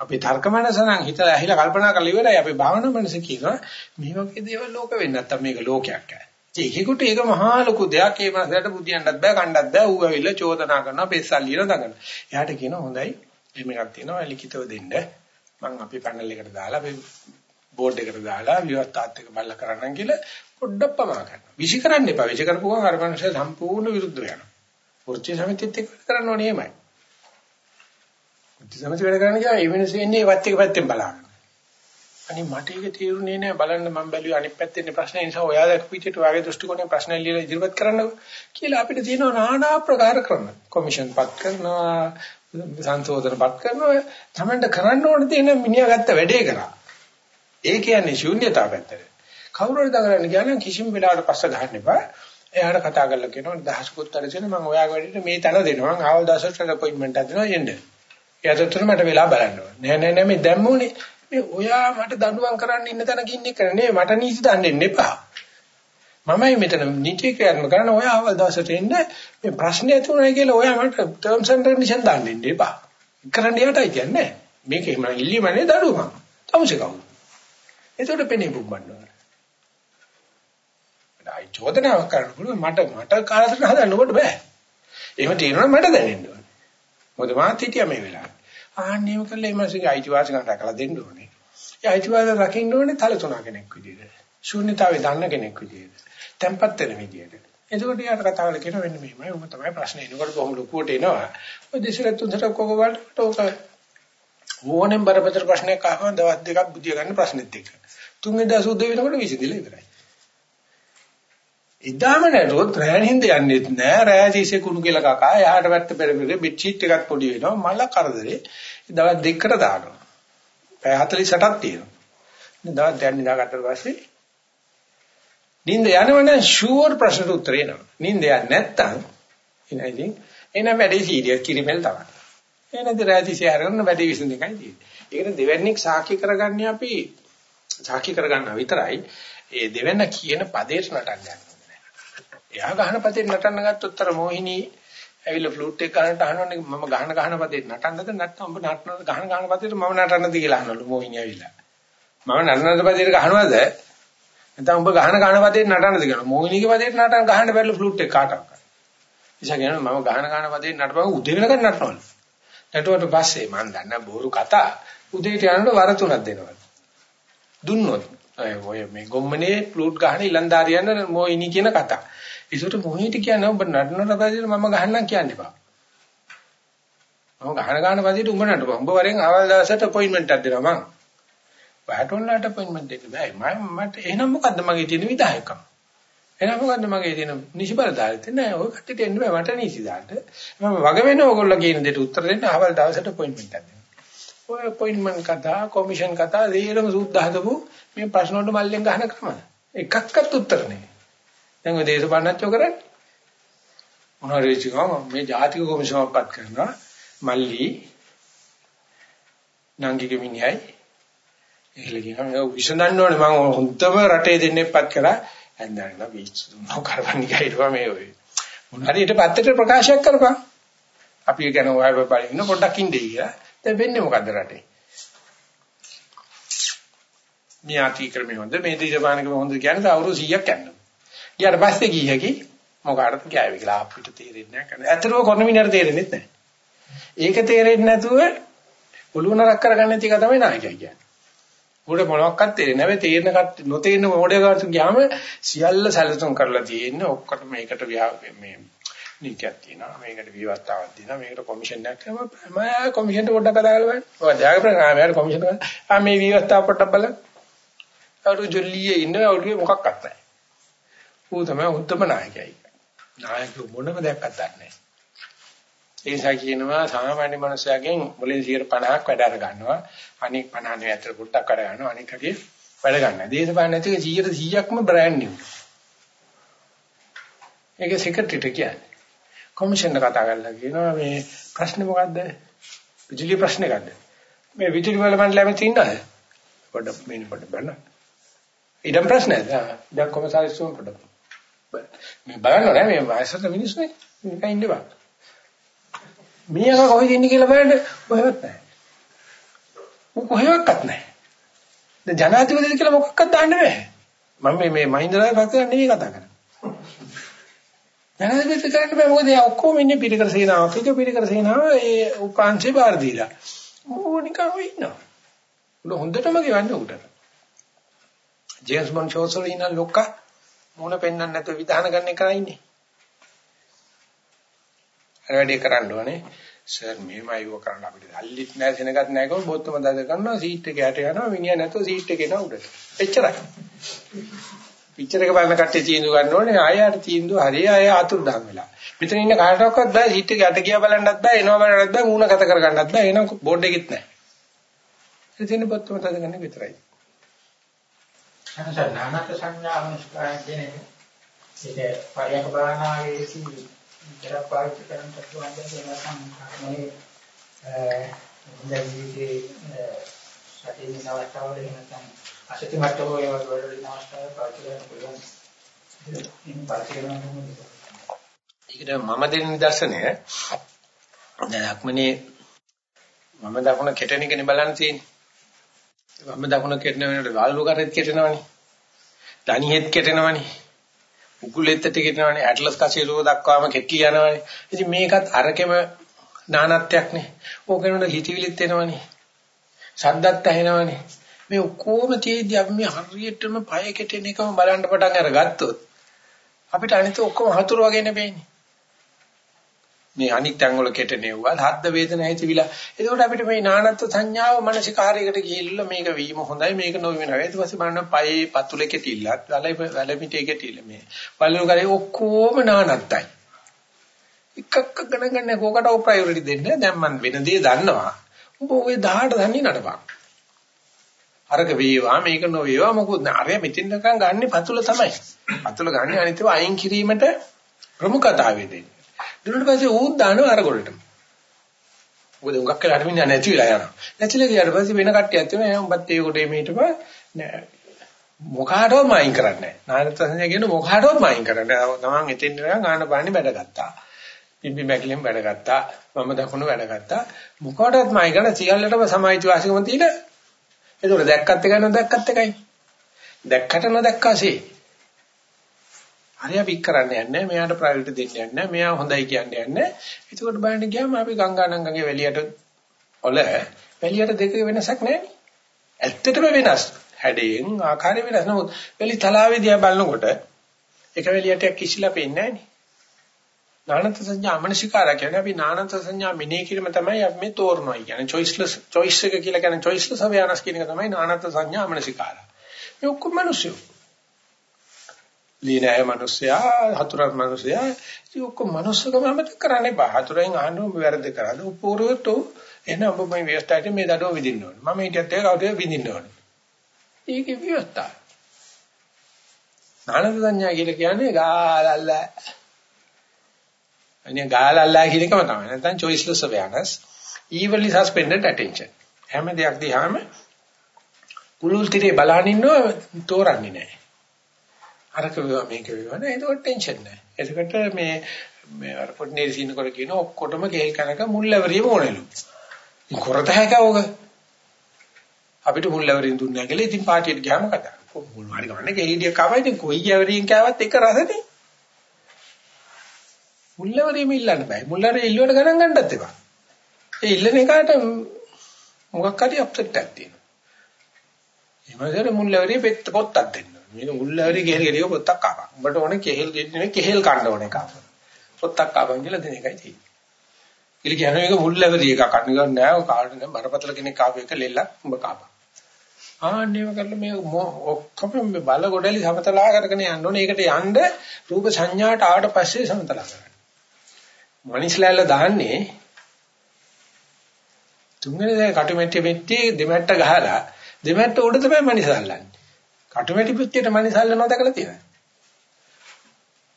අපි තර්ක මනස නම් හිතලා ඇහිලා කල්පනා කරලා ඉවරයි. අපි භාවනා මනස කියනවා මේ වගේ දේවල් ලෝක වෙන්නේ නැත්තම් මේක ලෝකයක් ඈ. ඒකෙකුට ඒක මහා ලොකු දෙයක්. ඒ මනසට බුදියන්නත් බෑ, කණ්ඩත් බෑ. ඌ ඇවිල්ලා චෝදනා කරනවා, පෙස්සල් ලියන දඟන. එයාට කියනවා හොඳයි එහෙම එකක් තියෙනවා ලිඛිතව දෙන්න. මම අපි පැනල් එකට දාලා අපි බෝඩ් එකට දාලා විවස්ථාත් එක්ක බලලා කරන්නම් කියලා පොඩ්ඩක් පමා කරනවා. විශ් කරන්න එපා. විශ් කරපු ගමන් අර මනුස්සය සම්පූර්ණ විරුද්ධ වෙනවා. වෘත්ති සමිතියත් එක්ක කරන්න ඕනේ එහෙමයි. වෘත්ති සමිතිය වැඩ කරන්න ගියා ඒ වෙනසේ ඉන්නේ වත් එක පැත්තෙන් බලන්න. අනේ මට ඒක තේරුනේ නෑ බලන්න මම බැලුවේ අනිත් පැත්තේ ඉන්න ප්‍රශ්න නිසා ඔයා දැක්ක පිටියට වාගේ දෘෂ්ටි කෝණය ප්‍රශ්න ලියලා ඉදිරිපත් කරන්නකෝ කියලා අපිට තියෙනවා নানা ආකාර ක්‍රම. කොමිෂන් පත් කරනවා සංශෝධනපත් කරනවා තමන්ට කරන්න ඕන තියෙන මිනිහා ගත්ත වැඩේ කරා. ඒ කියන්නේ ශූන්‍යතාව පැත්තට. කවුරු හරි දඟලන්න ගියානම් කිසිම වෙලාවකට පස්ස ගන්න එපා. එයාට කතා කරලා කියනවා දහසකුත් අරගෙන මම ඔයාගේ වැඩේට මේ තැන දෙනවා. මම ආවල් දවසට අපොයින්ට්මන්ට් එකක් දෙනවා එන්න. එයාට මට වෙලා බලන්න ඕනේ. නෑ නෑ නෑ මේ දැම්මෝනේ. මේ ඔයා මට දඬුවම් කරන්න ඉන්න තැනක ඉන්නේ කරන්නේ මට නීති දන්නේ එපා. මමයි මෙතන නීති ක්‍රියාත්මක කරන ඔය අවල් දවසට එන්න මේ ප්‍රශ්නේ ඇති වුණා කියලා ඔයා මට ටර්ම්ස් ඇන්ඩ් කන්ඩිෂන් දාන්න ඉන්න එපා. කරන්න යටයි කියන්නේ. මේක එහෙම ඉල්ලීමනේ දඩුවම. තමසේ කවුද? එතකොට පෙනේ බුම්බන්නවා. ආයි චෝදනාවක් කරන්න පුළුවන් මට මට කාලසටහන හදන්න ඔබට බෑ. එහෙම තියෙනවා මට දැනෙන්න ඕනේ. මොකද මාත් හිටියා මේ වෙලාවේ. ආන්නේම කළා එමසගේ අයිතිවාසිකම් රැකලා දෙන්න ඕනේ. ඒ අයිතිවාසිකම් රකින්න ඕනේ තල තුනක් කෙනෙක් විදිහට. ශූන්‍යතාවේ දන්න කෙනෙක් විදිහට. tempat වෙන විදියට. එතකොට යාට කතා කරලා කියන වෙන්න මෙහෙමයි. ඔබ තමයි ප්‍රශ්නේ එනකොට කොහොම ලොකුවට එනවා. ඔය දෙසරත් තුන්සරක් කොක වලට ඕක ඕනෙන් බරපතල ප්‍රශ්නයක් අහම දවස් දෙකක් බුදිය ගන්න ප්‍රශ්නෙත් එක්ක. තුන්වෙනිදා සුද්ධ වෙනකොට විසඳිලා ඉවරයි. ඉදාම නේරොත් රෑනින්ද යන්නේත් නෑ රෑජීසේ කුණු කියලා කකා එහාට වැත්ත පෙරපෙර බෙඩ් ෂීට් එකක් පොඩි වෙනවා මල කරදරේ දවස් දෙකකට දානවා. පැය 48ක් තියෙනවා. දවස් දැන් නිදාගත්තට පස්සේ නිින්ද යනවනම් ෂුවර් ප්‍රශ්නට උත්තර එනවා. නිින්ද යන්නේ නැත්තම් එන ඉතින් එන වැඩේ සීරියස් කිරිමෙල් තමයි. එනද රාජිසිය හරන වැඩේ විසඳ එකයි තියෙන්නේ. ඒකට දෙවන්නේක් සාක්ෂි කරගන්නේ අපි සාක්ෂි කරගන්නා විතරයි ඒ දෙවෙන්න කියන පදේට නටන්න යන්නේ. එයා ගහන පදේ නටන්න ගත්තොත් අර මොහිනී ඇවිල්ලා ෆ්ලූට් එක ගන්නට අහනවනේ මම ගහන ගහන පදේ නටන්නද නැත්නම් ඔබ නටනද ගහන ගහන පදේට මම නටන්නද කියලා අහනවලු මොහිනී ඇවිල්ලා. මම නටනද පදේට ගහනවද නැත්නම් උඹ ගහන ගහන පදේට නටන්නද කියනවා. මොහිනීගේ පදේට නටන ගහන්න බැරිලු ෆ්ලූට් එක කාටවත්. ඉතින් කියනවා මම ගහන ගහන පදේට නටපුවා උදේ වෙනකන් නටනවලු. නටුවට පස්සේ මම දන්න බෝරු කතා උදේට යනකොට වර තුනක් දෙනවා. දුන්නොත් ඔය මේ ගොම්මනේ ෆ්ලූට් ගහන ඉලන්දාරියන්න මොයිනි කියන කතා. ඒසොට මොහිට කියන්නේ ඔබ නටන රබදින මම ගහන්නම් කියන්න එපා. මම ගහන ගහන පදිට උඹ නටපන්. උඹ වරෙන් අවල් දවසට අපොයින්ට්මන්ට් එකක් දෙනවා මං. ඔයාට අපොයින්ට්මන්ට් එක බෑ. මම මට එහෙනම් මොකද්ද මගේ තියෙන විධායකම්? එහෙනම් මොකද්ද මගේ තියෙන නිසිබලතාවය? නෑ ඔය කට්ටියට එන්න බෑ මට නිසිදාට. මම වග වෙන ඕගොල්ලෝ කියන දෙයට උත්තර දෙන්න අවල් දවසට අපොයින්ට්මන්ට් එකක් දෙනවා. ඔය අපොයින්ට්මන්ට් කතා, කොමිෂන් කතා, දේරම සූද්ද හදපු මේ ප්‍රශ්න වලට මල්ලෙන් ගහන ක්‍රම. එකක්වත් උත්තර නෑ. දැන් ඔය දේශපාලනච්චෝ කරන්නේ. මොනවාරි චිකම මේ ජාතික කොමිෂනක් පත් කරනවා. මල්ලි නංගිගේ මිනිහයි. එහෙල කියනවා මම විසඳන්න ඕනේ. මම හොඳම රටේ දෙන්නෙප්පත් කරා. ඇන්දන්න බීච් දුන්නෝ කරවන්නේ ගිහිරුවා මේ ඔය. මොනවාරි ඊට පත්තට ප්‍රකාශයක් කරපන්. අපි කියන ඔය බලන්න පොඩ්ඩක් ඉඳී කියලා. දැන් වෙන්නේ මොකද්ද රටේ? මේ ආතික්‍රමයේ හොඳ මේ දේශපාලනික හොඳ කියන්නේ අවුරුදු 100ක් යනවා ඊට පස්සේ ගියකි මොකාටද කෑවි කියලා අපිට තේරෙන්නේ නැහැ. ඇත්තටම කොන මිනිහට තේරෙන්නේ නැහැ. ඒක තේරෙන්නේ නැතුව ඔළුව නරක් කරගන්න නැති එක තමයි නායකයා කියන්නේ. උඩ මොනක්වත් තේරෙන්නේ නැහැ. තේරෙන කට නොතේරෙන මොඩේකට ගියාම සියල්ල සැලසුම් කරලා තියෙන්නේ ඔක්කොට මේකට මේ නීතියක් තියෙනවා. මේකට විවස්ථාවක් තියෙනවා. මේකට කොමිෂන් එකක් කරනවා. මම කොමිෂන් එක පොඩ්ඩක් කතා කරලා බලන්න. ඔය ජාග්‍රප්‍රණ ආමයට කොමිෂන් එක. ආ මේ විවස්ථාව පොඩ්ඩක් බලන්න. අවුරු ජොල්ලියේ ඉන්න අවුරුගේ මොකක්වත් නැහැ. ඌ තමයි උත්තම නායකයයි. නායකයෝ මොනම දෙයක් අදන්නේ නැහැ. ඒ නිසා කියනවා සාමාන්‍ය මනුස්සයගෙන් මුලින් 50ක් වැඩ අර ගන්නවා. අනික 50 අතර පොඩ්ඩක් වැඩ ගන්නවා. අනික කගේ වැඩ ගන්නවා. දේශපාලන නැතික 100%ක්ම බ්‍රෑන්ඩ් නිව්. ඒක සෙක්‍රටරිට කියන්නේ. කොමිෂන් එක කතා කරලා කියනවා මේ ප්‍රශ්නේ මොකද්ද? විදුලි ප්‍රශ්නේ ගන්න. මේ විදුලි වල මණ්ඩලෙම තින්නද? පොඩ්ඩක් මේන පොඩ්ඩක් බලන්න. ඉදම් ප්‍රශ්නද? දැන් කොමසාරිස්තුම පොඩ්ඩක්. මේ බලන්න නෑ මේ වයසට මිනිස්සුනේ. මේක ඉන්න බෑ. මීයක කොහෙද ඉන්නේ කියලා බලන්න කොහෙවත් නැහැ. උ කොහෙවත් නැහැ. දැන් ජනාධිපතිද කියලා මොකක්වත් දාන්න බෑ. මම මේ මේ මහින්දලා පස්සේ නෙවෙයි කතා කරන්නේ. ජනාධිපති කරන්න බෑ මොකද එයා ඔක්කොම ඉන්නේ පිරිකර සේනාවක්. ඒක පිරිකර සේනාව ඒ උපාංශේ බාර දීලා. ඌ නිකන් වෙ ඉන්නවා. හොඳටම ගෙවන්නේ උඩට. ජේම්ස් බොන්ඩ් ෂෝස් වල ඉන්න ලොක්කා මොන පෙන්වන්න නැතුව විධාන ගන්න එක ඉන්නේ. අර වැඩේ කරන්න ඕනේ. සර් මෙහෙමයි වෝ කරන්න අපිට අල්ලිත් නැහැ සෙනගත් නැහැ කොහොම බොත්තම දද කරනවා සීට් එක යට යනවා මිනිහා නැතුව සීට් එක එනවා උඩට. එච්චරයි. පිච්චර එක බලන කට්ටිය තීන්දුව ගන්න ඕනේ ආයෙත් තීන්දුව හරිය ආයෙ අතුරුදහන් වෙලා. මෙතන ඉන්න කාටවත් බෑ සීට් එක යට ගියා බලන්නත් බෑ එනවා බලන්නත් බෑ මූණ ගත කර ගන්නත් බෑ එනවා බෝඩ් එකෙත් නැහැ. ඉතින් බොත්තම දද ගන්න විතරයි. අනසර් නානත් සංඥා අනුස්කාරය කියන එක. ඒක පරියක භාවනාවේදී ඉතර පාවිච්චි කරන්න පුළුවන් දෙයක් නැත්නම් මේ ජීවිතේ සතියේ නවස්තාවල නැත්නම් අසති මට්ටම වල වල නවස්තාවල පාවිච්චි කරන්න පුළුවන්. ඉතින් පාවිච්චි කරනවා ඒකට මම දෙන නිදර්ශනය දැන් අක්මනේ මම දකුණ කෙටෙන එකනේ බලන්න තියෙන්නේ. මම දකුණ කෙටෙන වෙනකොට වල්ලු කරෙත් කෙටෙනවනේ. දණිහෙත් කෙටෙනවනේ. උකුලෙත්තට කියනවනේ ඇට්ලස් කසිරුව දක්වාම කෙටි යනවනේ. ඉතින් මේකත් අරකෙම නානත්වයක්නේ. ඕකේනොට හිතවිලිත් එනවනේ. ශබ්දත් ඇහෙනවනේ. මේ ඔක්කොම තියදී අපි මේ හරියටම පය කෙටෙන එකම බලන්න පටන් අරගත්තොත් අපිට අනිත් ඔක්කොම හතුරු වගේ නෙවෙයිනේ. මේ අනිත් ඇඟවල කෙටෙනෙව්වා හද්ද වේදනා හිතවිලා එතකොට අපිට මේ නානත්ව සංඥාව මානසිකාරයකට ගිහිල්ලා මේක වීම හොඳයි මේක නොවීම නෑ ඊට පස්සේ බලන්න පයේ පතුලේ කෙටිල්ලත් වල වල පිටේ කෙටිල්ල මේ. වලු කරේ ඔක්කොම නානත්තයි. එකක් ගණන් ගන්න කෝකට ඔ ප්‍රයොරිටි දෙන්න. දැන් මම වෙන දේ දන්නවා. උඹ ওই 18 දන්නේ නඩපන්. අරක වේවා මේක නොවේවා මොකද අරය මෙතෙන් නිකන් ගන්න පතුල තමයි. පතුල ගන්න අනිතව අයින් කිරීමට ප්‍රමුඛතාවය දෙන්නේ දුන්නට පස්සේ ඌත් දානවා අර ගොල්ලටම. මොකද උඟක් කියලා අරමින්න නැති වෙලා යනවා. නැතිලා ගියාට පස්සේ වෙන කට්ටියක් තියෙනවා එහෙනම් උඹත් ඒ කොටේ මේටම මොකාටවත් මයින් කරන්නේ නැහැ. නායක සංජය කියන මොකාටවත් මයින් කරන්නේ නැහැ. තමන් එතෙන් ඉඳලා ගාන පාන්නේ වැඩ ගත්තා. පිම්බි මැකිලෙන් වැඩ ගත්තා. මම දකුණු වැඩ ගත්තා. මොකාටවත් මයින් කරන සියල්ලටම සමායිති වාසිකම තියෙන. ඒකෝර දැක්කත් එකයි නොදැක්කත් එකයි. දැක්කට නොදැක්කාසේ. හරිය පික් කරන්න යන්නේ මෙයාට ප්‍රයොරිටි දෙන්න යන්නේ මෙයා හොඳයි කියන්නේ යන්නේ එතකොට බලන්න ගියාම අපි ගංගානංගගේ වැලියට ඔල වැලියට දෙක වෙනසක් නැහැ ඇත්තටම වෙනස් හැඩයෙන් ආකාරය වෙනස්. නමුත් වෙලි තලාවේදී බලනකොට එක වෙලියටයක් කිසිලා පේන්නේ නැහැ නානත් සංඥා අමනසිකාර කියන්නේ අපි නානත් සංඥා මිනේ කිරීම තමයි අපි මේ තෝරනවා කියන්නේ choiceless choice එක කියලා කියන්නේ choiceless awareness කියන එක තමයි නානත් සංඥා අමනසිකාර. මේ ඔක්කොම මිනිස්සු. ලීනය මිනිස්සයා හතුරන් මිනිස්සයා ඉතින් ඔක්කොම මිනිස්සුකම අමතක කරන්න එපා. හතුරෙන් අහන්න ඔබ වැරද්ද කරාද? උපෝරවතු එන ඔබ මේ ව්‍යවස්ථාවේ මේ දඩුව විඳින්න ඕනේ. මම හිටියත් ඒක කවුරුද විඳින්න ඕනේ. ඒකේ ව්‍යවස්ථාව. නානත් සංඥා කියලා කියන්නේ ගාලල්ලා අනේ ගාලල්ලා කියන එකම තමයි. නැත්නම් choiceless awareness, evenly suspended attention. හැම දෙයක් දිහාම කුළුල් තිරේ බලන් ඉන්නව තෝරන්නේ නැහැ. අරක වේවා මේක වේවා නෑ ඒක ටෙන්ෂන් නෑ. එතකොට මේ මේ අර පොඩ්නේ සීනකොට කියන ඔක්කොටම කේල් කනක මුල්ලවරියම ඕනෙලු. කොරත හැකවක. අපිට මුල්ලවරියෙන් දුන්නේ නැහැ කියලා ඉතින් පාටියට ගියාම කතා. මුල් හරි ගමන්නේ කේලියක් කාවයි ඉතින් කොයි යවරියෙන් කෑවත් එක රසනේ. මුල්ලවරියම ඉල්ලන්න බෑ. මුල්ලවරිය ඉල්ලුවට ගණන් ගන්නත් එපා. ඒ ඉල්ලන එකට මොකක් හරි අප්සෙට් එකක් තියෙනවා. එමෙතන මුල්ලවරිය පෙත්ත පොත්තක් දෙන්න. මේක මුල්ලවරිය ගෙහෙල් ගෙඩිය පොත්තක් කාපන්. උඹට ඕනේ කෙහෙල් ගෙඩිය නෙමෙයි කෙහෙල් කන්න ඕනේ කාපන්. පොත්තක් කාපන් කියලා දෙන එකයි තියෙන්නේ. ඉලි කියන්නේ මේක මුල්ලවරිය එකක් කන්න ගන්න නෑ. කාට නෑ බරපතල කෙනෙක් කාපු එක ලෙල්ලක් උඹ කාපන්. ආන්නේම කරලා මේ ඔක්කොම බල ගොඩලි සමතලා කරගෙන යන්න ඕනේ. ඒකට යන්න රූප සංඥාට ආවට පස්සේ සමතලා කරන්න. මනිස්ලැල්ල දාන්නේ තුන්වෙනි දැන් කටුමැටි මෙට්ටි දෙමැට්ට ගහලා දෙමැට්ට උඩ තමයි මනිස අල්ලන්නේ. කටුමැටි පිටියට මනිස අල්ලනවා දැකලා තියෙනවද?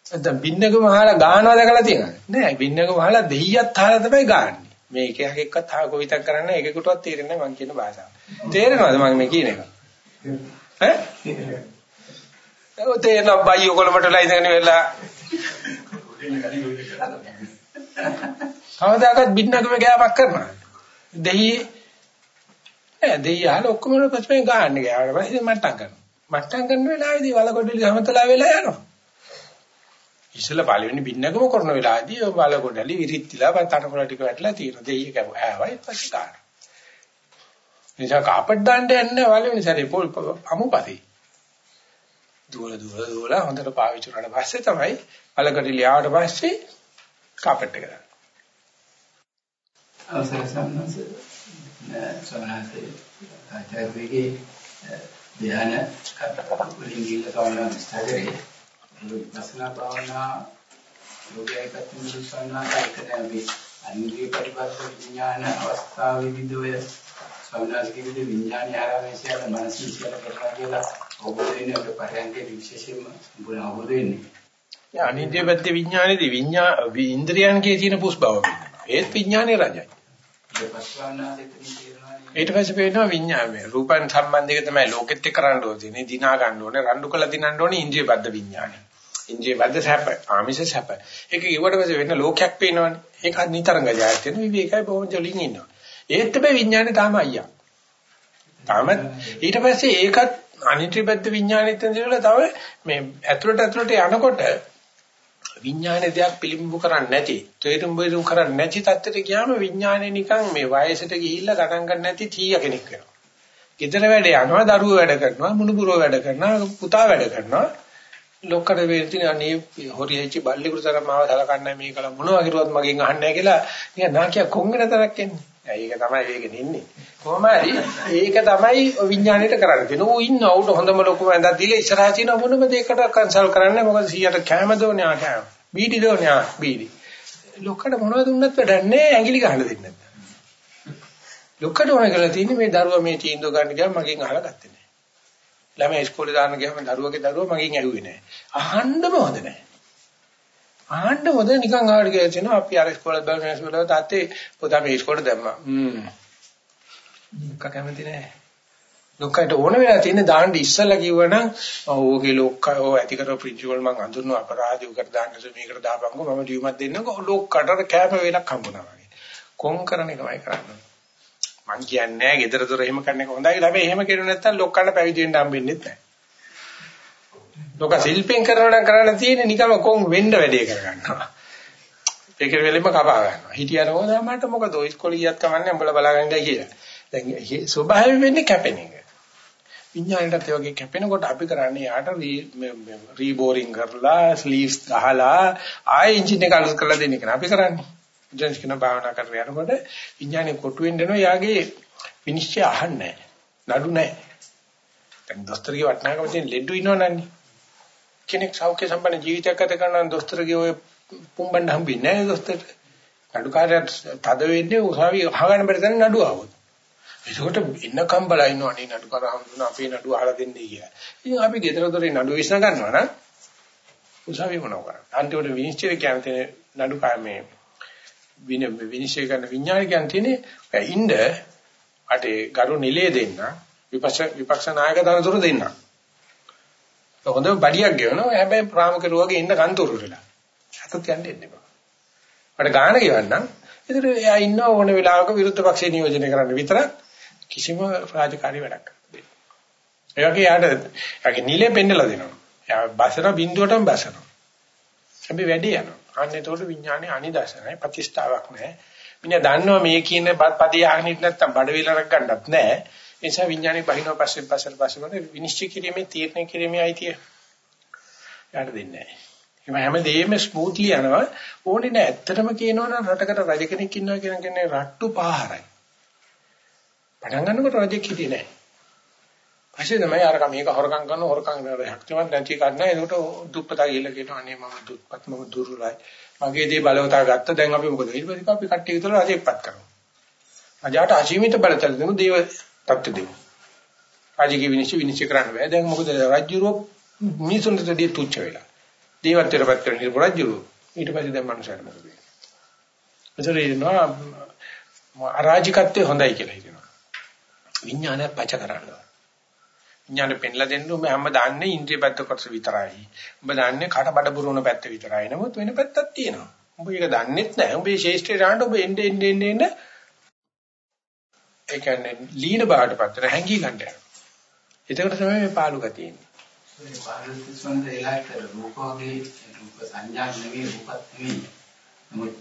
නැත්නම් බින්නක මහලා ගානවා දැකලා තියෙනවද? නෑ බින්නක මහලා දෙහියත් හාලා තමයි ගාන්නේ. මේ එක එක එක්කත් හා කොවිතක් කරන්න එකෙකුටවත් තේරෙන්නේ නැහැ මං කියන භාෂාව. තේරෙනවද මම මේ කියන එක? ඈ? ඔය තේරෙන බයි ඔයගොල්ලෝටලා ඉඳගෙන වෙලා කවදාකවත් බින්නකම ගෑමක් කරනවා. දෙහි ඈ දෙහි අහල ඔක්කොම පස්සේ ගන්න ගියාට පස්සේ මට්ටම් කරනවා. මට්ටම් කරන වෙලාවේදී වලකොඩලි සමතලා වෙලා යනවා. ඉස්සෙල්ලා පළවෙනි බින්නකම කරන වෙලාවේදී ඔය වලකොඩලි විරිත්තිලා තනකොළ ටික වැටලා තියෙනවා. දෙහි කව ඈවයි පස්සේ ගන්න. නිසා කාපට් දාන්න යන්නේ වලවෙනි සැරේ පොල් අමුපතේ. දුවල දුවල දුවල හොඳට පාවිච්චි කරලා පස්සේ තමයි වලකොඩලි ආවට පස්සේ කාපට් එක දාන්න. අවසර සම්මස සමහරවිට ආචාර්යගේ ධ්‍යාන වලින් ගිල්ල කවන්න විස්තරේ විපස්සනා භාවනා යෝගයකට මුසන්නා එකට අපි අනිත්‍ය පරිපස්ස විඥාන අවස්ථාවේදී ඔය සම්නාසික විද විඥානය ආරමේශයල මනසින් කියලා කරලා කියලා අවබෝධ වෙන්නේ අපේ පරයන්කේ විශේෂයෙන්ම බුණ අවබෝධ වෙන්නේ. ඒ අනිත්‍ය පැත්තේ විඥානයේදී විඥා ඉන්ද්‍රියන්ගේ තියෙන පුස් බව. ඒත් විඥානේ රජයි. ඊට පස්සේ පේනවා විඥානය. රූපයන් සම්බන්ධයක තමයි ලෝකෙත් එක්ක කරන්න ඕනේ. දිනා ගන්න ඕනේ, රණ්ඩු කළ දිනන්න ඕනේ ඉන්ද්‍රිය බද්ධ විඥානය. ඉන්ද්‍රිය බද්ධ සැප, ආමිෂ සැප. ඒක ඊවට පස්සේ වෙන ලෝකයක් පේනවනේ. ඒක නිතරම ජායත් වෙන විවේකයි බොහොම ජොලින් ඉන්නවා. ඒත් මේ විඥානේ තාම අයියා. තාම ඊට පස්සේ ඒකත් අනිත්‍ය බද්ධ විඥානෙත් ඇතුළේ තව මේ ඇතුළට ඇතුළට යනකොට විඥානේ දෙයක් පිළිඹු කරන්නේ නැති, තේරුම් බේරුම් කරන්නේ නැති තත්ත්වයට ගියාම විඥානේ නිකන් මේ වයසට ගිහිල්ලා ගණන් ගන්න නැති තීය කෙනෙක් වෙනවා. ගෙදර වැඩ යනවා, දරුවෝ වැඩ කරනවා, මුණුබුරෝ වැඩ කරනවා, පුතා වැඩ කරනවා. ලොක්කට වේදින අනේ හොරියෙච්ච බල්ලෙකුට තරම් මාව සලකන්නේ මේ කල මොනවා කිරුවත් මගෙන් අහන්නේ නැහැ කියලා නිකන් නාකිය කොංගෙන තරක් එන්නේ. ඒක තමයි වේගෙන ඉන්නේ. කොහොම හරි ඒක තමයි විඥාණයට කරන්න තියෙන. ඌ ඉන්න උඩ හොඳම ලොකුම ඇඳක් දීලා ඉස්සරහා තියෙන මොනම දෙයකට කන්සල් කරන්නේ මොකද 100ට කැම දෝනේ ආ කැම. බීඩි දෝනේ ආ බීඩි. ලොක්කට මොනවද දුන්නත් වැඩක් නැහැ ඇඟිලි ගහන්න දෙන්නේ නැත්නම්. ලොක්කට ඕන කරලා තියෙන්නේ මේ දරුවා මේ තීන්දුව ගන්න ගියාම මගෙන් අහලා ගත්තේ නැහැ. ළමයි ඉස්කෝලේ දාන්න ගියාම දරුවගේ දරුවා මගෙන් ඇහුවේ නැහැ. අහන්නම හොඳ නැහැ. ආන්න මොද නිකන් ආවට කියලා කියනවා අපි අර ඉස්කෝලේ බැලුවා ඉස්කෝලේ තාත්තේ පොතා මේ ඉස්කෝලේ දැම්මා. හ්ම්. දුක්ක කැමති නෑ. ලොක්කට ඕන වෙලා තියෙන දාන්න ඉස්සලා කිව්වනම් ඕකේ ලොක්ක ඕ ඇති කරව ප්‍රින්සිපල් මං අඳුරන අපරාධ උකට දාන්න මේකට දාපන්කෝ මම ඩියුමක් දෙන්නකෝ ලොක්කට කෑම වේලක් හම්බුනා වගේ. කොන් කරන එකමයි කරන්නේ. මං කියන්නේ නෑ gedara dora එහෙම කරන එක හොඳයි. හැබැයි එහෙම කෙරුවේ නැත්තම් ලොක්කට පැවිදි වෙන්න හම්බෙන්නේ නැහැ. ලෝක ශිල්පෙන් කරනවා නම් කරන්න තියෙන්නේ නිකම්ම කොන් වෙන්න වැඩේ කරගන්නවා. ඒක වෙලෙම කපා ගන්නවා. හිටියන ඕන මට මොකද ඔය ඉස්කෝලේ ගියත් කමන්නේ උඹලා බලාගන්නයි කියලා. දැන් ස්වභාවයෙන් වෙන්නේ කැපෙන එක. විඥාණයටත් ඒ වගේ කැපෙනකොට අපි කරන්නේ යාට රීබෝරින් කරලා ස්ලීව්ස් ගහලා ආයෙ එන්ජින් එක අලුත් කරලා දෙන්න එක අපි කරන්නේ. ජෙන්ස් කියන භාවනා කරගෙන යනකොට විඥාණය කොටු වෙන්න යනවා යාගේ විනිශ්චය අහන්නේ නැහැ. නඩු නැහැ. දැන් දොස්තරගේ වටනාකම තියෙන ලෙඩු ඉන්නවනන්නේ. කෙනෙක් සෞඛ්‍ය සම්පන්න ජීවිතයක් ගත කරන දොස්තරගේ ඔය පුම්බන්න හම්බෙන්නේ නැහැ දොස්තරට. නඩුකාරයාට තද වෙන්නේ උසාවි අහගන්න බැරි තැන නඩුව આવොත්. ඒකට එන්නකම් බලා ඉන්නවා නේ නඩුකාර හම්බුන අපේ නඩුව අහලා දෙන්නේ කියලා. ඉතින් අපි ගෙදර දොරේ නඩුව විශ්න ගන්නවා නම් උසාවි මොනව කරන්නේ? අන්තිමට විනිශ්චය කියන්නේ නඩුකාර මේ වින විනිශ්චය කරන විඥානය කියන්නේ ඉන්න අටේ ගරු නිලයේ දෙන්න විපක්ෂ විපක්ෂ නායක තනතුරු දෙන්න. හොඳ බඩියක් ගෙවනවා හැබැයි ප්‍රාමකරුවගේ ඉන්න කන්තරු වෙලා. හතත් යන්න එන්න එපා. මට ගාන ගෙවන්නම්. ඒතර එයා ඉන්න ඕන වෙලාවක විරුද්ධ පක්ෂේ නියෝජනය කරන්න විතරක් කිසිම රාජකාරී වැඩක් කරන්න ඒ වගේ යාට යාගේ නිලේ පෙන්නලා දෙනවා. යා බසන බින්දුවටම බසනවා. අපි වැඩි යනවා. අන්න ඒතකොට විඥානේ අනිදර්ශනයි ප්‍රතිස්ථාවක් නැහැ. මිනිහා දන්නවා මේ කියන පදේ අහන්නේ නැත්නම් බඩ වේලක් ගන්නත් නැහැ. ඒ නිසා විඥානේ බහිනවා පස්සේ පස්සේ පස්සේ වල විනිශ්චය කිරීමේ තීරණය කිරීමේ අයිතිය යාට දෙන්නේ නැහැ. ඒ හැමදේම ස්මූත්ලි යනවා. ඕනේ නෑ ඇත්තටම කියනවනම් රටකට රජ කෙනෙක් ඉන්නවා කියන කෙනේ රට්ටු පහරයි. පටන් ගන්නකොට රජෙක් හිටියේ නෑ පස්සේ තමයි අර මේක හොරකම් කරන හොරකම් කරන හැක්තිවත් නැති කරන ඒකට දුප්පතා ගිහලා කියනවා අනේ මම දුප්පත් මම දුර්වලයි. මගේ දේ බලවතා ගත්ත. දැන් අපි මොකද? ඊට පස්සේ අපි කට්ටිය විතර රජෙක්පත් කරනවා. රජාට අසීමිත බලතල දෙමු දේව තත්ත්ව දෙමු රාජකීය විනිශ්චය විනිශ්චය කරන්න බෑ දැන් මොකද රජුරෝ මිනිසුන්ට දෙය තුච්ච වෙලා දේවත්වයටපත් කරන නිර්පරජ්ජු ඊට පස්සේ දැන් මනුස්සයර මොකද වෙන්නේ? එතකොට ඉන්නවා අරාජිකත්වය හොඳයි කියලා හිතනවා. විඥානය පච කරනවා. විඥානෙ පෙන්ලා දෙන්න උඹ හැම දාන්නේ ඉන්ද්‍රිය පැත්ත කොටස විතරයි. උඹ දාන්නේ කට බඩ බුරුණ පැත්ත විතරයි. නමුත් වෙන පැත්තක් තියෙනවා. උඹ ඒක දන්නෙත් නැහැ. උඹේ ශේෂ්ත්‍රය දාන්න උඹ එන්න එන්න එන්න එන්න ඒ කියන්නේ ලීන බාටපත් හැංගී ගන්න යනවා. එතකොට තමයි මේ පාළු ගතිය එන්නේ. ඒ පාරිසරික එලාට රූප වගේ රූප සංඥා නෙවෙයි රූපත් නෙවෙයි. නමුත්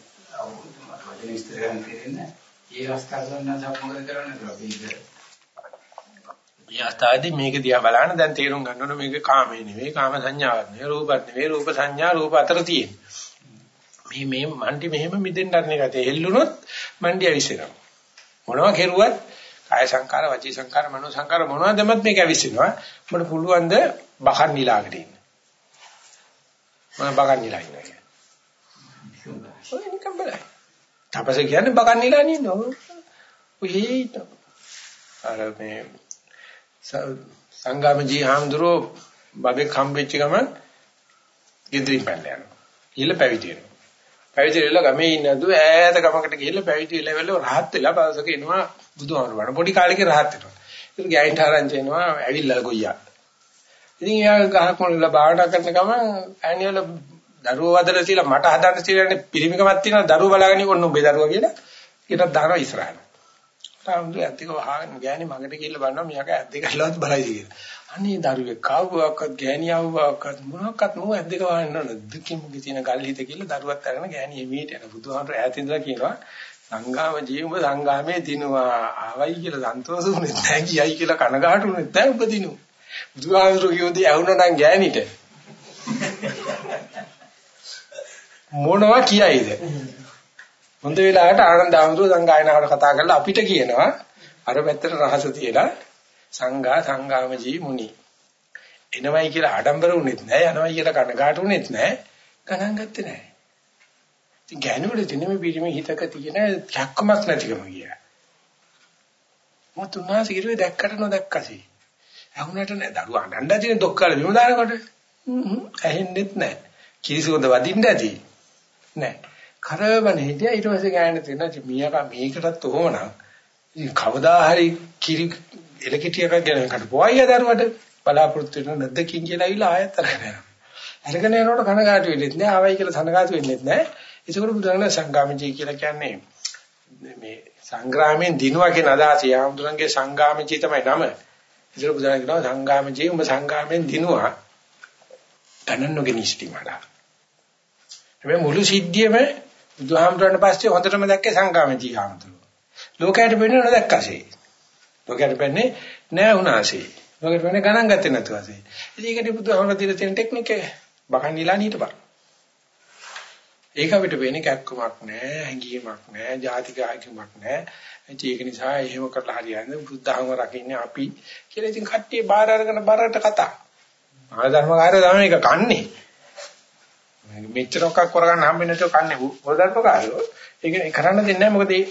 වචන විස්තර කරන්න තේරෙන්නේ ඒ අවස්ථාවල නම් මොකද කරන්නේ ඉත මේ අස්තාදී මේක දිහා බලන දැන් තේරුම් ගන්න ඕන මේක කාමේ නෙවෙයි කාම සංඥාවක් නෙවෙයි රූපත් නෙවෙයි රූප සංඥා රූප අතර තියෙන. මේ මේ මන්ටි මෙහෙම මිදෙන්න ගන්න එක තේ හෙල්ලුනොත් මන්ටි ඇවිස්සෙනවා. මොනවා කෙරුවත් කාය සංකාර වචී සංකාර මනෝ සංකාර මොනවදමත් මේක ඇවිස්සෙනවා. මට පුළුවන් ද බකන් නිලාගෙන ඉන්න. මම බකන් නිලා ඉන්නවා කියන්නේ. ඔය නිකන් බලයි. තපස කියන්නේ බකන් නිලාගෙන ඉන්නවා. ඔය හේත. අර මේ සංගාමජී හාමුදුරුවෝ බබෙක් හම්බෙච්ච ගමන් ගෙදරින් පැනලා යනවා. ගිහලා පැවිදි වෙනවා. පැවිදි වෙලා ගමේ ඉන්නදු ඈත ගමකට ගිහලා පැවිදි වෙලා වෙලා රහත් වෙලා බවසක එනවා බුදුහාමුදුරුවෝ. පොඩි කාලෙක රහත් වෙනවා. ඒක ගෑයින්ට ආරංචි එනවා ඇවිල්ලා ගොයියා. ඉතින් එයා ගහක් මොනලා භාවනා කරන ගමන් ඈනියල දරුවෝ වදලා තියලා මට හදන්න තියලානේ පිරිමිකමක් තියෙනවා දරුවෝ බලාගෙන ඉන්න උඹේ දරුවා කියලා ඊට දානවා ඉස්සරහට. තාමුදු ඇත්තක වහගෙන ගෑණි මගට කියලා බලනවා මියාක ඇද්දක ඇල්ලවත් බලයි කියලා. අනේ දරුවේ කවුවක්වත් ගෑණි ආවක්වත් මොනක්වත් නෝ ඇද්දක වහන්න ඕන? දුකින් මුගේ තියෙන ගල් හිත කියලා දරුවත් අරගෙන ගෑණි එමීට යන බුදුහාමර ඈත ඉඳලා කියනවා සංගාම ජීවම සංගාමේ දිනුවා. ආවයි කියලා සන්තෝෂුනේ නැහැ කියයි කියලා කනගාටුනේ නැහැ උපදිනුවා බුදුහාමුදුරු කියෝදී ඇහුණා නම් ගෑනිට මොනවා කියයිද? හොඳ වෙලාවට ආනන්ද ආමතුරු සංගායනාවට කතා කරලා අපිට කියනවා අර පැත්තට රහස තියලා සංඝා සංගාමජී මුනි. එනවයි කියලා ආඩම්බර වුණෙත් නෑ යනවයි කියලා කනගාටු වුණෙත් නෑ ගණන් ගත්තේ නෑ. ඉතින් ගෑනුවල තියෙන මේ පිරිමි හිතක තියෙන කැක්කමක් නැතිකම කියා මොතුනාස ඉරුවේ දැක්කට නොදැක්කසී. ඇහුනට නෑ. දරුවා අඬන්න ඇති දොක්කල බිම දානකොට ඇහෙන්නෙත් නෑ. කිරිසුඳ වදින්න ඇති. නෑ. කරවන හිටියා ඊට පස්සේ ගෑනට තියෙන මීයක මේකටත් උවමනම් ඉතින් කවදා හරි කිරි එලකිටියක් ගැන කට පොයිය දරුවට බලාපොරොත්තු වෙන නැද්දකින් කියලා ඇවිල්ලා ආයෙත් අරගෙන අරගෙන යනකොට කනගාටු වෙන්නේ නැහැ ආවයි කියලා සනගාටු වෙන්නේ නැහැ ඒකෝට බුදුරජාණන් සංගාමජී කියලා කියන්නේ මේ සංග්‍රාමයෙන් දිනුවා කියන අදහස යාමුදුරන්ගේ සංගාමජී තමයි නම. ඉතින් බුදුන් කියනවා සංගාමජී උඹ සංගාමෙන් දිනුවා. ගණන් නොගෙන ඉස්ටි මඩ. හැබැයි මුළු සිද්ධියම බුදුහාමුදුරන් පස්සේ හොඳටම දැක්කේ සංගාමජී හාමුදුරුවෝ. ලෝකයට වෙන්නේ නොදැක්කසේ. ලෝකයට වෙන්නේ නෑ උනාසේ. මොකද වෙන්නේ ගණන් ගත්තේ නැතුව ඇසේ. ඉතින් ඒකට බුදුහාමර දින තියෙන ටෙක්නික් එක බකන් නිලා නීටපන්. ඒක අපිට වෙන්නේ කැක්කමක් නෑ, හැංගීමක් නෑ, ජාතික ආගමක් නෑ. ඒක නිසා එහෙම කරලා හරියන්නේ බුද්ධහම රකින්නේ අපි කියලා ඉතින් කට්ටිය බාර අරගෙන බරට කතා. ආ ධර්මකාරය තමයි මේක කන්නේ. මෙච්චර ඔක්ක කරගන්න හම්බෙන්නේ නැතුව කන්නේ බෝධර්මකාරයෝ. ඒක කරන්න දෙන්නේ නැහැ මොකද ඒ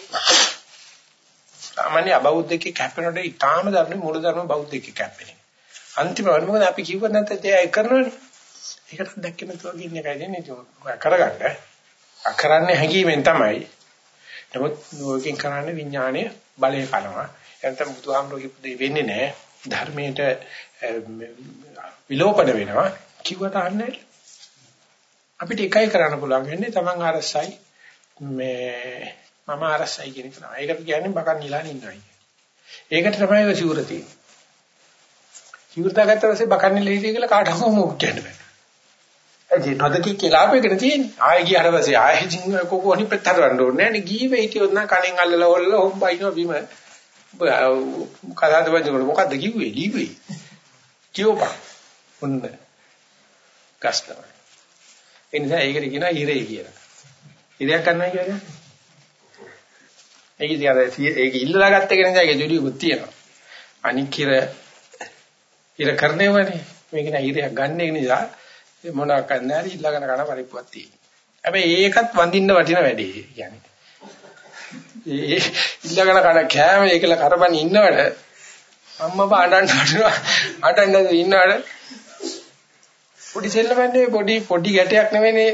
සාමාන්‍ය අබෞද්ධකේ කැපෙනකොට ඊටාම ධර්ම මූල ධර්ම බෞද්ධකේ කැපෙන්නේ. අන්තිමවට මොකද අපි කිව්ව නැත්නම් ඒක කරනවනේ. ඒකට දැක්කේ නැතුව ගින්න එකයි දෙන්නේ ඒක කරගන්න. අකරන්නේ හැංගීමෙන් තමයි. නමුත් නෝකින් කරන්නේ විඥානය බලය කරනවා. එතන බුදුහාමුදුරුවෝ කිව්ව දෙ වෙන්නේ නැහැ. ධර්මයට විලෝපන වෙනවා. කිව්වට අහන්නේ අපිට එකයි කරන්න පුළුවන් වෙන්නේ Taman අරසයි මේ මම අරසයි කියන එක තමයි. ඒකට කියන්නේ බකන් නිලාන ඉන්නවයි. ඒකට තමයි ඔය සිවුර තියෙන්නේ. සිවුර දාගත්ත පස්සේ බකන් නිලා හිටිය කියලා කාටවත් මොකක් කියන්න බෑ. ඒ නොදකි කියලා අපේකට තියෙන්නේ. ආයෙ ගියාට පස්සේ ආයෙ ඉතින් කොකෝ අනිත් පැත්තට වන්න ඕනේ නෑනේ. ගිහින් හිටියොත් නම් කණෙන් අල්ලලා හොල්ලලා හොම්බයිනවා බිම. කතාද වදිනකොට මොකද්ද කිව්වේ? ලිව්වේ. කියෝපා. ඔන්න. කස්ටමර්. ඒ නිසා ඒකට කියනවා ඉරේ කියලා. ඉරයක් කරනවා කියන්නේ. ඒක ඉතින් අර ඒක ඉල්ලලා ගත්ත එක නිසා ඒක ජොලියකුත් තියෙනවා. අනික් ඉර ඉර කරන්නේවනේ. මේක නෑ ඉරයක් ගන්න එක නිසා මොනවාක් නැහැ හරි ඉල්ලගෙන කරන පරිප්පුවක් තියෙනවා. හැබැයි ඒකත් වඳින්න වටින වැඩේ කියන්නේ. ඒ ඉල්ලගෙන කරන කෑම ඒකල කරබන් ඉන්නවට අම්මා බාඩන්න අඬන්න ඉන්නවට පොඩි සෙල්ලමන්නේ පොඩි පොඩි ගැටයක් නෙවෙයිනේ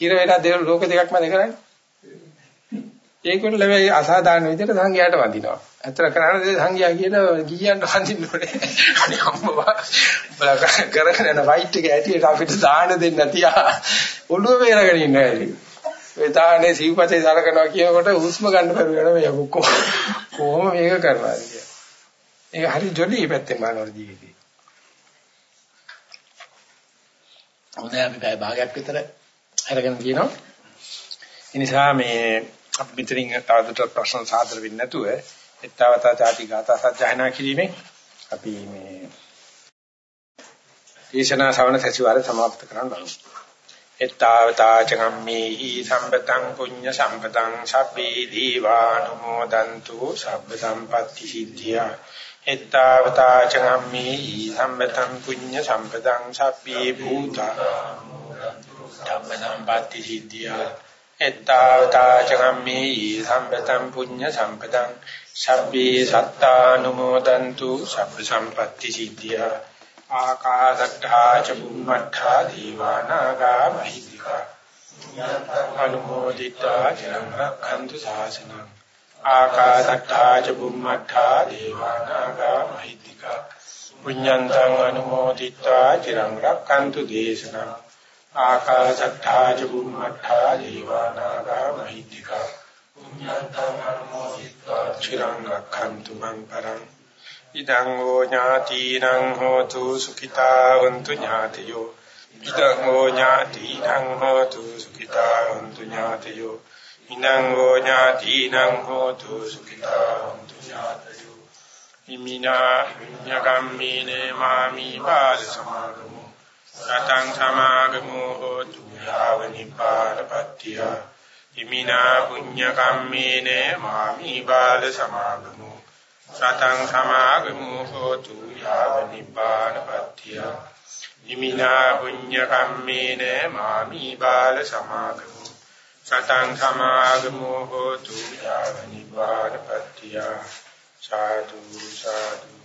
හිර වෙලා දෙක ලෝක දෙකක් මැද කරන්නේ. ඒකවල ලැබෙයි අසාධාරණ විදිහට සංඝයාට වඳිනවා. අතර කරන්නේ සංඝයා කියන ගියන්ට වඳින්න ඕනේ. අනේ අම්මා බල කරගෙන යන ෆයිට් එක ඇටියට අපිට දාන්න දෙන්න තියා ඔළුව වේරගෙන ඉන්නවා ඇලි. ඒ තානේ සිව්පතේ සලකනවා කියනකොට හුස්ම ගන්න බැරි වෙන මේ කොහොම මේක කරනවා කියන්නේ. ඒක හරි ජොලි පැත්තෙන් බලනවා ජීවිතේ. හොඳයි අපි පැය භාගයක් විතර අරගෙන තියෙනවා. ඒ නිසා මේ අපි මෙතනින් තවදුරටත් ප්‍රශ්න සාදර වෙන්නේ නැතුව එත්තවතා ചാටි ගාථා සජ්ජායනා කිරීමෙන් අපි මේ දේශනා ශ්‍රවණ සැසිවාරය સમાપ્ત කරන්න බලමු. එත්තවතා චගම්මේහි සම්පතං පුඤ්ඤ සම්පතං සබ්බේ දීවානුමෝදන්තු සබ්බ සම්පත්‍ති සිද්ධියා එත්තාවතා චගම්මේහි සම්පතං පුඤ්ඤ සම්පතං සබ්බේ භූතා ධම්ම සම්පatti සිද්ධියා එත්තාවතා චගම්මේහි සම්පතං පුඤ්ඤ සම්පතං සබ්බේ සත්තානුමෝදන්තු සබ්බ සම්පatti සිද්ධියා ආකාශට්ඨා ච බුම්මට්ඨා දීවානාගා මහිද්దికා අනුමෝදිතා චිරං රක්ඛන්තු ශාසනං ආකාසට්ටා ච බුම්මට්ටා දේවානාගා මහිත්‍තිකා පුඤ්ඤන්තං අනුමෝදිත්වා චිරං රක්칸තු දේශනං ආකාසට්ටා ච බුම්මට්ටා දේවානාගා මහිත්‍තිකා පුඤ්ඤන්තං අනුමෝදිත්වා චිරං රක්칸තු මං පරං ඉදං ෝ ඥාතිනං හෝතු සුඛිතාවන්තු ඥාතියෝ ඉදං ෝ ඥාතිනං හෝතු සුඛිතාවන්තු ඥාතියෝ ඉනං හෝ ඥාතිනං හෝතු සුඛිතා හොන්තු ඥාතයෝ ඉමිනා ඤගම්මීනේ මාමි බාල සමාගමු රතං සමාගමු හෝතු යාව නිපාතපත්තිය ඉමිනා පුඤ්ඤ කම්මේනේ මාමි බාල සමාගමු රතං සමාගමු හෝතු යාව නිපාතපත්තිය ඉමිනා පුඤ්ඤ කම්මේනේ මාමි බාල සමාගමු සතං සමාගමෝ හෝතු. යාව නිවාරපත්තිය. සාදු සාදු.